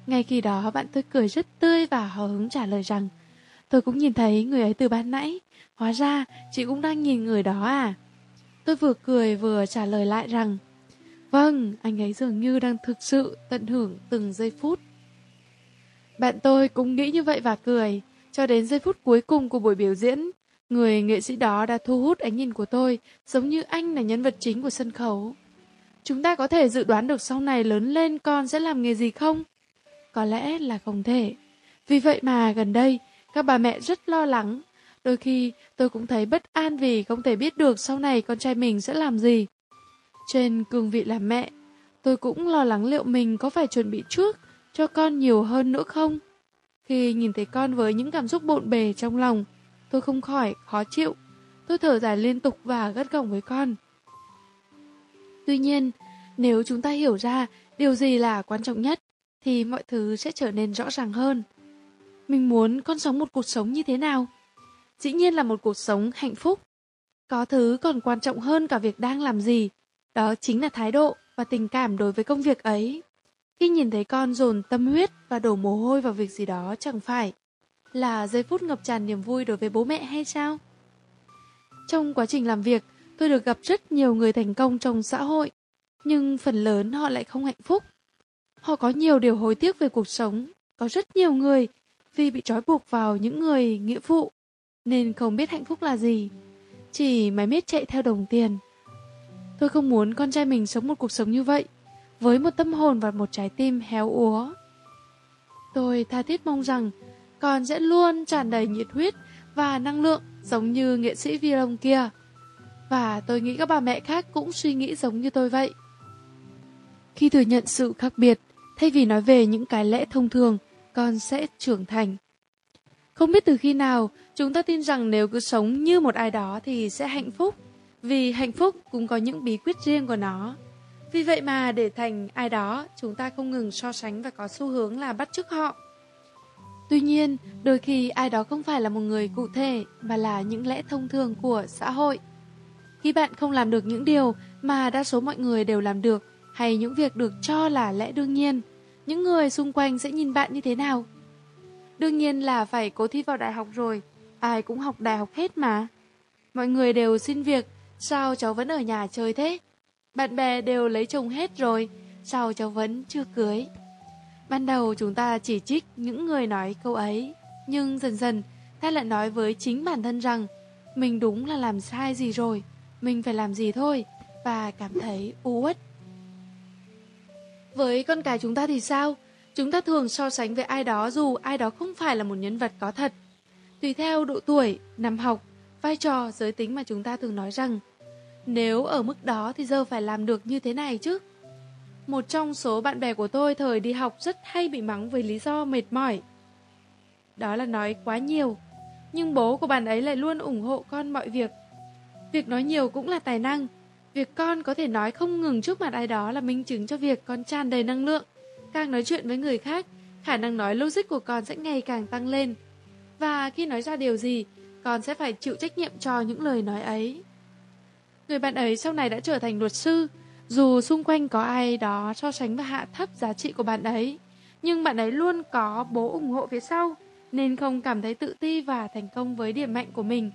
Ngay khi đó bạn tôi cười rất tươi và hào hứng trả lời rằng Tôi cũng nhìn thấy người ấy từ ban nãy Hóa ra chị cũng đang nhìn người đó à Tôi vừa cười vừa trả lời lại rằng Vâng, anh ấy dường như đang thực sự tận hưởng từng giây phút Bạn tôi cũng nghĩ như vậy và cười cho đến giây phút cuối cùng của buổi biểu diễn Người nghệ sĩ đó đã thu hút ánh nhìn của tôi Giống như anh là nhân vật chính của sân khấu Chúng ta có thể dự đoán được sau này lớn lên con sẽ làm nghề gì không? Có lẽ là không thể. Vì vậy mà gần đây, các bà mẹ rất lo lắng. Đôi khi tôi cũng thấy bất an vì không thể biết được sau này con trai mình sẽ làm gì. Trên cương vị làm mẹ, tôi cũng lo lắng liệu mình có phải chuẩn bị trước cho con nhiều hơn nữa không. Khi nhìn thấy con với những cảm xúc bộn bề trong lòng, tôi không khỏi khó chịu. Tôi thở dài liên tục và gắt gỏng với con. Tuy nhiên, nếu chúng ta hiểu ra điều gì là quan trọng nhất, thì mọi thứ sẽ trở nên rõ ràng hơn. Mình muốn con sống một cuộc sống như thế nào? Dĩ nhiên là một cuộc sống hạnh phúc. Có thứ còn quan trọng hơn cả việc đang làm gì, đó chính là thái độ và tình cảm đối với công việc ấy. Khi nhìn thấy con dồn tâm huyết và đổ mồ hôi vào việc gì đó chẳng phải là giây phút ngập tràn niềm vui đối với bố mẹ hay sao? Trong quá trình làm việc, tôi được gặp rất nhiều người thành công trong xã hội, nhưng phần lớn họ lại không hạnh phúc. Họ có nhiều điều hối tiếc về cuộc sống. Có rất nhiều người vì bị trói buộc vào những người nghĩa vụ nên không biết hạnh phúc là gì. Chỉ mãi miết chạy theo đồng tiền. Tôi không muốn con trai mình sống một cuộc sống như vậy với một tâm hồn và một trái tim héo úa. Tôi tha thiết mong rằng con sẽ luôn tràn đầy nhiệt huyết và năng lượng giống như nghệ sĩ violon kia. Và tôi nghĩ các bà mẹ khác cũng suy nghĩ giống như tôi vậy. Khi thừa nhận sự khác biệt, Thay vì nói về những cái lẽ thông thường, con sẽ trưởng thành. Không biết từ khi nào, chúng ta tin rằng nếu cứ sống như một ai đó thì sẽ hạnh phúc. Vì hạnh phúc cũng có những bí quyết riêng của nó. Vì vậy mà để thành ai đó, chúng ta không ngừng so sánh và có xu hướng là bắt chước họ. Tuy nhiên, đôi khi ai đó không phải là một người cụ thể mà là những lẽ thông thường của xã hội. Khi bạn không làm được những điều mà đa số mọi người đều làm được hay những việc được cho là lẽ đương nhiên, những người xung quanh sẽ nhìn bạn như thế nào? Đương nhiên là phải cố thi vào đại học rồi, ai cũng học đại học hết mà. Mọi người đều xin việc, sao cháu vẫn ở nhà chơi thế? Bạn bè đều lấy chồng hết rồi, sao cháu vẫn chưa cưới? Ban đầu chúng ta chỉ trích những người nói câu ấy, nhưng dần dần ta lại nói với chính bản thân rằng mình đúng là làm sai gì rồi, mình phải làm gì thôi và cảm thấy u uất. Với con cái chúng ta thì sao? Chúng ta thường so sánh với ai đó dù ai đó không phải là một nhân vật có thật. Tùy theo độ tuổi, năm học, vai trò, giới tính mà chúng ta thường nói rằng nếu ở mức đó thì giờ phải làm được như thế này chứ. Một trong số bạn bè của tôi thời đi học rất hay bị mắng với lý do mệt mỏi. Đó là nói quá nhiều, nhưng bố của bạn ấy lại luôn ủng hộ con mọi việc. Việc nói nhiều cũng là tài năng. Việc con có thể nói không ngừng trước mặt ai đó là minh chứng cho việc con tràn đầy năng lượng. Càng nói chuyện với người khác, khả năng nói logic của con sẽ ngày càng tăng lên. Và khi nói ra điều gì, con sẽ phải chịu trách nhiệm cho những lời nói ấy. Người bạn ấy sau này đã trở thành luật sư, dù xung quanh có ai đó so sánh và hạ thấp giá trị của bạn ấy, nhưng bạn ấy luôn có bố ủng hộ phía sau, nên không cảm thấy tự ti và thành công với điểm mạnh của mình.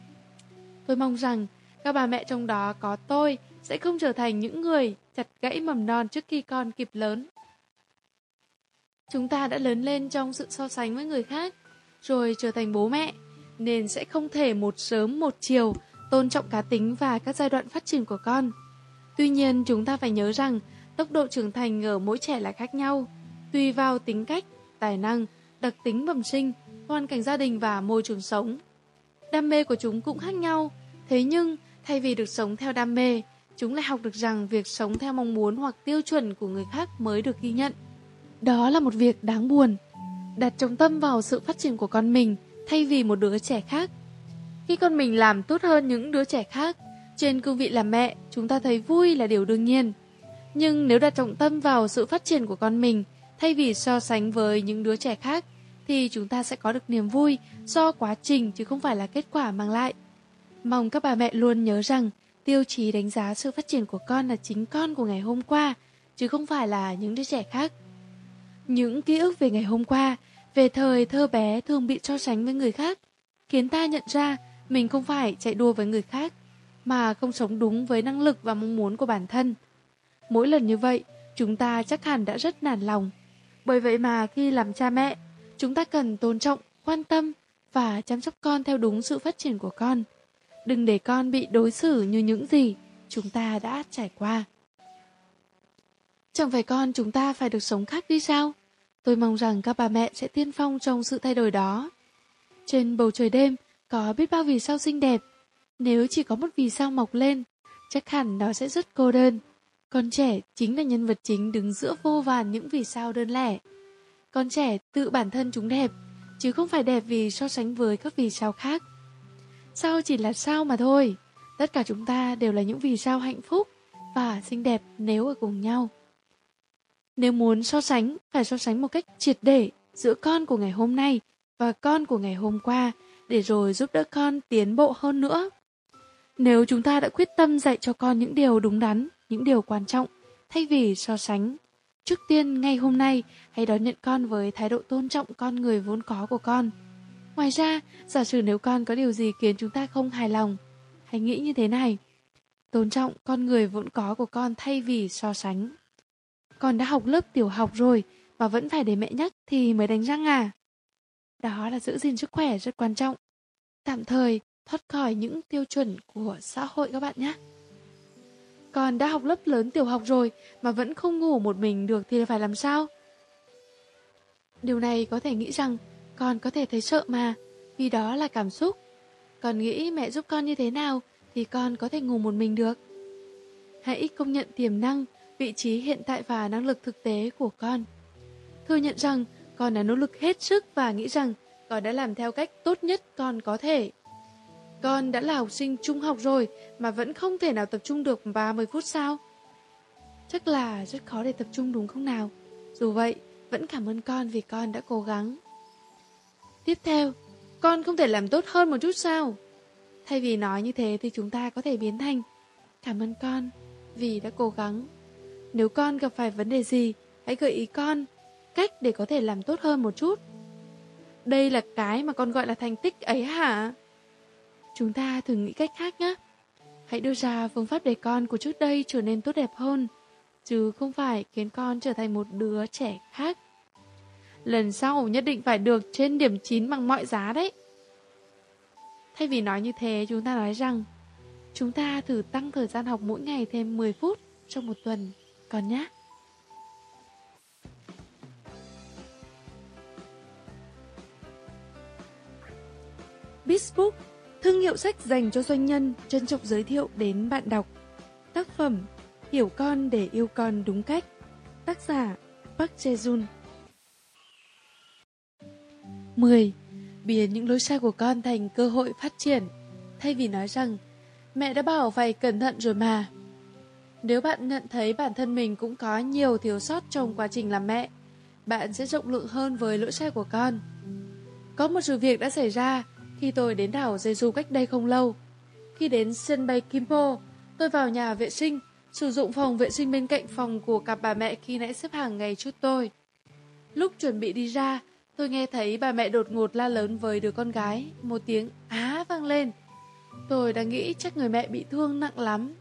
Tôi mong rằng các bà mẹ trong đó có tôi sẽ không trở thành những người chặt gãy mầm non trước khi con kịp lớn. Chúng ta đã lớn lên trong sự so sánh với người khác, rồi trở thành bố mẹ, nên sẽ không thể một sớm một chiều tôn trọng cá tính và các giai đoạn phát triển của con. Tuy nhiên, chúng ta phải nhớ rằng tốc độ trưởng thành ở mỗi trẻ là khác nhau, tùy vào tính cách, tài năng, đặc tính bẩm sinh, hoàn cảnh gia đình và môi trường sống. Đam mê của chúng cũng khác nhau, thế nhưng thay vì được sống theo đam mê, chúng lại học được rằng việc sống theo mong muốn hoặc tiêu chuẩn của người khác mới được ghi nhận. Đó là một việc đáng buồn. Đặt trọng tâm vào sự phát triển của con mình thay vì một đứa trẻ khác. Khi con mình làm tốt hơn những đứa trẻ khác, trên cương vị làm mẹ, chúng ta thấy vui là điều đương nhiên. Nhưng nếu đặt trọng tâm vào sự phát triển của con mình, thay vì so sánh với những đứa trẻ khác, thì chúng ta sẽ có được niềm vui do quá trình chứ không phải là kết quả mang lại. Mong các bà mẹ luôn nhớ rằng tiêu chí đánh giá sự phát triển của con là chính con của ngày hôm qua, chứ không phải là những đứa trẻ khác. Những ký ức về ngày hôm qua, về thời thơ bé thường bị so sánh với người khác, khiến ta nhận ra mình không phải chạy đua với người khác, mà không sống đúng với năng lực và mong muốn của bản thân. Mỗi lần như vậy, chúng ta chắc hẳn đã rất nản lòng. Bởi vậy mà khi làm cha mẹ, chúng ta cần tôn trọng, quan tâm và chăm sóc con theo đúng sự phát triển của con. Đừng để con bị đối xử như những gì chúng ta đã trải qua. Chẳng phải con chúng ta phải được sống khác đi sao? Tôi mong rằng các bà mẹ sẽ tiên phong trong sự thay đổi đó. Trên bầu trời đêm có biết bao vì sao xinh đẹp. Nếu chỉ có một vì sao mọc lên, chắc hẳn nó sẽ rất cô đơn. Con trẻ chính là nhân vật chính đứng giữa vô vàn những vì sao đơn lẻ. Con trẻ tự bản thân chúng đẹp, chứ không phải đẹp vì so sánh với các vì sao khác. Sao chỉ là sao mà thôi. Tất cả chúng ta đều là những vì sao hạnh phúc và xinh đẹp nếu ở cùng nhau. Nếu muốn so sánh, phải so sánh một cách triệt để giữa con của ngày hôm nay và con của ngày hôm qua để rồi giúp đỡ con tiến bộ hơn nữa. Nếu chúng ta đã quyết tâm dạy cho con những điều đúng đắn, những điều quan trọng, thay vì so sánh, trước tiên ngay hôm nay hãy đón nhận con với thái độ tôn trọng con người vốn có của con. Ngoài ra, giả sử nếu con có điều gì khiến chúng ta không hài lòng, hãy nghĩ như thế này. Tôn trọng con người vốn có của con thay vì so sánh. Con đã học lớp tiểu học rồi mà vẫn phải để mẹ nhắc thì mới đánh răng à? Đó là giữ gìn sức khỏe rất quan trọng. Tạm thời thoát khỏi những tiêu chuẩn của xã hội các bạn nhé. Còn đã học lớp lớn tiểu học rồi mà vẫn không ngủ một mình được thì phải làm sao? Điều này có thể nghĩ rằng con có thể thấy sợ mà, vì đó là cảm xúc. Con nghĩ mẹ giúp con như thế nào thì con có thể ngủ một mình được. Hãy công nhận tiềm năng, vị trí hiện tại và năng lực thực tế của con. Thừa nhận rằng con đã nỗ lực hết sức và nghĩ rằng con đã làm theo cách tốt nhất con có thể. Con đã là học sinh trung học rồi mà vẫn không thể nào tập trung được 30 phút sao? Chắc là rất khó để tập trung đúng không nào? Dù vậy, vẫn cảm ơn con vì con đã cố gắng. Tiếp theo, con không thể làm tốt hơn một chút sao? Thay vì nói như thế thì chúng ta có thể biến thành Cảm ơn con vì đã cố gắng. Nếu con gặp phải vấn đề gì, hãy gợi ý con cách để có thể làm tốt hơn một chút. Đây là cái mà con gọi là thành tích ấy hả? Chúng ta thử nghĩ cách khác nhé. Hãy đưa ra phương pháp để con của trước đây trở nên tốt đẹp hơn, chứ không phải khiến con trở thành một đứa trẻ khác. Lần sau nhất định phải được trên điểm 9 bằng mọi giá đấy. Thay vì nói như thế, chúng ta nói rằng chúng ta thử tăng thời gian học mỗi ngày thêm 10 phút trong một tuần, còn nhé. Bizbook, thương hiệu sách dành cho doanh nhân, trân trọng giới thiệu đến bạn đọc. Tác phẩm Hiểu con để yêu con đúng cách. Tác giả Park Jae-jun 10. Biến những lỗi sai của con thành cơ hội phát triển, thay vì nói rằng mẹ đã bảo phải cẩn thận rồi mà. Nếu bạn nhận thấy bản thân mình cũng có nhiều thiếu sót trong quá trình làm mẹ, bạn sẽ rộng lượng hơn với lỗi sai của con. Có một sự việc đã xảy ra khi tôi đến đảo Jeju cách đây không lâu. Khi đến sân bay Kimpo, tôi vào nhà vệ sinh, sử dụng phòng vệ sinh bên cạnh phòng của cặp bà mẹ khi nãy xếp hàng ngày trước tôi. Lúc chuẩn bị đi ra, tôi nghe thấy bà mẹ đột ngột la lớn với đứa con gái, một tiếng á vang lên. Tôi đã nghĩ chắc người mẹ bị thương nặng lắm.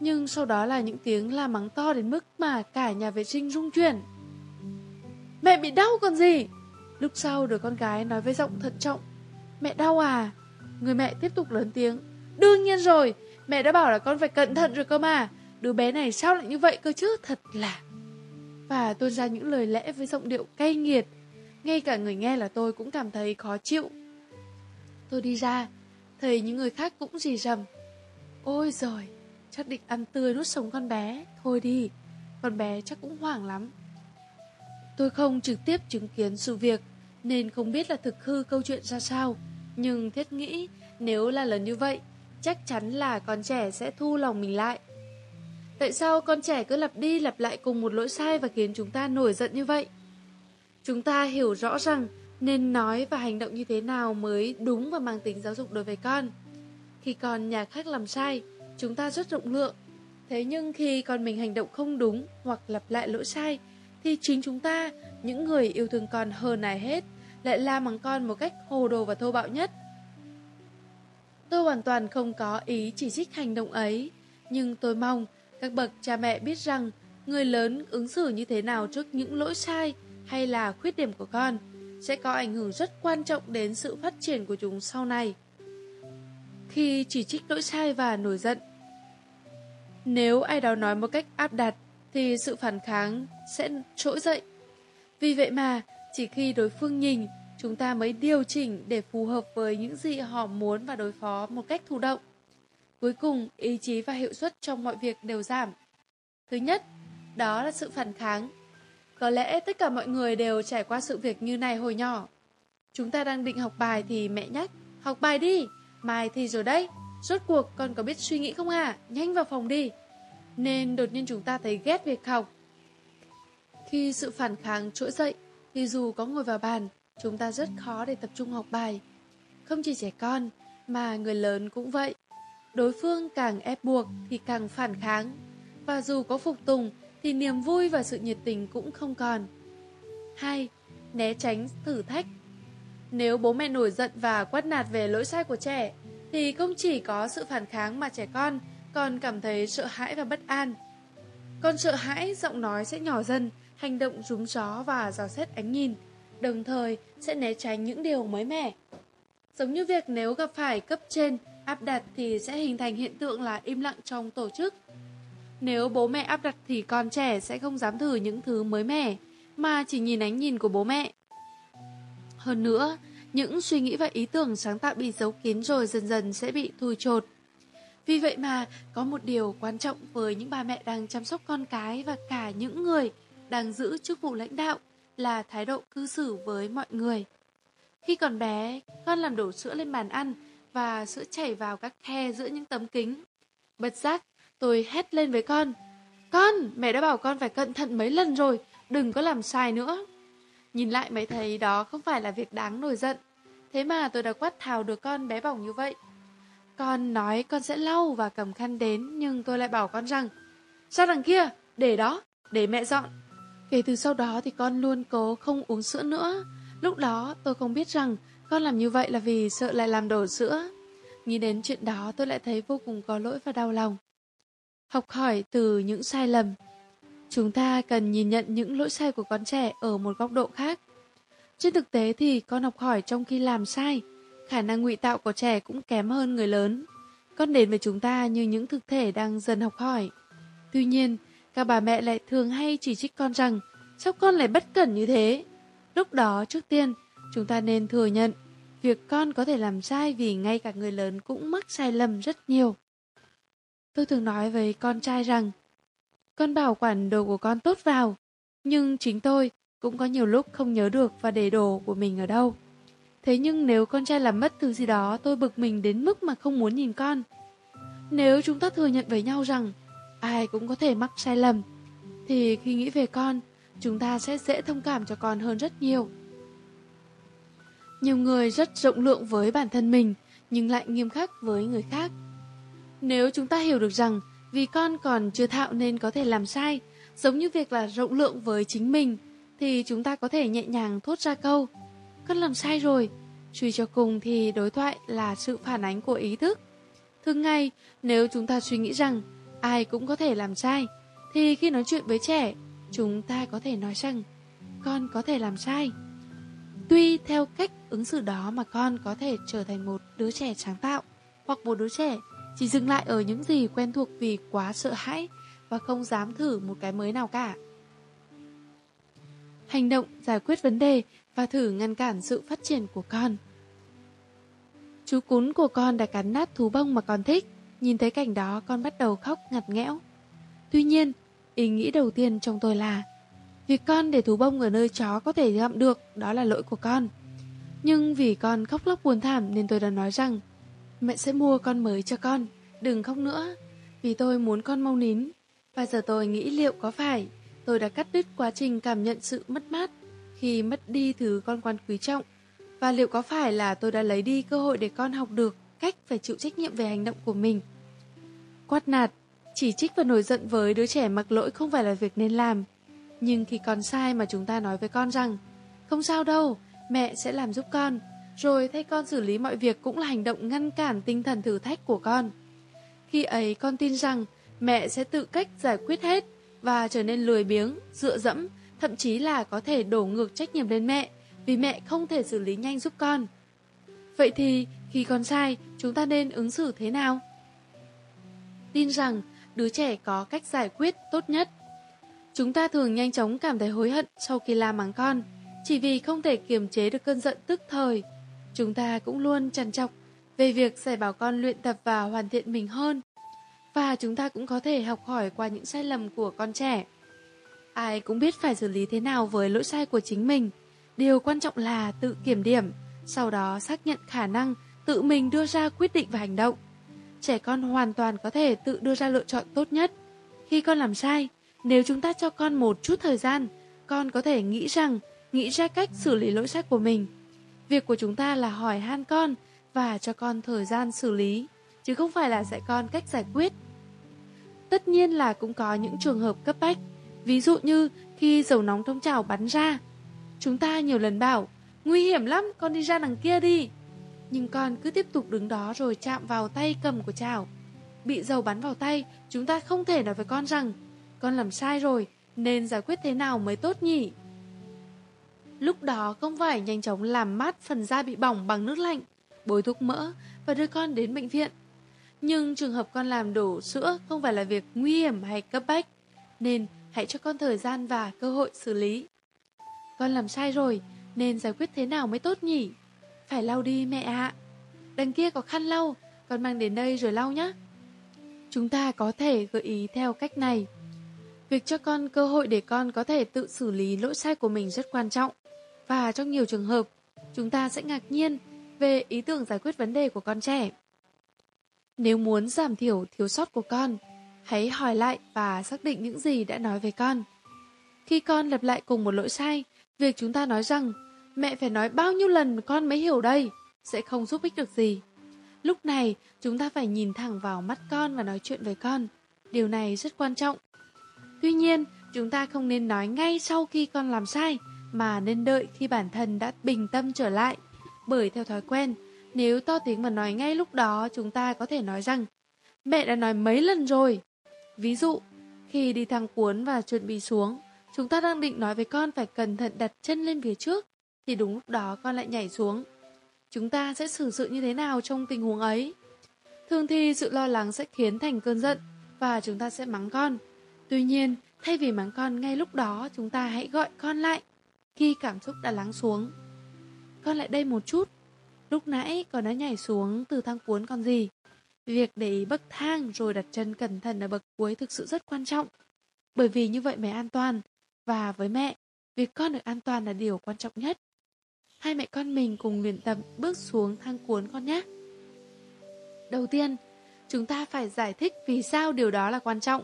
Nhưng sau đó là những tiếng la mắng to đến mức mà cả nhà vệ sinh rung chuyển. Mẹ bị đau còn gì? Lúc sau đứa con gái nói với giọng thận trọng Mẹ đau à? Người mẹ tiếp tục lớn tiếng. Đương nhiên rồi, mẹ đã bảo là con phải cẩn thận rồi cơ mà. Đứa bé này sao lại như vậy cơ chứ, thật là... Và tuôn ra những lời lẽ với giọng điệu cay nghiệt. Ngay cả người nghe là tôi cũng cảm thấy khó chịu. Tôi đi ra, thấy những người khác cũng rì rầm. Ôi rồi, chắc định ăn tươi nuốt sống con bé. Thôi đi, con bé chắc cũng hoảng lắm. Tôi không trực tiếp chứng kiến sự việc, nên không biết là thực hư câu chuyện ra sao. Nhưng thiết nghĩ nếu là lần như vậy, chắc chắn là con trẻ sẽ thu lòng mình lại. Tại sao con trẻ cứ lặp đi lặp lại cùng một lỗi sai và khiến chúng ta nổi giận như vậy? Chúng ta hiểu rõ rằng nên nói và hành động như thế nào mới đúng và mang tính giáo dục đối với con. Khi con nhà khác làm sai, chúng ta rất rộng lượng. Thế nhưng khi con mình hành động không đúng hoặc lặp lại lỗi sai, thì chính chúng ta, những người yêu thương con hơn ai hết, lại la mắng con một cách hồ đồ và thô bạo nhất. Tôi hoàn toàn không có ý chỉ trích hành động ấy, nhưng tôi mong các bậc cha mẹ biết rằng người lớn ứng xử như thế nào trước những lỗi sai hay là khuyết điểm của con sẽ có ảnh hưởng rất quan trọng đến sự phát triển của chúng sau này. Khi chỉ trích lỗi sai và nổi giận, nếu ai đó nói một cách áp đặt thì sự phản kháng sẽ trỗi dậy. Vì vậy mà, chỉ khi đối phương nhìn, chúng ta mới điều chỉnh để phù hợp với những gì họ muốn và đối phó một cách thụ động. Cuối cùng, ý chí và hiệu suất trong mọi việc đều giảm. Thứ nhất, đó là sự phản kháng. Có lẽ tất cả mọi người đều trải qua sự việc như này hồi nhỏ. Chúng ta đang định học bài thì mẹ nhắc, học bài đi, mai thì rồi đấy. Rốt cuộc con có biết suy nghĩ không à? Nhanh vào phòng đi. Nên đột nhiên chúng ta thấy ghét việc học. Khi sự phản kháng trỗi dậy, thì dù có ngồi vào bàn, chúng ta rất khó để tập trung học bài. Không chỉ trẻ con, mà người lớn cũng vậy. Đối phương càng ép buộc thì càng phản kháng. Và dù có phục tùng thì niềm vui và sự nhiệt tình cũng không còn. 2. Né tránh thử thách Nếu bố mẹ nổi giận và quát nạt về lỗi sai của trẻ, thì không chỉ có sự phản kháng mà trẻ con còn cảm thấy sợ hãi và bất an. Con sợ hãi, giọng nói sẽ nhỏ dần, hành động rúm gió và dò xét ánh nhìn, đồng thời sẽ né tránh những điều mới mẻ. Giống như việc nếu gặp phải cấp trên áp đặt thì sẽ hình thành hiện tượng là im lặng trong tổ chức. Nếu bố mẹ áp đặt thì con trẻ sẽ không dám thử những thứ mới mẻ, mà chỉ nhìn ánh nhìn của bố mẹ. Hơn nữa, những suy nghĩ và ý tưởng sáng tạo bị giấu kín rồi dần dần sẽ bị thui chột. Vì vậy mà có một điều quan trọng với những bà mẹ đang chăm sóc con cái và cả những người đang giữ chức vụ lãnh đạo là thái độ cư xử với mọi người. Khi còn bé, con làm đổ sữa lên bàn ăn và sữa chảy vào các khe giữa những tấm kính. Bật giác, tôi hét lên với con. Con, mẹ đã bảo con phải cẩn thận mấy lần rồi, đừng có làm sai nữa. Nhìn lại mới thấy đó không phải là việc đáng nổi giận. Thế mà tôi đã quát tháo được con bé bỏng như vậy. Con nói con sẽ lau và cầm khăn đến, nhưng tôi lại bảo con rằng Sao đằng kia, để đó, để mẹ dọn. Kể từ sau đó thì con luôn cố không uống sữa nữa. Lúc đó tôi không biết rằng con làm như vậy là vì sợ lại làm đổ sữa. Nghĩ đến chuyện đó tôi lại thấy vô cùng có lỗi và đau lòng. Học hỏi từ những sai lầm. Chúng ta cần nhìn nhận những lỗi sai của con trẻ ở một góc độ khác. Trên thực tế thì con học hỏi trong khi làm sai, khả năng ngụy tạo của trẻ cũng kém hơn người lớn. Con đến với chúng ta như những thực thể đang dần học hỏi. Tuy nhiên, các bà mẹ lại thường hay chỉ trích con rằng sao con lại bất cẩn như thế. Lúc đó trước tiên, chúng ta nên thừa nhận việc con có thể làm sai vì ngay cả người lớn cũng mắc sai lầm rất nhiều. Tôi thường nói với con trai rằng con bảo quản đồ của con tốt vào, nhưng chính tôi cũng có nhiều lúc không nhớ được và để đồ của mình ở đâu. Thế nhưng nếu con trai làm mất thứ gì đó, tôi bực mình đến mức mà không muốn nhìn con. Nếu chúng ta thừa nhận với nhau rằng ai cũng có thể mắc sai lầm, thì khi nghĩ về con, chúng ta sẽ dễ thông cảm cho con hơn rất nhiều. Nhiều người rất rộng lượng với bản thân mình, nhưng lại nghiêm khắc với người khác. Nếu chúng ta hiểu được rằng vì con còn chưa thạo nên có thể làm sai, giống như việc là rộng lượng với chính mình, thì chúng ta có thể nhẹ nhàng thốt ra câu Con làm sai rồi. Suy cho cùng thì đối thoại là sự phản ánh của ý thức. Thường ngày, nếu chúng ta suy nghĩ rằng ai cũng có thể làm sai, thì khi nói chuyện với trẻ, chúng ta có thể nói rằng con có thể làm sai. Tuy theo cách ứng xử đó mà con có thể trở thành một đứa trẻ sáng tạo hoặc một đứa trẻ chỉ dừng lại ở những gì quen thuộc vì quá sợ hãi và không dám thử một cái mới nào cả. Hành động giải quyết vấn đề và thử ngăn cản sự phát triển của con. Chú cún của con đã cắn nát thú bông mà con thích. Nhìn thấy cảnh đó con bắt đầu khóc ngặt nghẽo. Tuy nhiên, ý nghĩ đầu tiên trong tôi là Việc con để thú bông ở nơi chó có thể gặm được Đó là lỗi của con. Nhưng vì con khóc lóc buồn thảm Nên tôi đã nói rằng Mẹ sẽ mua con mới cho con Đừng khóc nữa Vì tôi muốn con mau nín. Và giờ tôi nghĩ liệu có phải Tôi đã cắt đứt quá trình cảm nhận sự mất mát Khi mất đi thứ con quan quý trọng Và liệu có phải là tôi đã lấy đi cơ hội để con học được? Cách phải chịu trách nhiệm về hành động của mình. Quát nạt Chỉ trích và nổi giận với đứa trẻ mặc lỗi không phải là việc nên làm. Nhưng khi con sai mà chúng ta nói với con rằng Không sao đâu, mẹ sẽ làm giúp con Rồi thay con xử lý mọi việc cũng là hành động ngăn cản tinh thần thử thách của con. Khi ấy con tin rằng mẹ sẽ tự cách giải quyết hết Và trở nên lười biếng, dựa dẫm Thậm chí là có thể đổ ngược trách nhiệm lên mẹ Vì mẹ không thể xử lý nhanh giúp con. Vậy thì khi con sai chúng ta nên ứng xử thế nào? Tin rằng đứa trẻ có cách giải quyết tốt nhất Chúng ta thường nhanh chóng cảm thấy hối hận sau khi la mắng con, chỉ vì không thể kiềm chế được cơn giận tức thời. Chúng ta cũng luôn trằn trọc về việc dạy bảo con luyện tập và hoàn thiện mình hơn. Và chúng ta cũng có thể học hỏi qua những sai lầm của con trẻ. Ai cũng biết phải xử lý thế nào với lỗi sai của chính mình. Điều quan trọng là tự kiểm điểm, sau đó xác nhận khả năng tự mình đưa ra quyết định và hành động. Trẻ con hoàn toàn có thể tự đưa ra lựa chọn tốt nhất. Khi con làm sai, nếu chúng ta cho con một chút thời gian, con có thể nghĩ rằng, nghĩ ra cách xử lý lỗi sai của mình. Việc của chúng ta là hỏi han con và cho con thời gian xử lý, chứ không phải là dạy con cách giải quyết. Tất nhiên là cũng có những trường hợp cấp bách, ví dụ như khi dầu nóng trong chảo bắn ra. Chúng ta nhiều lần bảo, nguy hiểm lắm, con đi ra đằng kia đi. Nhưng con cứ tiếp tục đứng đó rồi chạm vào tay cầm của chảo. Bị dầu bắn vào tay, chúng ta không thể nói với con rằng con làm sai rồi, nên giải quyết thế nào mới tốt nhỉ? Lúc đó không phải nhanh chóng làm mát phần da bị bỏng bằng nước lạnh, bôi thuốc mỡ và đưa con đến bệnh viện. Nhưng trường hợp con làm đổ sữa không phải là việc nguy hiểm hay cấp bách, nên hãy cho con thời gian và cơ hội xử lý. Con làm sai rồi, nên giải quyết thế nào mới tốt nhỉ? Phải lau đi mẹ ạ. Đằng kia có khăn lau, con mang đến đây rồi lau nhé. Chúng ta có thể gợi ý theo cách này. Việc cho con cơ hội để con có thể tự xử lý lỗi sai của mình rất quan trọng. Và trong nhiều trường hợp, chúng ta sẽ ngạc nhiên về ý tưởng giải quyết vấn đề của con trẻ. Nếu muốn giảm thiểu thiếu sót của con, hãy hỏi lại và xác định những gì đã nói về con. Khi con lặp lại cùng một lỗi sai, việc chúng ta nói rằng mẹ phải nói bao nhiêu lần con mới hiểu đây sẽ không giúp ích được gì. Lúc này, chúng ta phải nhìn thẳng vào mắt con và nói chuyện với con. Điều này rất quan trọng. Tuy nhiên, chúng ta không nên nói ngay sau khi con làm sai, mà nên đợi khi bản thân đã bình tâm trở lại. Bởi theo thói quen, nếu to tiếng mà nói ngay lúc đó, chúng ta có thể nói rằng Mẹ đã nói mấy lần rồi. Ví dụ, khi đi thang cuốn và chuẩn bị xuống, chúng ta đang định nói với con phải cẩn thận đặt chân lên phía trước, thì đúng lúc đó con lại nhảy xuống. Chúng ta sẽ xử sự như thế nào trong tình huống ấy? Thường thì sự lo lắng sẽ khiến thành cơn giận và chúng ta sẽ mắng con. Tuy nhiên, thay vì mắng con ngay lúc đó, chúng ta hãy gọi con lại khi cảm xúc đã lắng xuống. Con lại đây một chút. Lúc nãy con đã nhảy xuống từ thang cuốn con gì? Việc để ý bậc thang rồi đặt chân cẩn thận ở bậc cuối thực sự rất quan trọng. Bởi vì như vậy mới an toàn. Và với mẹ, việc con được an toàn là điều quan trọng nhất. Hai mẹ con mình cùng luyện tập bước xuống thang cuốn con nhé. Đầu tiên, chúng ta phải giải thích vì sao điều đó là quan trọng.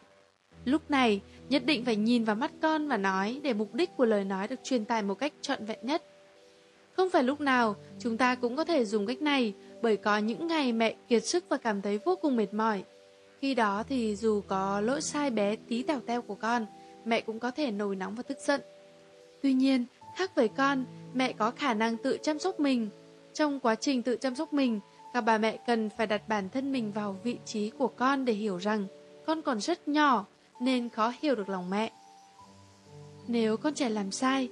Lúc này, nhất định phải nhìn vào mắt con và nói để mục đích của lời nói được truyền tải một cách trọn vẹn nhất. Không phải lúc nào chúng ta cũng có thể dùng cách này bởi có những ngày mẹ kiệt sức và cảm thấy vô cùng mệt mỏi. Khi đó thì dù có lỗi sai bé tí tèo teo của con, mẹ cũng có thể nổi nóng và tức giận. Tuy nhiên, khác với con, mẹ có khả năng tự chăm sóc mình. Trong quá trình tự chăm sóc mình, các bà mẹ cần phải đặt bản thân mình vào vị trí của con để hiểu rằng con còn rất nhỏ nên khó hiểu được lòng mẹ. Nếu con trẻ làm sai,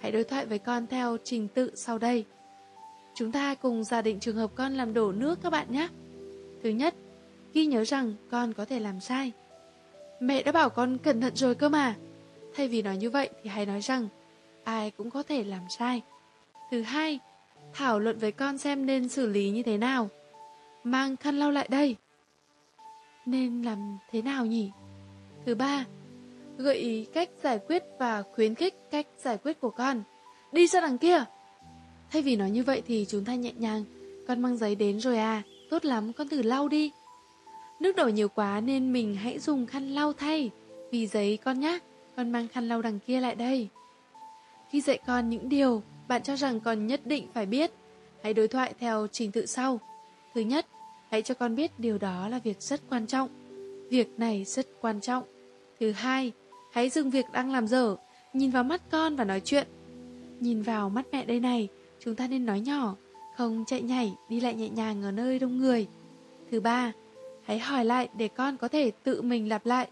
hãy đối thoại với con theo trình tự sau đây. Chúng ta cùng giả định trường hợp con làm đổ nước các bạn nhé. Thứ nhất, ghi nhớ rằng con có thể làm sai. Mẹ đã bảo con cẩn thận rồi cơ mà. Thay vì nói như vậy thì hãy nói rằng ai cũng có thể làm sai. Thứ hai, thảo luận với con xem nên xử lý như thế nào. Mang khăn lau lại đây. Nên làm thế nào nhỉ? Thứ ba, gợi ý cách giải quyết và khuyến khích cách giải quyết của con. Đi ra đằng kia. Thay vì nói như vậy thì chúng ta nhẹ nhàng. Con mang giấy đến rồi à, tốt lắm con thử lau đi. Nước đổ nhiều quá nên mình hãy dùng khăn lau thay. Vì giấy con nhá, con mang khăn lau đằng kia lại đây. Khi dạy con những điều bạn cho rằng con nhất định phải biết, hãy đối thoại theo trình tự sau. Thứ nhất, hãy cho con biết điều đó là việc rất quan trọng. Việc này rất quan trọng. Thứ hai, hãy dừng việc đang làm dở, nhìn vào mắt con và nói chuyện. Nhìn vào mắt mẹ đây này, chúng ta nên nói nhỏ, không chạy nhảy, đi lại nhẹ nhàng ở nơi đông người. Thứ ba, hãy hỏi lại để con có thể tự mình lặp lại.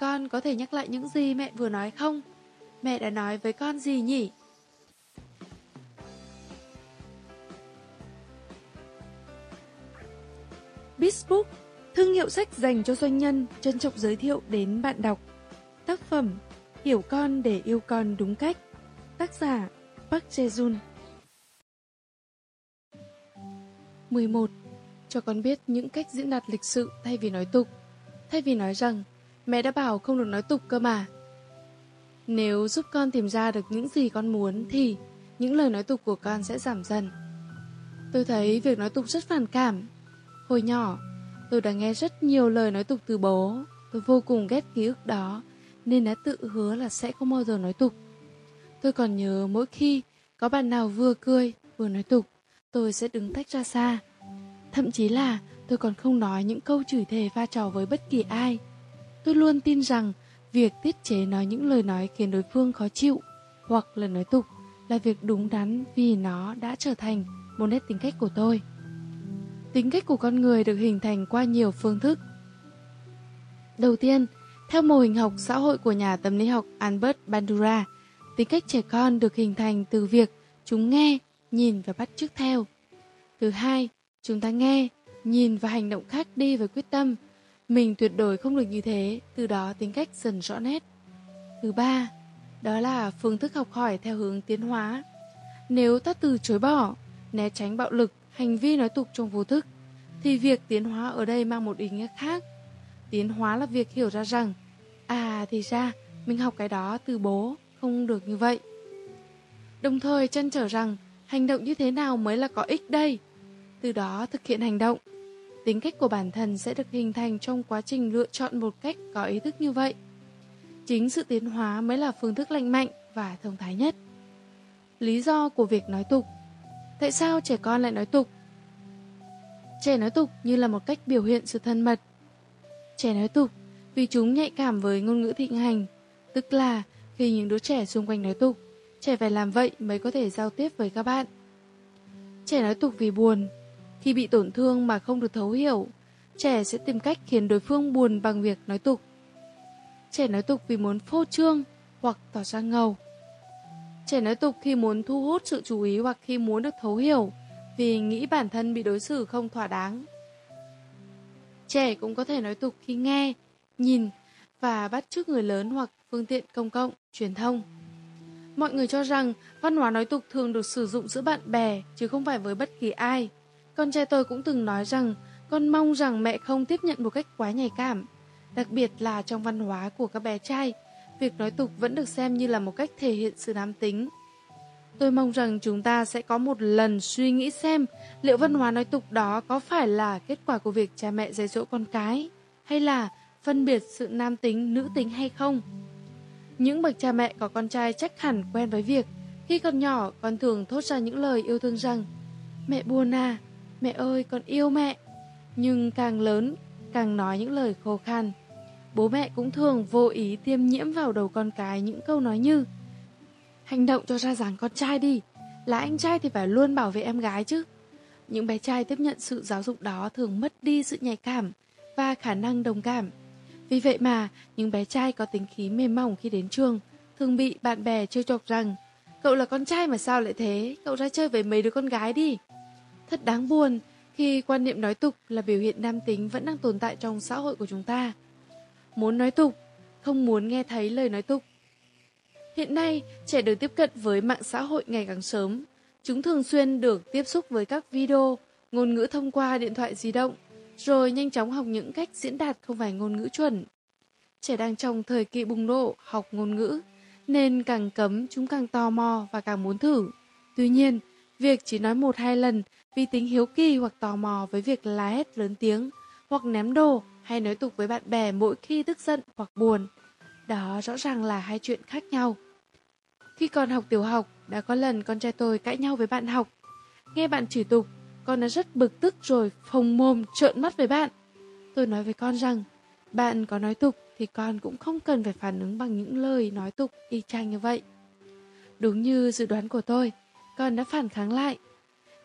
Con có thể nhắc lại những gì mẹ vừa nói không? Mẹ đã nói với con gì nhỉ? Bizbook, thương hiệu sách dành cho doanh nhân, trân trọng giới thiệu đến bạn đọc. Tác phẩm Hiểu con để yêu con đúng cách Tác giả Park Jae-jun 11. Cho con biết những cách diễn đạt lịch sự thay vì nói tục Thay vì nói rằng Mẹ đã bảo không được nói tục cơ mà nếu giúp con tìm ra được những gì con muốn Thì những lời nói tục của con sẽ giảm dần Tôi thấy việc nói tục rất phản cảm Hồi nhỏ Tôi đã nghe rất nhiều lời nói tục từ bố Tôi vô cùng ghét ký ức đó nên đã tự hứa là sẽ không bao giờ nói tục. Tôi còn nhớ mỗi khi có bạn nào vừa cười vừa nói tục, tôi sẽ đứng tách ra xa. Thậm chí là tôi còn không nói những câu chửi thề va trò với bất kỳ ai. Tôi luôn tin rằng việc tiết chế nói những lời nói khiến đối phương khó chịu hoặc là nói tục là việc đúng đắn vì nó đã trở thành một nét tính cách của tôi. Tính cách của con người được hình thành qua nhiều phương thức. Đầu tiên, theo mô hình học xã hội của nhà tâm lý học Albert Bandura, tính cách trẻ con được hình thành từ việc chúng nghe, nhìn và bắt chước theo. Thứ hai, chúng ta nghe, nhìn và hành động khác đi với quyết tâm. Mình tuyệt đối không được như thế, từ đó tính cách dần rõ nét. Thứ ba, đó là phương thức học hỏi theo hướng tiến hóa. Nếu ta từ chối bỏ, né tránh bạo lực, hành vi nói tục trong vô thức, thì việc tiến hóa ở đây mang một ý nghĩa khác – Tiến hóa là việc hiểu ra rằng À thì ra mình học cái đó từ bố Không được như vậy. Đồng thời chân trở rằng Hành động như thế nào mới là có ích đây? Từ đó thực hiện hành động tính cách của bản thân sẽ được hình thành trong quá trình lựa chọn một cách có ý thức như vậy. Chính sự tiến hóa mới là phương thức lành mạnh và thông thái nhất. Lý do của việc nói tục Tại sao trẻ con lại nói tục? Trẻ nói tục như là một cách biểu hiện sự thân mật. Trẻ nói tục vì chúng nhạy cảm với ngôn ngữ thịnh hành, tức là khi những đứa trẻ xung quanh nói tục, trẻ phải làm vậy mới có thể giao tiếp với các bạn. Trẻ nói tục vì buồn, khi bị tổn thương mà không được thấu hiểu, trẻ sẽ tìm cách khiến đối phương buồn bằng việc nói tục. Trẻ nói tục vì muốn phô trương hoặc tỏ ra ngầu. Trẻ nói tục khi muốn thu hút sự chú ý hoặc khi muốn được thấu hiểu, vì nghĩ bản thân bị đối xử không thỏa đáng. Trẻ cũng có thể nói tục khi nghe, nhìn và bắt chước người lớn hoặc phương tiện công cộng, truyền thông. Mọi người cho rằng văn hóa nói tục thường được sử dụng giữa bạn bè chứ không phải với bất kỳ ai. Con trai tôi cũng từng nói rằng con mong rằng mẹ không tiếp nhận một cách quá nhạy cảm. Đặc biệt là trong văn hóa của các bé trai, việc nói tục vẫn được xem như là một cách thể hiện sự nam tính. Tôi mong rằng chúng ta sẽ có một lần suy nghĩ xem liệu văn hóa nói tục đó có phải là kết quả của việc cha mẹ dạy dỗ con cái, hay là phân biệt sự nam tính, nữ tính hay không. Những bậc cha mẹ có con trai chắc hẳn quen với việc khi còn nhỏ con thường thốt ra những lời yêu thương rằng Mẹ buồn à, mẹ ơi con yêu mẹ. Nhưng càng lớn, càng nói những lời khô khan. Bố mẹ cũng thường vô ý tiêm nhiễm vào đầu con cái những câu nói như Hành động cho ra dáng con trai đi, là anh trai thì phải luôn bảo vệ em gái chứ. Những bé trai tiếp nhận sự giáo dục đó thường mất đi sự nhạy cảm và khả năng đồng cảm. Vì vậy mà, những bé trai có tính khí mềm mỏng khi đến trường thường bị bạn bè trêu chọc rằng Cậu là con trai mà sao lại thế, cậu ra chơi với mấy đứa con gái đi. Thật đáng buồn khi quan niệm nói tục là biểu hiện nam tính vẫn đang tồn tại trong xã hội của chúng ta. Muốn nói tục, không muốn nghe thấy lời nói tục. Hiện nay, trẻ được tiếp cận với mạng xã hội ngày càng sớm. Chúng thường xuyên được tiếp xúc với các video, ngôn ngữ thông qua điện thoại di động, rồi nhanh chóng học những cách diễn đạt không phải ngôn ngữ chuẩn. Trẻ đang trong thời kỳ bùng nổ học ngôn ngữ, nên càng cấm chúng càng tò mò và càng muốn thử. Tuy nhiên, việc chỉ nói một hai lần vì tính hiếu kỳ hoặc tò mò với việc la hét lớn tiếng, hoặc ném đồ hay nói tục với bạn bè mỗi khi tức giận hoặc buồn. Đó rõ ràng là hai chuyện khác nhau. Khi còn học tiểu học, đã có lần con trai tôi cãi nhau với bạn học. Nghe bạn chửi tục, con đã rất bực tức rồi phồng mồm trợn mắt với bạn. Tôi nói với con rằng, bạn có nói tục thì con cũng không cần phải phản ứng bằng những lời nói tục y chang như vậy. Đúng như dự đoán của tôi, con đã phản kháng lại.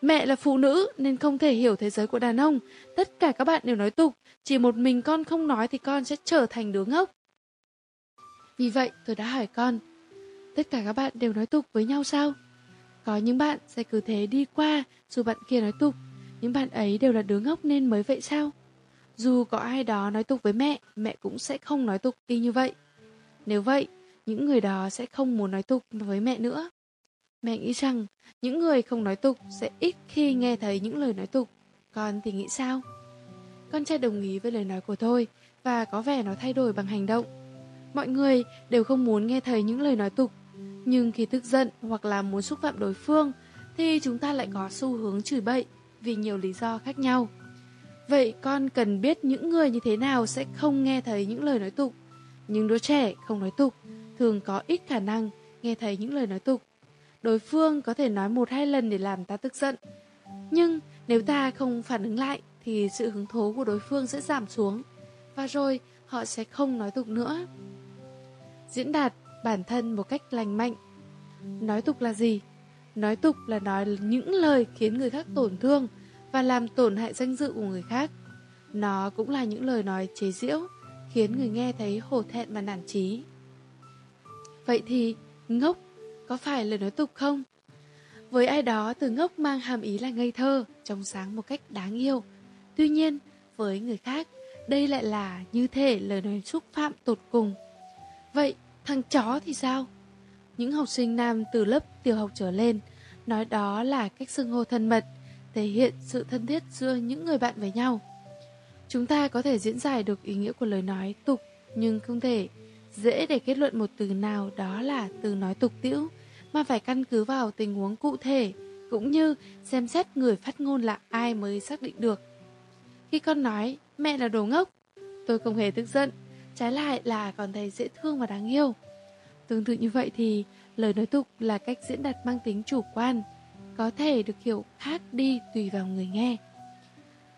Mẹ là phụ nữ nên không thể hiểu thế giới của đàn ông. Tất cả các bạn đều nói tục, chỉ một mình con không nói thì con sẽ trở thành đứa ngốc. Vì vậy tôi đã hỏi con, tất cả các bạn đều nói tục với nhau sao? Có những bạn sẽ cứ thế đi qua dù bạn kia nói tục, những bạn ấy đều là đứa ngốc nên mới vậy sao? Dù có ai đó nói tục với mẹ, mẹ cũng sẽ không nói tục y như vậy. Nếu vậy, những người đó sẽ không muốn nói tục với mẹ nữa. Mẹ nghĩ rằng những người không nói tục sẽ ít khi nghe thấy những lời nói tục. Con thì nghĩ sao? Con trai đồng ý với lời nói của tôi và có vẻ nó thay đổi bằng hành động. Mọi người đều không muốn nghe thấy những lời nói tục, nhưng khi tức giận hoặc là muốn xúc phạm đối phương thì chúng ta lại có xu hướng chửi bậy vì nhiều lý do khác nhau. Vậy con cần biết những người như thế nào sẽ không nghe thấy những lời nói tục. Những đứa trẻ không nói tục thường có ít khả năng nghe thấy những lời nói tục. Đối phương có thể nói một hai lần để làm ta tức giận. Nhưng nếu ta không phản ứng lại thì sự hứng thú của đối phương sẽ giảm xuống. Và rồi họ sẽ không nói tục nữa. Diễn đạt bản thân một cách lành mạnh. Nói tục là gì? Nói tục là nói những lời khiến người khác tổn thương và làm tổn hại danh dự của người khác. Nó cũng là những lời nói chế giễu, khiến người nghe thấy hổ thẹn và nản trí. Vậy thì, ngốc có phải lời nói tục không? Với ai đó từ ngốc mang hàm ý là ngây thơ, trong sáng một cách đáng yêu. Tuy nhiên, với người khác, đây lại là như thể lời nói xúc phạm tột cùng. Vậy, thằng chó thì sao? Những học sinh nam từ lớp tiểu học trở lên nói đó là cách xưng hô thân mật, thể hiện sự thân thiết giữa những người bạn với nhau. Chúng ta có thể diễn giải được ý nghĩa của lời nói tục, nhưng không thể dễ để kết luận một từ nào đó là từ nói tục tiễu, mà phải căn cứ vào tình huống cụ thể, cũng như xem xét người phát ngôn là ai mới xác định được. khi con nói mẹ là đồ ngốc. Tôi không hề tức giận, trái lại là còn thấy dễ thương và đáng yêu. Tương tự như vậy thì lời nói tục là cách diễn đạt mang tính chủ quan, có thể được hiểu khác đi tùy vào người nghe.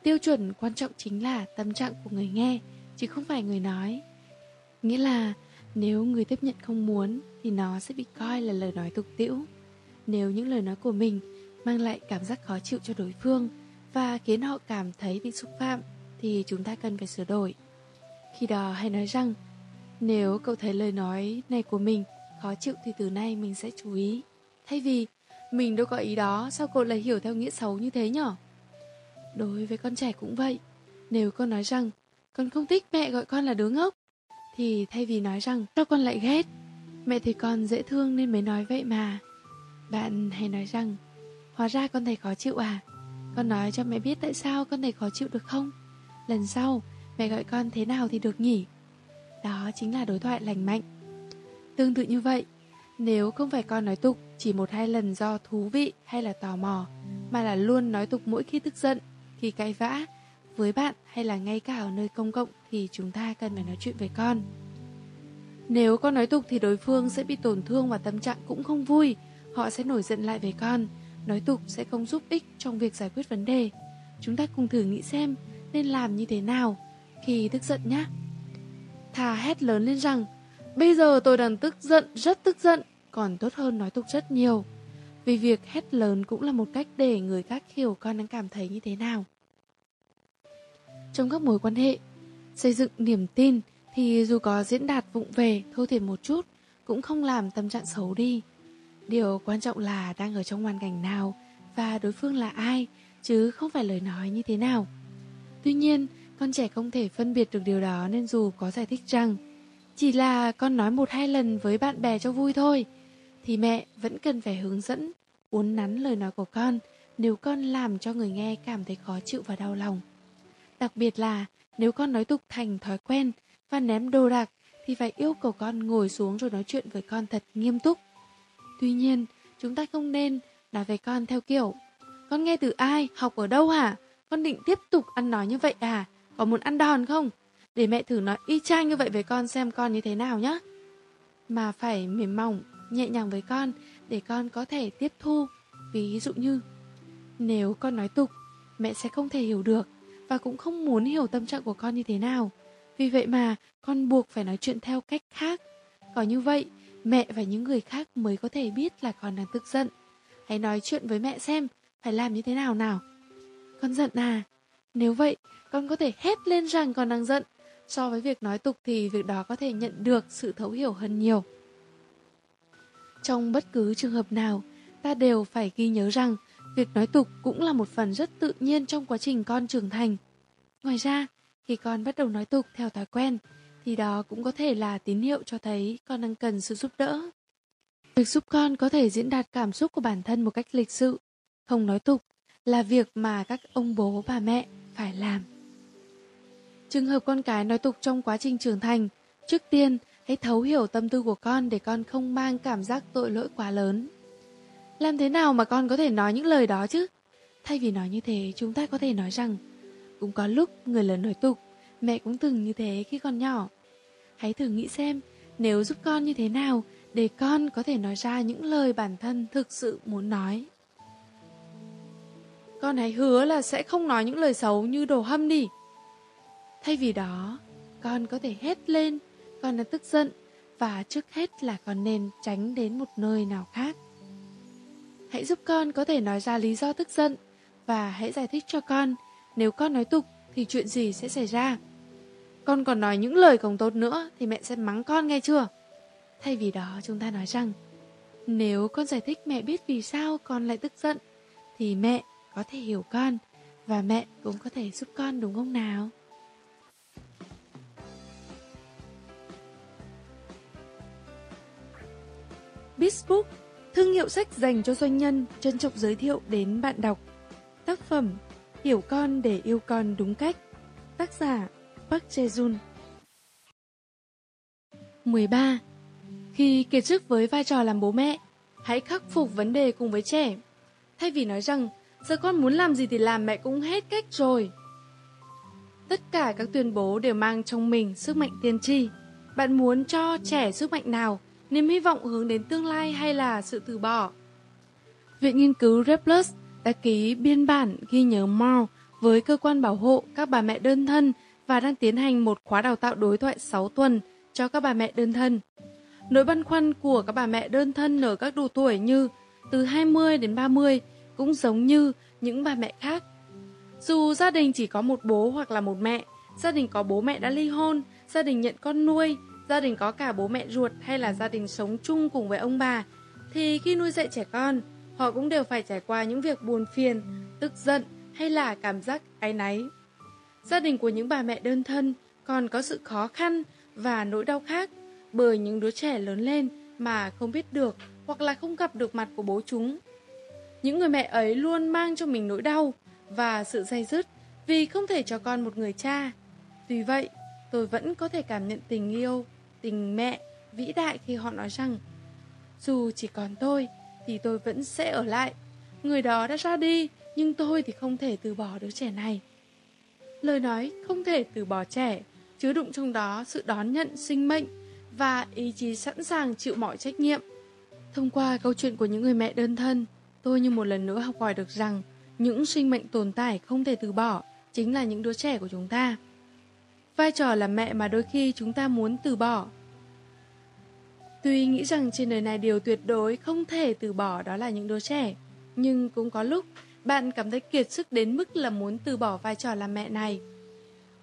Tiêu chuẩn quan trọng chính là tâm trạng của người nghe, chứ không phải người nói. Nghĩa là nếu người tiếp nhận không muốn thì nó sẽ bị coi là lời nói tục tĩu. Nếu những lời nói của mình mang lại cảm giác khó chịu cho đối phương và khiến họ cảm thấy bị xúc phạm thì chúng ta cần phải sửa đổi. Khi đó hãy nói rằng nếu cậu thấy lời nói này của mình khó chịu thì từ nay mình sẽ chú ý. Thay vì mình đâu có ý đó, sao cậu lại hiểu theo nghĩa xấu như thế nhở? Đối với con trẻ cũng vậy. Nếu con nói rằng con không thích mẹ gọi con là đứa ngốc, thì thay vì nói rằng sao con lại ghét, mẹ thấy con dễ thương nên mới nói vậy mà. Bạn hãy nói rằng Hóa ra con thấy khó chịu à? Con nói cho mẹ biết tại sao con thấy khó chịu được không? Lần sau Mẹ gọi con thế nào thì được nhỉ? Đó chính là đối thoại lành mạnh. Tương tự như vậy Nếu không phải con nói tục Chỉ một hai lần do thú vị hay là tò mò Mà là luôn nói tục mỗi khi tức giận Khi cãi vã với bạn hay là ngay cả ở nơi công cộng Thì chúng ta cần phải nói chuyện với con. Nếu con nói tục thì đối phương sẽ bị tổn thương và tâm trạng cũng không vui. Họ sẽ nổi giận lại với con. Nói tục sẽ không giúp ích trong việc giải quyết vấn đề. Chúng ta cùng thử nghĩ xem Nên làm như thế nào. Khi tức giận nhé Thà hét lớn lên rằng Bây giờ tôi đang tức giận, rất tức giận. Còn tốt hơn nói tục rất nhiều. Vì việc hét lớn cũng là một cách để người khác hiểu con đang cảm thấy như thế nào. Trong các mối quan hệ Xây dựng niềm tin Thì dù có diễn đạt vụng về, thô thiển một chút Cũng không làm tâm trạng xấu đi Điều quan trọng là đang ở trong hoàn cảnh nào và đối phương là ai, chứ không phải lời nói như thế nào. Tuy nhiên, con trẻ không thể phân biệt được điều đó nên dù có giải thích rằng chỉ là con nói một hai lần với bạn bè cho vui thôi, thì mẹ vẫn cần phải hướng dẫn, uốn nắn lời nói của con nếu con làm cho người nghe cảm thấy khó chịu và đau lòng. Đặc biệt là nếu con nói tục thành thói quen và ném đồ đạc thì phải yêu cầu con ngồi xuống rồi nói chuyện với con thật nghiêm túc Tuy nhiên, chúng ta không nên nói với con theo kiểu Con nghe từ ai, học ở đâu hả? Con định tiếp tục ăn nói như vậy à? Có muốn ăn đòn không? Để mẹ thử nói y chang như vậy với con xem con như thế nào nhé. Mà phải mềm mỏng, nhẹ nhàng với con để con có thể tiếp thu. Ví dụ như, nếu con nói tục, mẹ sẽ không thể hiểu được và cũng không muốn hiểu tâm trạng của con như thế nào. Vì vậy mà con buộc phải nói chuyện theo cách khác. Có như vậy Mẹ và những người khác mới có thể biết là con đang tức giận. Hãy nói chuyện với mẹ xem, phải làm như thế nào nào. Con giận à? Nếu vậy, con có thể hét lên rằng con đang giận. So với việc nói tục thì việc đó có thể nhận được sự thấu hiểu hơn nhiều. Trong bất cứ trường hợp nào, ta đều phải ghi nhớ rằng việc nói tục cũng là một phần rất tự nhiên trong quá trình con trưởng thành. Ngoài ra, khi con bắt đầu nói tục theo thói quen, thì đó cũng có thể là tín hiệu cho thấy con đang cần sự giúp đỡ. Việc giúp con có thể diễn đạt cảm xúc của bản thân một cách lịch sự, không nói tục, là việc mà các ông bố bà mẹ phải làm. Trường hợp con cái nói tục trong quá trình trưởng thành, trước tiên hãy thấu hiểu tâm tư của con để con không mang cảm giác tội lỗi quá lớn. Làm thế nào mà con có thể nói những lời đó chứ? Thay vì nói như thế, chúng ta có thể nói rằng cũng có lúc người lớn nói tục, mẹ cũng từng như thế khi còn nhỏ. Hãy thử nghĩ xem, nếu giúp con như thế nào để con có thể nói ra những lời bản thân thực sự muốn nói. Con hãy hứa là sẽ không nói những lời xấu như đồ hâm đi. Thay vì đó, con có thể hét lên, con đã tức giận và trước hết là con nên tránh đến một nơi nào khác. Hãy giúp con có thể nói ra lý do tức giận. Và hãy giải thích cho con, nếu con nói tục thì chuyện gì sẽ xảy ra. Con còn nói những lời không tốt nữa Thì mẹ sẽ mắng con nghe chưa? Thay vì đó, chúng ta nói rằng, Nếu con giải thích mẹ biết vì sao con lại tức giận, Thì mẹ có thể hiểu con Và mẹ cũng có thể giúp con, đúng không nào? Bizbook Thương hiệu sách dành cho doanh nhân Trân trọng giới thiệu đến bạn đọc Tác phẩm Hiểu con để yêu con đúng cách Tác giả Park Jae-jun 13. Khi kiệt sức với vai trò làm bố mẹ, hãy khắc phục vấn đề cùng với trẻ. Thay vì nói rằng, giờ con muốn làm gì thì làm mẹ cũng hết cách rồi. Tất cả các tuyên bố đều mang trong mình sức mạnh tiên tri. Bạn muốn cho trẻ sức mạnh nào, niềm hy vọng hướng đến tương lai hay là sự từ bỏ? Viện nghiên cứu Replus đã ký biên bản ghi nhớ Mao với cơ quan bảo hộ các bà mẹ đơn thân và đang tiến hành một khóa đào tạo đối thoại 6 tuần cho các bà mẹ đơn thân. Nỗi băn khoăn của các bà mẹ đơn thân ở các độ tuổi như từ 20 đến 30 cũng giống như những bà mẹ khác. Dù gia đình chỉ có một bố hoặc là một mẹ, gia đình có bố mẹ đã ly hôn, gia đình nhận con nuôi, gia đình có cả bố mẹ ruột hay là gia đình sống chung cùng với ông bà, thì khi nuôi dạy trẻ con, họ cũng đều phải trải qua những việc buồn phiền, tức giận hay là cảm giác áy náy. Gia đình của những bà mẹ đơn thân còn có sự khó khăn và nỗi đau khác bởi những đứa trẻ lớn lên mà không biết được hoặc là không gặp được mặt của bố chúng. Những người mẹ ấy luôn mang cho mình nỗi đau và sự dây dứt vì không thể cho con một người cha. Tuy vậy, tôi vẫn có thể cảm nhận tình yêu, tình mẹ vĩ đại khi họ nói rằng dù chỉ còn tôi thì tôi vẫn sẽ ở lại. Người đó đã ra đi, nhưng tôi thì không thể từ bỏ đứa trẻ này. Lời nói không thể từ bỏ trẻ, chứa đựng trong đó sự đón nhận sinh mệnh và ý chí sẵn sàng chịu mọi trách nhiệm. Thông qua câu chuyện của những người mẹ đơn thân, tôi như một lần nữa học hỏi được rằng những sinh mệnh tồn tại không thể từ bỏ chính là những đứa trẻ của chúng ta. Vai trò là mẹ mà đôi khi chúng ta muốn từ bỏ. Tuy nghĩ rằng trên đời này điều tuyệt đối không thể từ bỏ đó là những đứa trẻ, nhưng cũng có lúc bạn cảm thấy kiệt sức đến mức là muốn từ bỏ vai trò làm mẹ này.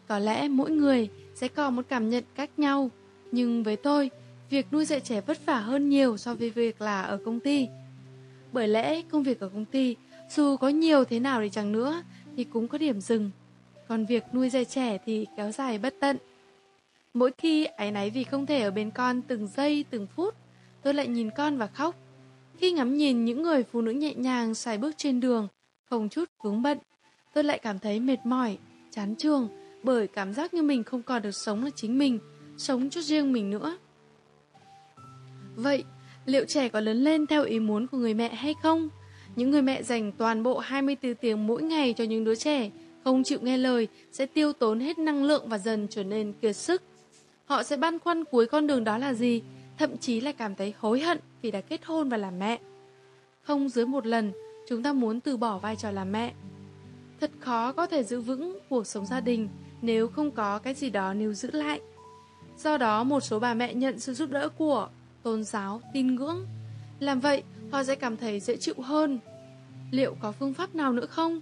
Có lẽ mỗi người sẽ có một cảm nhận khác nhau, nhưng với tôi, việc nuôi dạy trẻ vất vả hơn nhiều so với việc là ở công ty. Bởi lẽ công việc ở công ty, dù có nhiều thế nào đi chăng nữa, thì cũng có điểm dừng. Còn việc nuôi dạy trẻ thì kéo dài bất tận. Mỗi khi áy náy vì không thể ở bên con từng giây từng phút, tôi lại nhìn con và khóc. Khi ngắm nhìn những người phụ nữ nhẹ nhàng xài bước trên đường, không chút vướng bận, tôi lại cảm thấy mệt mỏi, chán trường, bởi cảm giác như mình không còn được sống là chính mình, sống cho riêng mình nữa. Vậy, liệu trẻ có lớn lên theo ý muốn của người mẹ hay không? Những người mẹ dành toàn bộ 24 tiếng mỗi ngày cho những đứa trẻ, không chịu nghe lời, sẽ tiêu tốn hết năng lượng và dần trở nên kiệt sức. Họ sẽ băn khoăn cuối con đường đó là gì, thậm chí là cảm thấy hối hận vì đã kết hôn và làm mẹ. Không dưới một lần, chúng ta muốn từ bỏ vai trò làm mẹ. Thật khó có thể giữ vững cuộc sống gia đình nếu không có cái gì đó níu giữ lại. Do đó một số bà mẹ nhận sự giúp đỡ của tôn giáo, tin ngưỡng. Làm vậy, họ sẽ cảm thấy dễ chịu hơn. Liệu có phương pháp nào nữa không?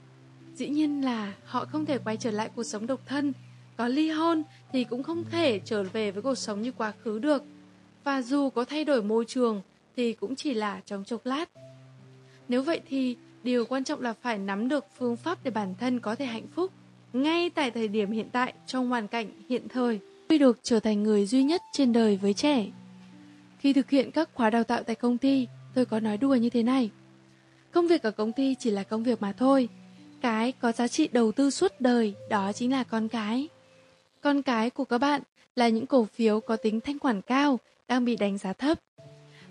Dĩ nhiên là họ không thể quay trở lại cuộc sống độc thân. Có ly hôn thì cũng không thể trở về với cuộc sống như quá khứ được. Và dù có thay đổi môi trường thì cũng chỉ là trong chốc lát. Nếu vậy thì điều quan trọng là phải nắm được phương pháp để bản thân có thể hạnh phúc ngay tại thời điểm hiện tại trong hoàn cảnh hiện thời. tuy được trở thành người duy nhất trên đời với trẻ. Khi thực hiện các khóa đào tạo tại công ty, tôi có nói đùa như thế này. Công việc ở công ty chỉ là công việc mà thôi. Cái có giá trị đầu tư suốt đời đó chính là con cái. Con cái của các bạn là những cổ phiếu có tính thanh khoản cao đang bị đánh giá thấp.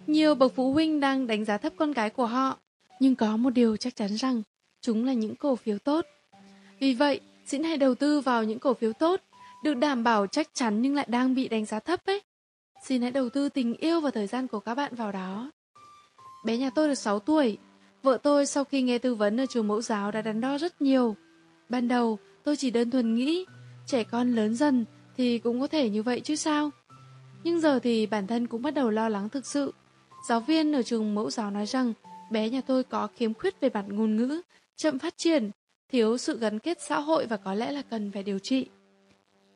Nhiều bậc phụ huynh đang đánh giá thấp con cái của họ, nhưng có một điều chắc chắn rằng chúng là những cổ phiếu tốt. Vì vậy, xin hãy đầu tư vào những cổ phiếu tốt, được đảm bảo chắc chắn nhưng lại đang bị đánh giá thấp ấy. Xin hãy đầu tư tình yêu và thời gian của các bạn vào đó. Bé nhà tôi được 6 tuổi. Vợ tôi sau khi nghe tư vấn ở trường mẫu giáo đã đắn đo rất nhiều. Ban đầu, tôi chỉ đơn thuần nghĩ, trẻ con lớn dần thì cũng có thể như vậy chứ sao. Nhưng giờ thì bản thân cũng bắt đầu lo lắng thực sự. Giáo viên ở trường mẫu giáo nói rằng bé nhà tôi có khiếm khuyết về mặt ngôn ngữ, chậm phát triển, thiếu sự gắn kết xã hội và có lẽ là cần phải điều trị.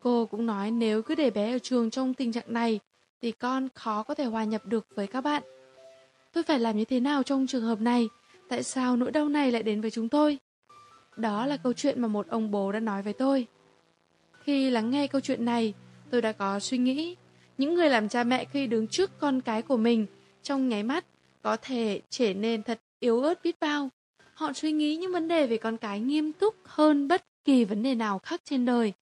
Cô cũng nói nếu cứ để bé ở trường trong tình trạng này thì con khó có thể hòa nhập được với các bạn. Tôi phải làm như thế nào trong trường hợp này? Tại sao nỗi đau này lại đến với chúng tôi? Đó là câu chuyện mà một ông bố đã nói với tôi. Khi lắng nghe câu chuyện này, tôi đã có suy nghĩ. Những người làm cha mẹ khi đứng trước con cái của mình trong nháy mắt có thể trở nên thật yếu ớt biết bao. Họ suy nghĩ những vấn đề về con cái nghiêm túc hơn bất kỳ vấn đề nào khác trên đời.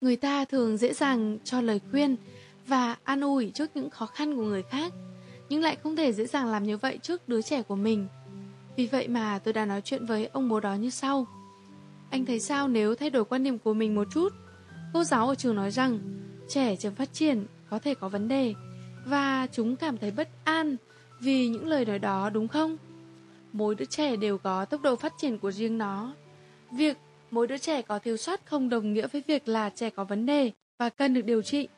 Người ta thường dễ dàng cho lời khuyên và an ủi trước những khó khăn của người khác, nhưng lại không thể dễ dàng làm như vậy trước đứa trẻ của mình. Vì vậy mà tôi đã nói chuyện với ông bố đó như sau. Anh thấy sao nếu thay đổi quan niệm của mình một chút? Cô giáo ở trường nói rằng, trẻ chậm phát triển, có thể có vấn đề và chúng cảm thấy bất an vì những lời nói đó, đúng không? Mỗi đứa trẻ đều có tốc độ phát triển của riêng nó. Việc mỗi đứa trẻ có thiếu sót không đồng nghĩa với việc là trẻ có vấn đề và cần được điều trị.